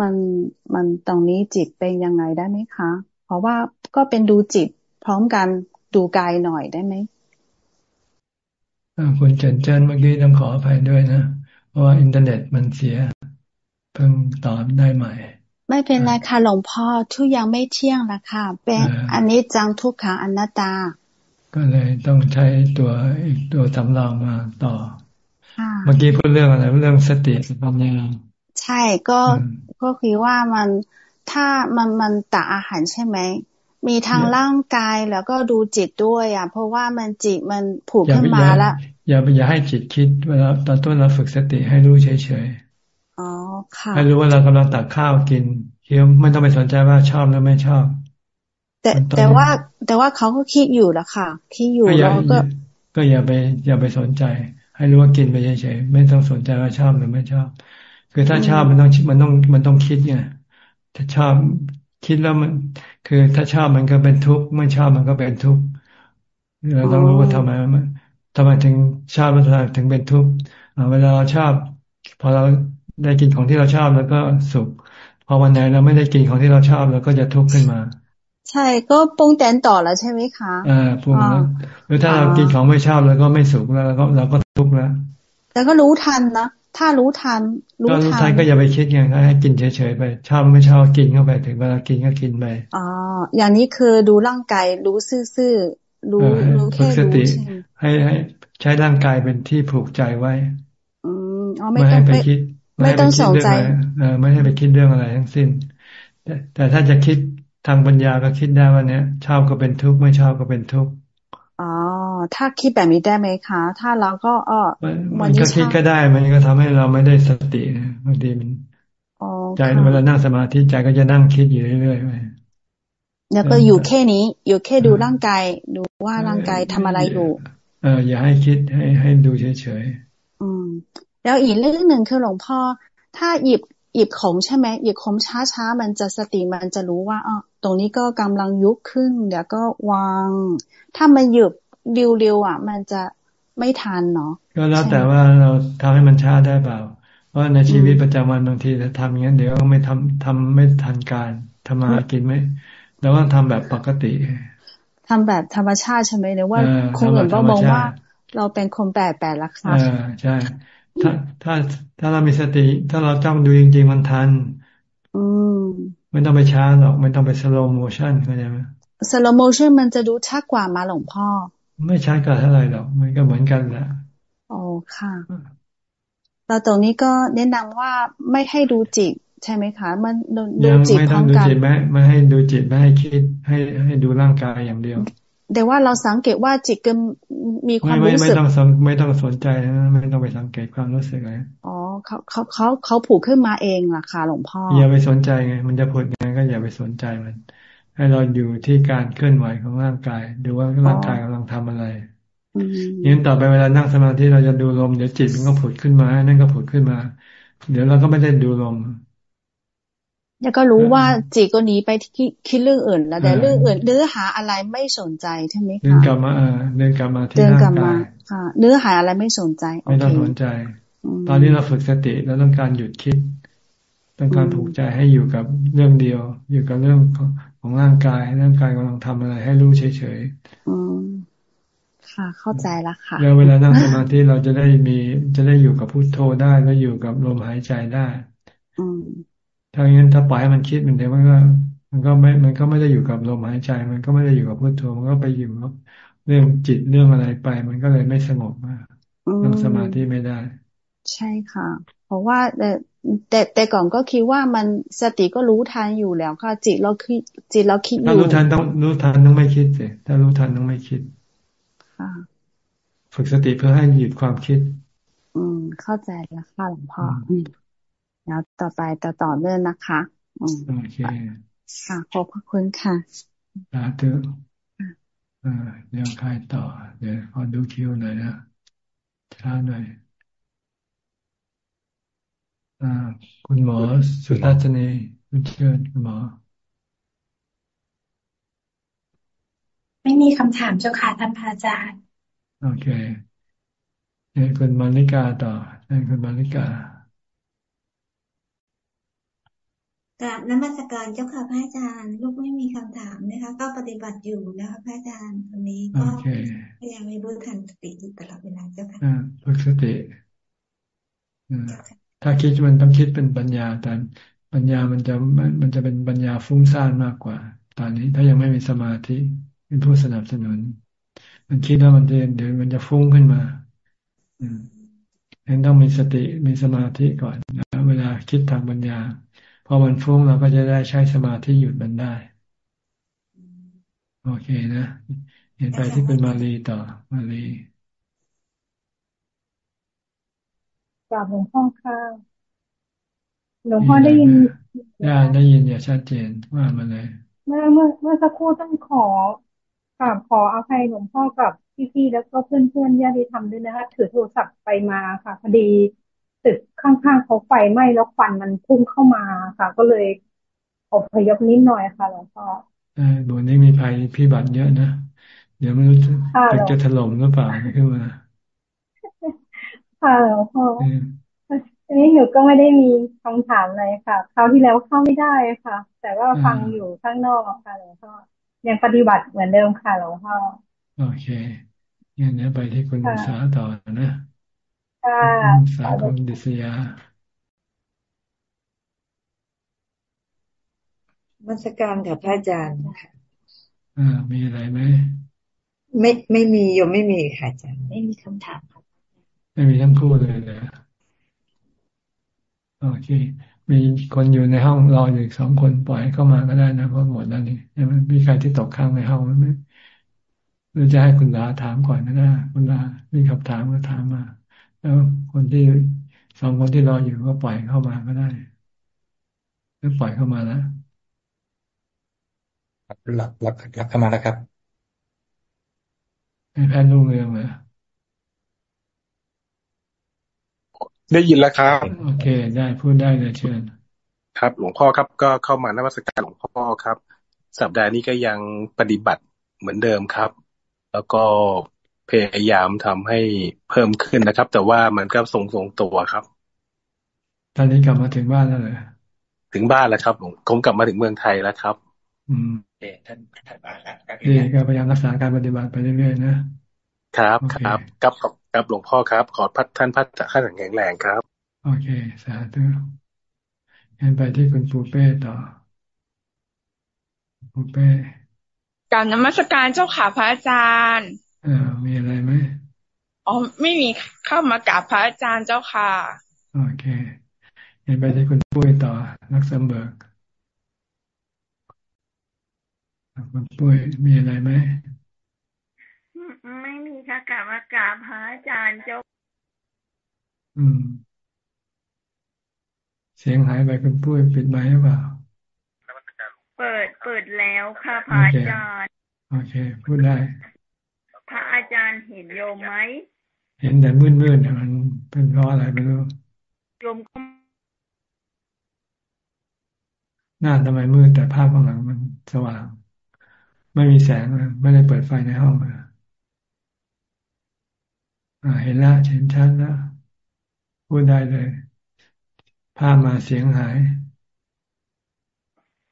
มันมันตรงนี้จิตเป็นยังไงได้ไหมคะ เพราะว่าก็เป็นดูจิตพร้อมกันดูกายหน่อยได้ไหมคุณเจนเจนเมื่อกี้ต้องขออภัยด้วยนะ เพราะว่าอินเทอร์เน็ตมันเสีย เพิ่งตอบได้ใหม่ ไม่เป็นไรค่ะหลวงพ่อทุกอย่างไม่เที่ยงละค่ะ เป็นอันนี้จังทุกขังอนัตตา ก็เลยต้องใช้ตัวอีกตัวสำรองมาต่อ เมื่อกี้พูดเรื่องอะไรเรื่องสติปัญญาใช่ก็ก็คือว่ามันถ้ามันมันตาอาหารใช่ไหม มีทางร่างกายแล้วก็ดูจิตด้วย อะ เพราะว่ามันจิตมันผูกขึ้นมาแล้วอย่าอย่าให้จิตคิดเวลาตอนต้นเราฝึกสติให้รู้เฉยๆอ๋อค่ะให้รู้ว่าเรากำลังตักข้าวกินเคี้ยวไม่ต้องไปสนใจว่าชอบหรือไม่ชอบ แต่แต่ว่าแต่ว่าเขาก็คิดอยู่แล้วค่ะคิดอยู่แล้วก็ ก็อย่าไป อย่าไปสนใจ ให้รู้ว่ากินไปเฉยๆไม่ต้องสนใจว่าชอบหรือไม่ชอบ คือถ้าชอบมันต้องมันต้องมันต้องคิดไงถ้าชอบคิดแล้วมัน คือถ้าชอบมันก็เป็นทุกข์ไม่ชอบมันก็เป็นทุกข์เราต้องรู้ว่าทำไมมันทำไมถึงชอบมันถึงเป็นทุกข์เวลาเราชอบ พอเราได้กินของที่เราชอบแล้วก็สุข พอวันไหนเราไม่ได้กินของที่เราชอบเราก็จะทุกข์ขึ้นมา ใช่ก็ปรุงแต่งต่อแล้วใช่ไหมคะอ่าปรุงแล้วหรือถ้าเรากินของไม่ชอบแล้วก็ไม่สุขแล้วเราก็เราก็ทุกข์แล้ว แต่ก็รู้ทันนะ ถ้ารู้ทันรู้ทันก็อย่าไปคิดไงให้กินเฉยๆไปชอบไม่ชอบกินเข้าไปถึงเวลากินก็กินไปอ๋ออย่างนี้คือดูร่างกายรู้ซื่อๆรู้รู้แค่รู้ให้ให้ใช้ร่างกายเป็นที่ผูกใจไว้ อืมอ๋อไม่ให้ไปคิด ไม่ต้องสนใจเออไม่ให้ไปคิดเรื่องอะไรทั้งสิ้น แต่แต่ถ้าจะคิดทางปัญญาก็คิดได้ว่าเนี้ยชอบก็เป็นทุกข์ไม่ชอบก็เป็นทุกข์อ๋อ ถ้าคิดแบบนี้ได้ไหมคะ ถ้าเราก็เออมันก็คิดก็ได้ มันก็ทำให้เราไม่ได้สติบางทีมันใจเวลานั่งสมาธิใจก็จะนั่งคิดอยู่เรื่อยๆไปแล้วก็อยู่แค่นี้ อยู่แค่ดูร่างกาย ดูว่าร่างกายทำอะไรอยู่ เอออย่าให้คิดให้ให้ดูเฉยๆอืม แล้วอีกเรื่องหนึ่งคือหลวงพ่อ ถ้าหยิบหยิบของใช่ไหมหยิบของช้าๆมันจะสติมันจะรู้ว่าอ๋อตรงนี้ก็กำลังยุบขึ้นเดี๋ยวก็วาง ถ้ามันหยุ บเร็วๆอะ มันจะไม่ทันเนาะก็แล้วแต่ว่าเราทำให้มันช้าได้เปล่า เพราะในชีวิตประจำวันบางทีถ้าทำอย่างนั้นเดี๋ยวไม่ทำทำไม่ทันการทำมากินไหมแล้วก็ทำแบบปกติทำแบบธรรมชาติใช่ไหมเนี่ยว่าคนอื่นก็มองว่า เราเป็นคนแปลกแปลกลักษณะใช่ถ้าถ้าถ้าเรามีสติ ถ้าเราจ้องดูจริง ๆ มันทัน อืมไม่ต้องไปช้าหรอกไม่ต้องไป slow motion เข้าใจไหม slow motion มันจะดูชัดกว่าไหมหลวงพ่อ ไม่ชัดกว่าเท่าไหร่หรอกมันก็เหมือนกันแหละโอ้ค่ะเราตรงนี้ก็แนะนำว่าไม่ให้ดูจิตใช่ไหมคะ มันดูจิตพร้อมกันไม่ไม่ให้ดูจิตไม่ให้คิดให้ให้ดูร่างกายอย่างเดียว แต่ว่าเราสังเกตว่าจิตก็มีความรู้สึกไม่ต้องไม่ต้องสนใจนะไม่ต้องไปสังเกตความรู้สึกเลยอ๋อเขาเขาเขาเขาผูกขึ้นมาเองล่ะค่ะหลวงพ่ออย่าไปสนใจไง มันจะพูดไงก็อย่าไปสนใจมัน ให้เราอยู่ที่การเคลื่อนไหวของร่างกาย ดูว่าร่างกายกำลังทำอะไรยิ่งต่อไปเวลานั่งสมาธิเราจะดูลมเดี๋ยวจิตมันก็ผุดขึ้นมา นั่นก็ผุดขึ้นมา เดี๋ยวเราก็ไม่ได้ดูลมแล้วก็รู้ว่าจีก็หนีไปที่คิดเรื่องอื่น แล้วแต่เรื่องอื่นเนื้อหาอะไรไม่สนใจใช่ไหมคะเดินกลับมาเดินกลับมาที่ร่างกายค่ะเนื้อหาอะไรไม่สนใจไม่ต้องสนใจ ตอนนี้เราฝึกสติแล้วต้องการหยุดคิด ต้องการผูกใจให้อยู่กับเรื่องเดียว อยู่กับเรื่อง ของร่างกายร่างกายกำลังทำอะไร ให้รู้เฉยๆอืมค่ะ เข้าใจแล้วค่ะแล้วเวลานั่งสมาธิเราจะได้มีจะได้อยู่กับพุโทโธได้แล้วอยู่กับลมหายใจได้ อืมถ้าอย่างนั้นถ้าปล่อยให้มันคิดมันเดี๋ยวมันก็มันก็ไม่ มันก็ไม่ได้อยู่กับลมหายใจ มันก็ไม่ได้อยู่กับพุทโธ มันก็ไปอยู่กับเรื่องจิตเรื่องอะไรไป มันก็เลยไม่สงบมากนั่งสมาธิไม่ได้ ใช่ค่ะ เพราะว่าแต่แต่แต่ก่อนก็คิดว่ามันสติก็รู้ทันอยู่แล้วค่ะจิตเราคิดจิตเราคิดอยู่ถ้ารู้ทันต้องรู้ทันต้องไม่คิดสิถ้ารู้ทันต้องไม่คิดค่ะฝึกสติเพื่อให้หยุดความคิด อืม เข้าใจแล้วค่ะหลวงพ่อแล้วต่อไปต่อต่อเนื่องนะคะโอเคค่ะขอบพระคุณค่ะสาธุเดี๋ยวใครต่อ เดี๋ยวขอดูคิวหน่อยนะช้าหน่อยอ คุณหมอสุทัศนีคุณเชิญคุณหมอ ไม่มีคำถามเจ้าค่ะท่านพระอาจารย์ โอเคเชิญคุณมาริกาต่อเชิญคุณมาริกากับนมัสการเจ้าค่ะพระอาจารย์ ลูกไม่มีคำถามนะคะ ก็ปฏิบัติอยู่นะคะพระอาจารย์ตรงนี้ก็พยายามให้รู้ทันสติอยู่ตลอดเวลาเจ้าค่ะฝึกสติ ถ้าคิดมันต้องคิดเป็นปัญญา แต่ปัญญามันจะมันจะเป็นปัญญาฟุ้งซ่านมากกว่า ตอนนี้ถ้ายังไม่มีสมาธิเป็นผู้สนับสนุน มันคิดแล้วมันเดินเดี๋ยวมันจะฟุ้งขึ้นมา อืมนั้นต้องมีสติมีสมาธิก่อนนะเวลาคิดทางปัญญาพอมันฟุ้งเราก็จะได้ใช้สมาธิหยุดมันได้ โอเคนะ เห็นไปที่เป็นมาลีต่อมาลี กราบหลวงพ่อค่ะหลวงพ่อได้ยินได้ได้ยินอย่างชัดเจนว่ามาเลย เมื่อเมื่อเมื่อสักครู่ต้องขอกราบขออภัยหลวงพ่อกับพี่ๆแล้วก็เพื่อนๆญาติธรรมด้วยนะคะถือโทรศัพท์ไปมาค่ะพอดีตึกข้างๆเขาไฟไหม้แล้วควันมันพุ่งเข้ามาค่ะ ก็เลยอพยพนิดหน่อยค่ะหลวงพ่อใช่บนนี้มีภัยพิบัติเยอะนะ เดี๋ยวไม่รู้ตึกจะถล่มหรือเปล่าขึ้นมา ค่ะหลวงพ่ออันนี้หนูก็ไม่ได้มีคำถามอะไรค่ะคราวที่แล้วเข้าไม่ได้ค่ะ แต่ว่าฟังอยู่ข้างนอกค่ะหลวงพ่อยังปฏิบัติเหมือนเดิมค่ะหลวงพ่อโอเคงั้นเดี๋ยวไปที่คุณสาต่อนะค่ะสาคมดิษยามัสการกับพระอาจารย์ค่ะอ่ามีอะไรไหมไม่ไม่มีโยมไม่มีค่ะอาจารย์ไม่มีคำถามค่ะ ไม่มีทั้งคู่เลยเลยโอเค มีคนอยู่ในห้องรออยู่สองคนปล่อยเข้ามาก็ได้นะเพราะหมดแล้วนี่ยังไม่มีใครที่ตกข้างในห้องไหมหรือจะให้คุณลาถามก่อนนะนะคุณลามีคำถามก็ถามมา แล้วคนที่สองคนที่รออยู่ก็ปล่อยเข้ามาก็ได้หรือปล่อยเข้ามาแล้วรับรับรับเข้ามาแล้วครับแพทย์รุ่งเรืองเหรอ ได้ยินแล้วครับ โอเค ได้พูดได้เลยเชิญ ครับ หลวงพ่อครับ ก็เข้ามานวัตการหลวงพ่อครับ สัปดาห์นี้ก็ยังปฏิบัติเหมือนเดิมครับ แล้วก็พยายามทำให้เพิ่มขึ้นนะครับ แต่ว่ามันก็ทรงทรงตัวครับ ตอนนี้กลับมาถึงบ้านแล้วเลยถึงบ้านแล้วครับผมกลับมาถึงเมืองไทยแล้วครับ อืมเอท่านท่านบ้านแล้วก็พยายามรักษาการปฏิบัติไปเรื่อยๆนะครับ ครับกับกับ หลวงพ่อครับ ขอพัดท่านพัดท่านแข็งแรงครับ โอเค สาธุงั้นไปที่คุณปูเป้ต่อปูเป้กาบนมัสการเจ้าขาพระอาจารย์อ่ามีอะไรไหมอ๋อไม่มีเข้ามากราบพระอาจารย์เจ้าค่ะ โอเคเห็นไปที่คุณปุ้ยต่อนักสมเบิกคุณปุ้ยมีอะไรไหม ไม่มีค่ะกราบมากราบพระอาจารย์เจ้า อืม เสียงหายไปคุณปุ้ยปิดไมค์หรือเปล่า เปิดเปิดแล้วค่ะพระอาจารย์ โอเค พูดได้ พระอาจารย์เห็นโยมไหม เห็นแต่มืดๆมันเป็นเพราะอะไรไม่รู้ โยมก็หน้าทำไมมืดแต่ภาพข้างหลังมันสว่าง ไม่มีแสงไม่ได้เปิดไฟในห้องเลย เห็นแล้วเห็นชัดแล้วพูดได้เลยภาพมาเสียงหาย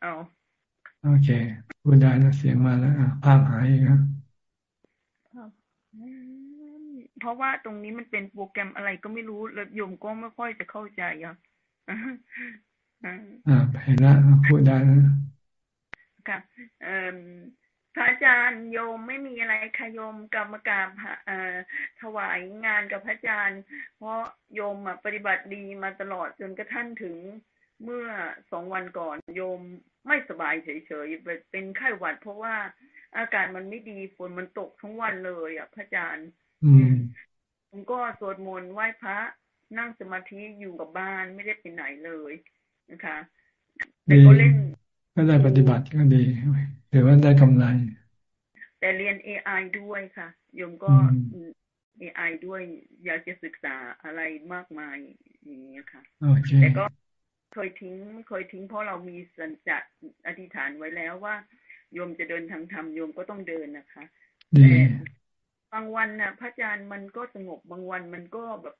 เอาโอเคพูดได้แล้วเสียงมาแล้วภาพหายอีกครับเพราะว่าตรงนี้มันเป็นโปรแกรมอะไรก็ไม่รู้แล้วโยมก็ไม่ค่อยจะเข้าใจอะอ่าเห็นแล้วพูดได้แล้วค่ะเอ่อพ ระอาจารย์โยมไม่มีอะไรค่ะโยมกรรมการเอ่อถวายงานกับพระอาจารย์ เพราะโยมปฏิบัติดีมาตลอดจนกระทั่งถึงเมื่อสองวันก่อนโยมไม่สบายเฉยๆเป็นไข้หวัด เพราะว่าอากาศมันไม่ดีฝนมันตกทั้งวันเลยอะพระอาจารย์อืมผมก็สวดมนต์ไหว้พระนั่งสมาธิอยู่กับบ้านไม่ได้ไปไหนเลยนะคะแต่ก็เล่น ก็ได้ปฏิบัติก็ดีหรือว่าได้กำไร แต่เรียน AI ด้วยค่ะโยมก็ AI ด้วยอยากจะศึกษาอะไรมากมายอย่างนี้ค่ะแต่ก็เคยทิ้งไม่เคยทิ้งเพราะเรามีสัญจะอธิษฐานไว้แล้วว่าโยมจะเดินทางธรรมโยมก็ต้องเดินนะคะแต่บางวันน่ะพระอาจารย์มันก็สงบบางวันมันก็แบบ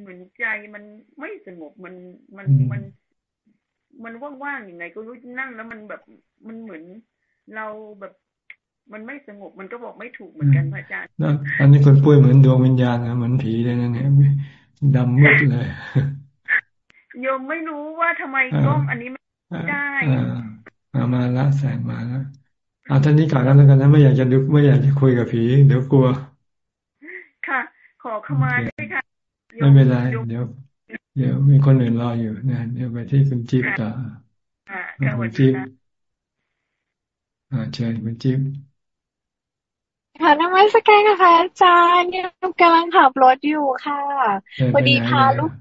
เหมือนใจมันไม่สงบมันมันมัน มันว่างๆอย่างไงก็รู้นั่งแล้วมันแบบมันเหมือนเราแบบมันไม่สงบมันก็บอกไม่ถูกเหมือนกันพระอาจารย์อันนี้คนปุ้ยเหมือนดวงวิญญาณนะเหมือนผีเลยนะเนี่ยดำมืดเลยโยมไม่รู้ว่าทำไมกล้องอันนี้ไม่ได้มามาละแสงมาแล้วเอาท่านนี้ก่อนแล้วกันนะไม่อยากจะดูไม่อยากจะคุยกับผีเดี๋ยวกลัว ค่ะ ขอขมาด้วยค่ะไม่เป็นไรเดี๋ยว เดี๋ยวมีคนอื่นรออยู่นะเดี๋ยวไปที่คุณจิ๊บต่อคุณจิ๊บอ่าเชิญคุณจิ๊บค่ะนมัสการค่ะอาจารย์เนี่ยกำลังขับรถอยู่ค่ะพอดีพาลูก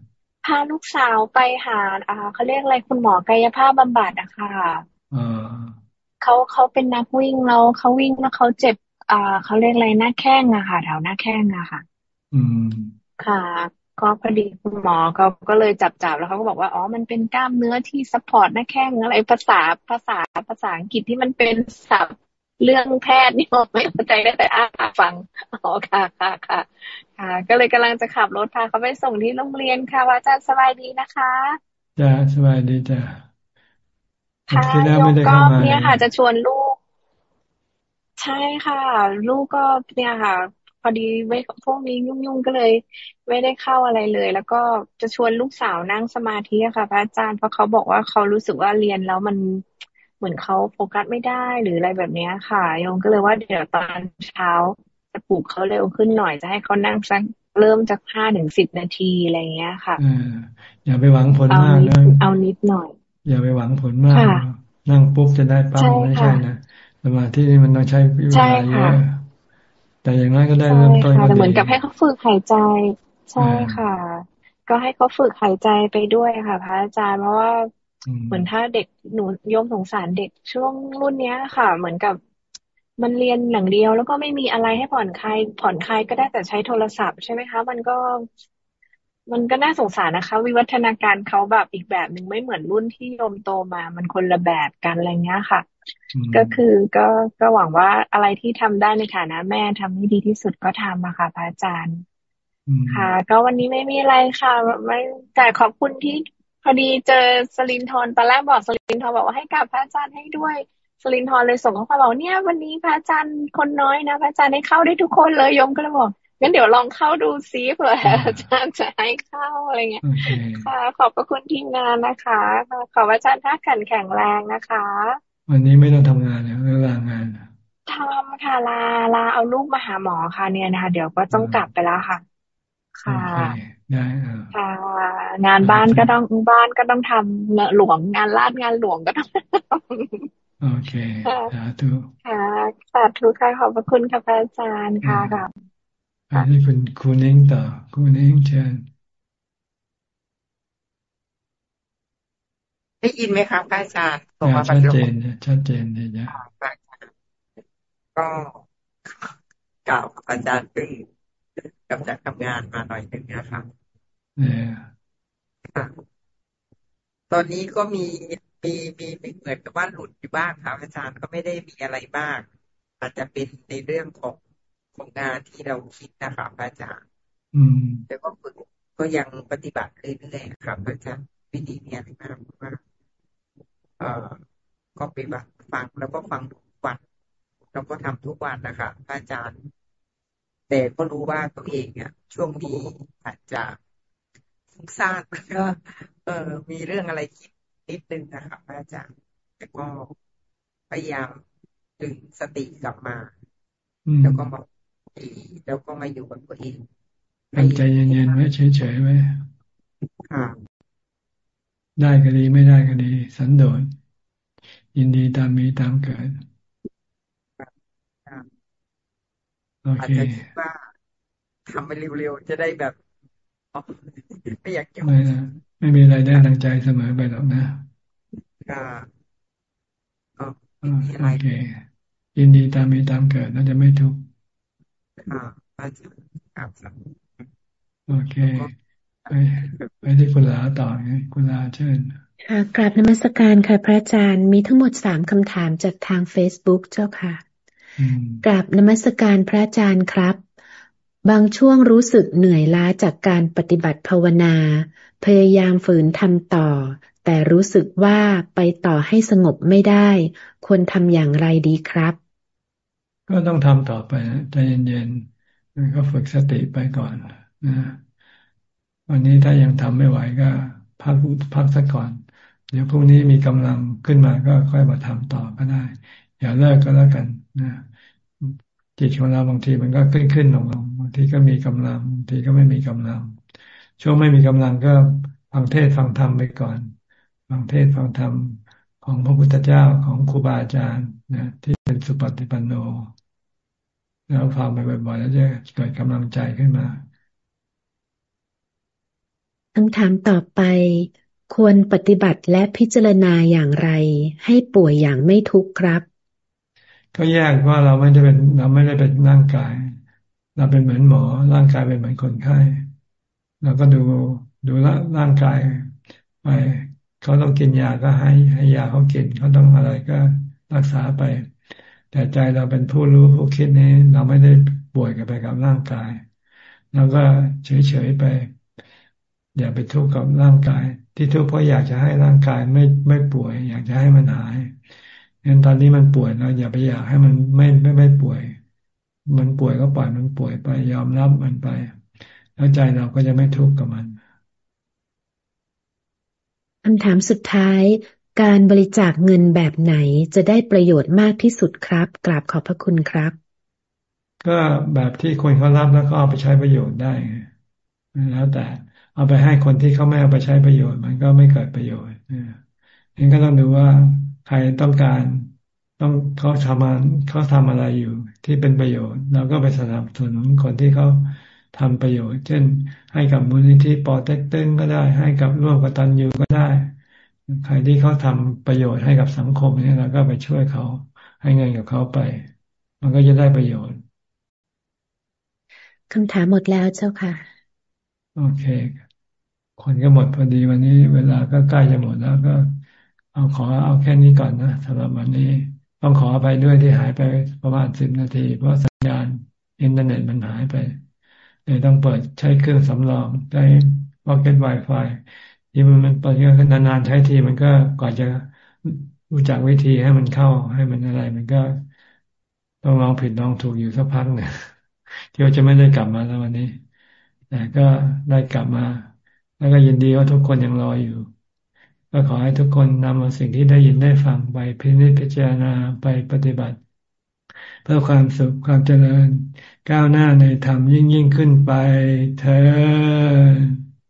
พาลูกสาวไปหาอ่าเขาเรียกอะไรคุณหมอกายภาพบำบัดอะค่ะเขาเขาเป็นนักวิ่งแล้วเขาวิ่งแล้วเขาเจ็บ อ่าเขาเรียกอะไรหน้าแข้งอะค่ะแถวหน้าแข้งอะค่ะ อืมค่ะ ก็พอดีคุณหมอเขาก็เลยจับจับแล้วเขาก็บอกว่าอ๋อมันเป็นกล้ามเนื้อที่ support หน้าแข้งอะไรภาษาภาษาภาษาอังกฤษที่มันเป็นศัพท์เรื่องแพทย์นี่ผมไม่เข้าใจได้แต่อ่านฟังอ๋อค่ะค่ะค่ะค่ะ ก็เลยกำลังจะขับรถพาเขาไปส่งที่โรงเรียนค่ะว่าจะสบายดีนะคะจ้าสบายดีจ้าค่ะโยมก็เนี่ยค่ะ จะชวนลูก ใช่ค่ะ ลูกก็เนี่ยค่ะ พอดีไม่พวกนี้ยุ่งๆก็เลย ไม่ได้เข้าอะไรเลย แล้วก็จะชวนลูกสาวนั่งสมาธิค่ะพระอาจารย์เพราะเขาบอกว่าเขารู้สึกว่าเรียนแล้วมันเหมือนเขาโฟกัสไม่ได้หรืออะไรแบบนี้ค่ะโยมก็เลยว่าเดี๋ยวตอนเช้าจะปลุกเขาเร็วขึ้นหน่อยจะให้เขานั่งสักเริ่มจากห้าถึงสิบนาทีอะไรเงี้ยค่ะอย่าไปหวังผลมากนะเอานิดหน่อย อย่าไปหวังผลมาก นั่งปุ๊บจะได้ปั้มไม่ใช่นะสมาธินี่มันต้องใช้เวลาเยอะ แต่อย่างนั้นก็ได้เริ่มต้นก็ดีเหมือนกับให้เขาฝึกหายใจ ใช่ค่ะ ก็ให้เขาฝึกหายใจไปด้วยค่ะ พระอาจารย์เพราะว่าเหมือนถ้าเด็กหนูโยมสงสารเด็กช่วงรุ่นเนี้ยค่ะ เหมือนกับมันเรียนหนังเดียว แล้วก็ไม่มีอะไรให้ผ่อนคลายผ่อนคลายก็ได้แต่ใช้โทรศัพท์ใช่ไหมคะ มันก็ มันก็น่าสงสารนะคะ วิวัฒนาการเขาแบบอีกแบบหนึ่งไม่เหมือนรุ่นที่โยมโตมา มันคนละแบบกันอะไรเงี้ยค่ะ ก็คือก็ก็หวังว่าอะไรที่ทำได้ในฐานะแม่ทำให้ดีที่สุดก็ทำอะค่ะพระอาจารย์ ค่ะ ก็วันนี้ไม่มีอะไรค่ะไม่แต่ขอบคุณที่พอดีเจอสลินทอนตอนแรกบอกสลินทอนบอกว่าให้กลับพระอาจารย์ให้ด้วยสลินทอนเลยส่งข้อความบอกเนี่ย วันนี้พระอาจารย์คนน้อยนะพระอาจารย์ให้เข้าได้ทุกคนเลยยมก็เลยบอกงั้นเดี๋ยวลองเข้าดูซิเผื่ออาจารย์จะให้เข้าอะไรเงี้ยค่ะ ขอบพระคุณทีมงานนะคะ ขออาจารย์ท่าขันแข็งแรงนะคะ วันนี้ไม่ต้องทำงานเนี่ยไม่ลางานทำค่ะลาลาเอาลูกมาหาหมอค่ะ เนี่ยนะคะเดี๋ยวก็ต้องกลับไปแล้วค่ะ ค่ะได้ค่ะ งานบ้านก็ต้องบ้านก็ต้องทำหลวงงานลาดงานหลวงก็ต้องโอเคสาธุค่ะสาธุค่ะขอบพระคุณค่ะพระอาจารย์ค่ะค่ะอันนี้คุณคุณเองต่อคุณเองเชิญ ได้ยินไหมครับอาจารย์ส่งมาชัดเจนชัดเจนเลยนะก็กล่าวอาจารย์เป็นกำจัดทำงานมาหน่อยหนึ่งนะครับตอนนี้ก็มีมีมีเหมือนกับว่าหลุดอยู่บ้างครับอาจารย์ก็ไม่ได้มีอะไรมาก อาจจะเป็นในเรื่องของของงานที่เราคิดนะครับอาจารย์แต่ก็ฝึกก็ยังปฏิบัติเรื่อยๆครับอาจารย์วิธีนี้อะไรมากว่าเอ่อ ก็ไปฟังแล้วก็ฟังทุกวันแล้วก็ทำทุกวันนะครับอาจารย์ แต่ก็รู้ว่าตัวเองเนี่ย ช่วงนี้อาจจะฟุ้งซ่านแล้วก็เออมีเรื่องอะไรคิดนิดนึงนะครับอาจารย์แต่ก็พยายามดึงสติกลับมา แล้วก็มาแล้วก็มาอยู่กับตัวเองทำใจเย็นๆไว้เฉยๆไว้ ได้ก็ดีไม่ได้ก็ดี สันโดษยินดีตามมีตามเกิดโอเคอาจจะคิดว่าทำไปเร็วๆจะได้แบบไม่อยากเกี่ยวไม่นะไม่มีอะไรได้ดังใจเสมอไปหรอกนะโอเค ยินดีตามมีตามเกิดน่าจะไม่ทุกข์โอเค ไปไปที่คุณลาต่อไงคุณลาเชิญค่ะกราบนมัสการค่ะพระอาจารย์มีทั้งหมดสามคำถามจากทาง Facebook เจ้าค่ะกราบนมัสการพระอาจารย์ครับ บางช่วงรู้สึกเหนื่อยล้าจากการปฏิบัติภาวนา พยายามฝืนทำต่อ แต่รู้สึกว่าไปต่อให้สงบไม่ได้ ควรทำอย่างไรดีครับ ก็ต้องทำต่อไปนะใจเย็นๆก็ฝึกสติไปก่อนนะ วันนี้ถ้ายังทำไม่ไหวก็พักพักสักก่อน เดี๋ยวพรุ่งนี้มีกำลังขึ้นมาก็ค่อยมาทำต่อก็ได้ อย่าเลิกก็แล้วกันนะจิตของเราบางทีมันก็ขึ้นขึ้นลงลงบางทีก็มีกำลังบางทีก็ไม่มีกำลัง ช่วงไม่มีกำลังก็ฟังเทศฟังธรรมไปก่อนฟังเทศฟังธรรมของพระพุทธเจ้าของครูบาอาจารย์นะที่เป็นสุปฏิปันโน แล้วฟังไปบ่อยๆแล้วจะเกิดกำลังใจขึ้นมา คำถามต่อไป ควรปฏิบัติและพิจารณาอย่างไร ให้ป่วยอย่างไม่ทุกข์ครับ ก็แยกว่าเราไม่ได้เป็นเราไม่ได้เป็นร่างกาย เราเป็นเหมือนหมอ ร่างกายเป็นเหมือนคนไข้เราก็ดูดูร่างกายไปเขาต้องกินยาก็ให้ให้ยาเขากินเขาต้องอะไรก็รักษาไป แต่ใจเราเป็นผู้รู้ผู้คิดนี้ เราไม่ได้ป่วยกับไปกับร่างกายเราก็เฉยๆไป อย่าไปทุกข์กับร่างกาย ที่ทุกข์เพราะอยากจะให้ร่างกายไม่ไม่ป่วย อยากจะให้มันหายงั้นตอนนี้มันป่วยเราอย่าไปอยากให้มันไม่ไม่ไม่ป่วย มันป่วยก็ปล่อยมันป่วยไป ยอมรับมันไป แล้วใจเราก็จะไม่ทุกข์กับมันคำถามสุดท้าย การบริจาคเงินแบบไหนจะได้ประโยชน์มากที่สุดครับ กราบขอบพระคุณครับ ก็แบบที่คนเขารับแล้วก็เอาไปใช้ประโยชน์ได้ แล้วแต่ เอาไปให้คนที่เขาไม่เอาไปใช้ประโยชน์ มันก็ไม่เกิดประโยชน์นี่ก็ต้องดูว่าใครต้องการต้องเขาทำเขาทำอะไรอยู่ที่เป็นประโยชน์เราก็ไปสนับสนุนคนที่เขาทำประโยชน์ เช่น ให้กับมูลนิธิปอเต็กตึงก็ได้ ให้กับร่วมกับตันยูก็ได้ ใครที่เขาทำประโยชน์ให้กับสังคมเนี่ยเราก็ไปช่วยเขา ให้เงินกับเขาไป มันก็จะได้ประโยชน์คำถามหมดแล้วเจ้าค่ะ โอเค คนก็หมดพอดีวันนี้ เวลาก็ใกล้จะหมดแล้วก็ เอาขอเอาแค่นี้ก่อนนะสำหรับวันนี้ ต้องขออภัยด้วยที่หายไปประมาณสิบนาที เพราะสัญญาณอินเทอร์เน็ตมันหายไปเลยต้องเปิดใช้เครื่องสำรองใช้ pocket wifi ที่มันมันเปิดนานๆใช้ทีมันก็ก่อนจะรู้จักวิธีให้มันเข้าให้มันอะไร มันก็ต้องลองผิดลองถูกอยู่สักพักเนี่ยที่ว่าจะไม่ได้กลับมาแล้ววันนี้ แต่ก็ได้กลับมา แล้วก็ยินดีว่าทุกคนยังรออยู่ ก็ขอให้ทุกคนนำเอาสิ่งที่ได้ยินได้ฟังไปพิจิตพิจารณาไปปฏิบัติ เพื่อความสุขความเจริญ ก้าวหน้าในธรรมยิ่งยิ่งขึ้นไปเธอ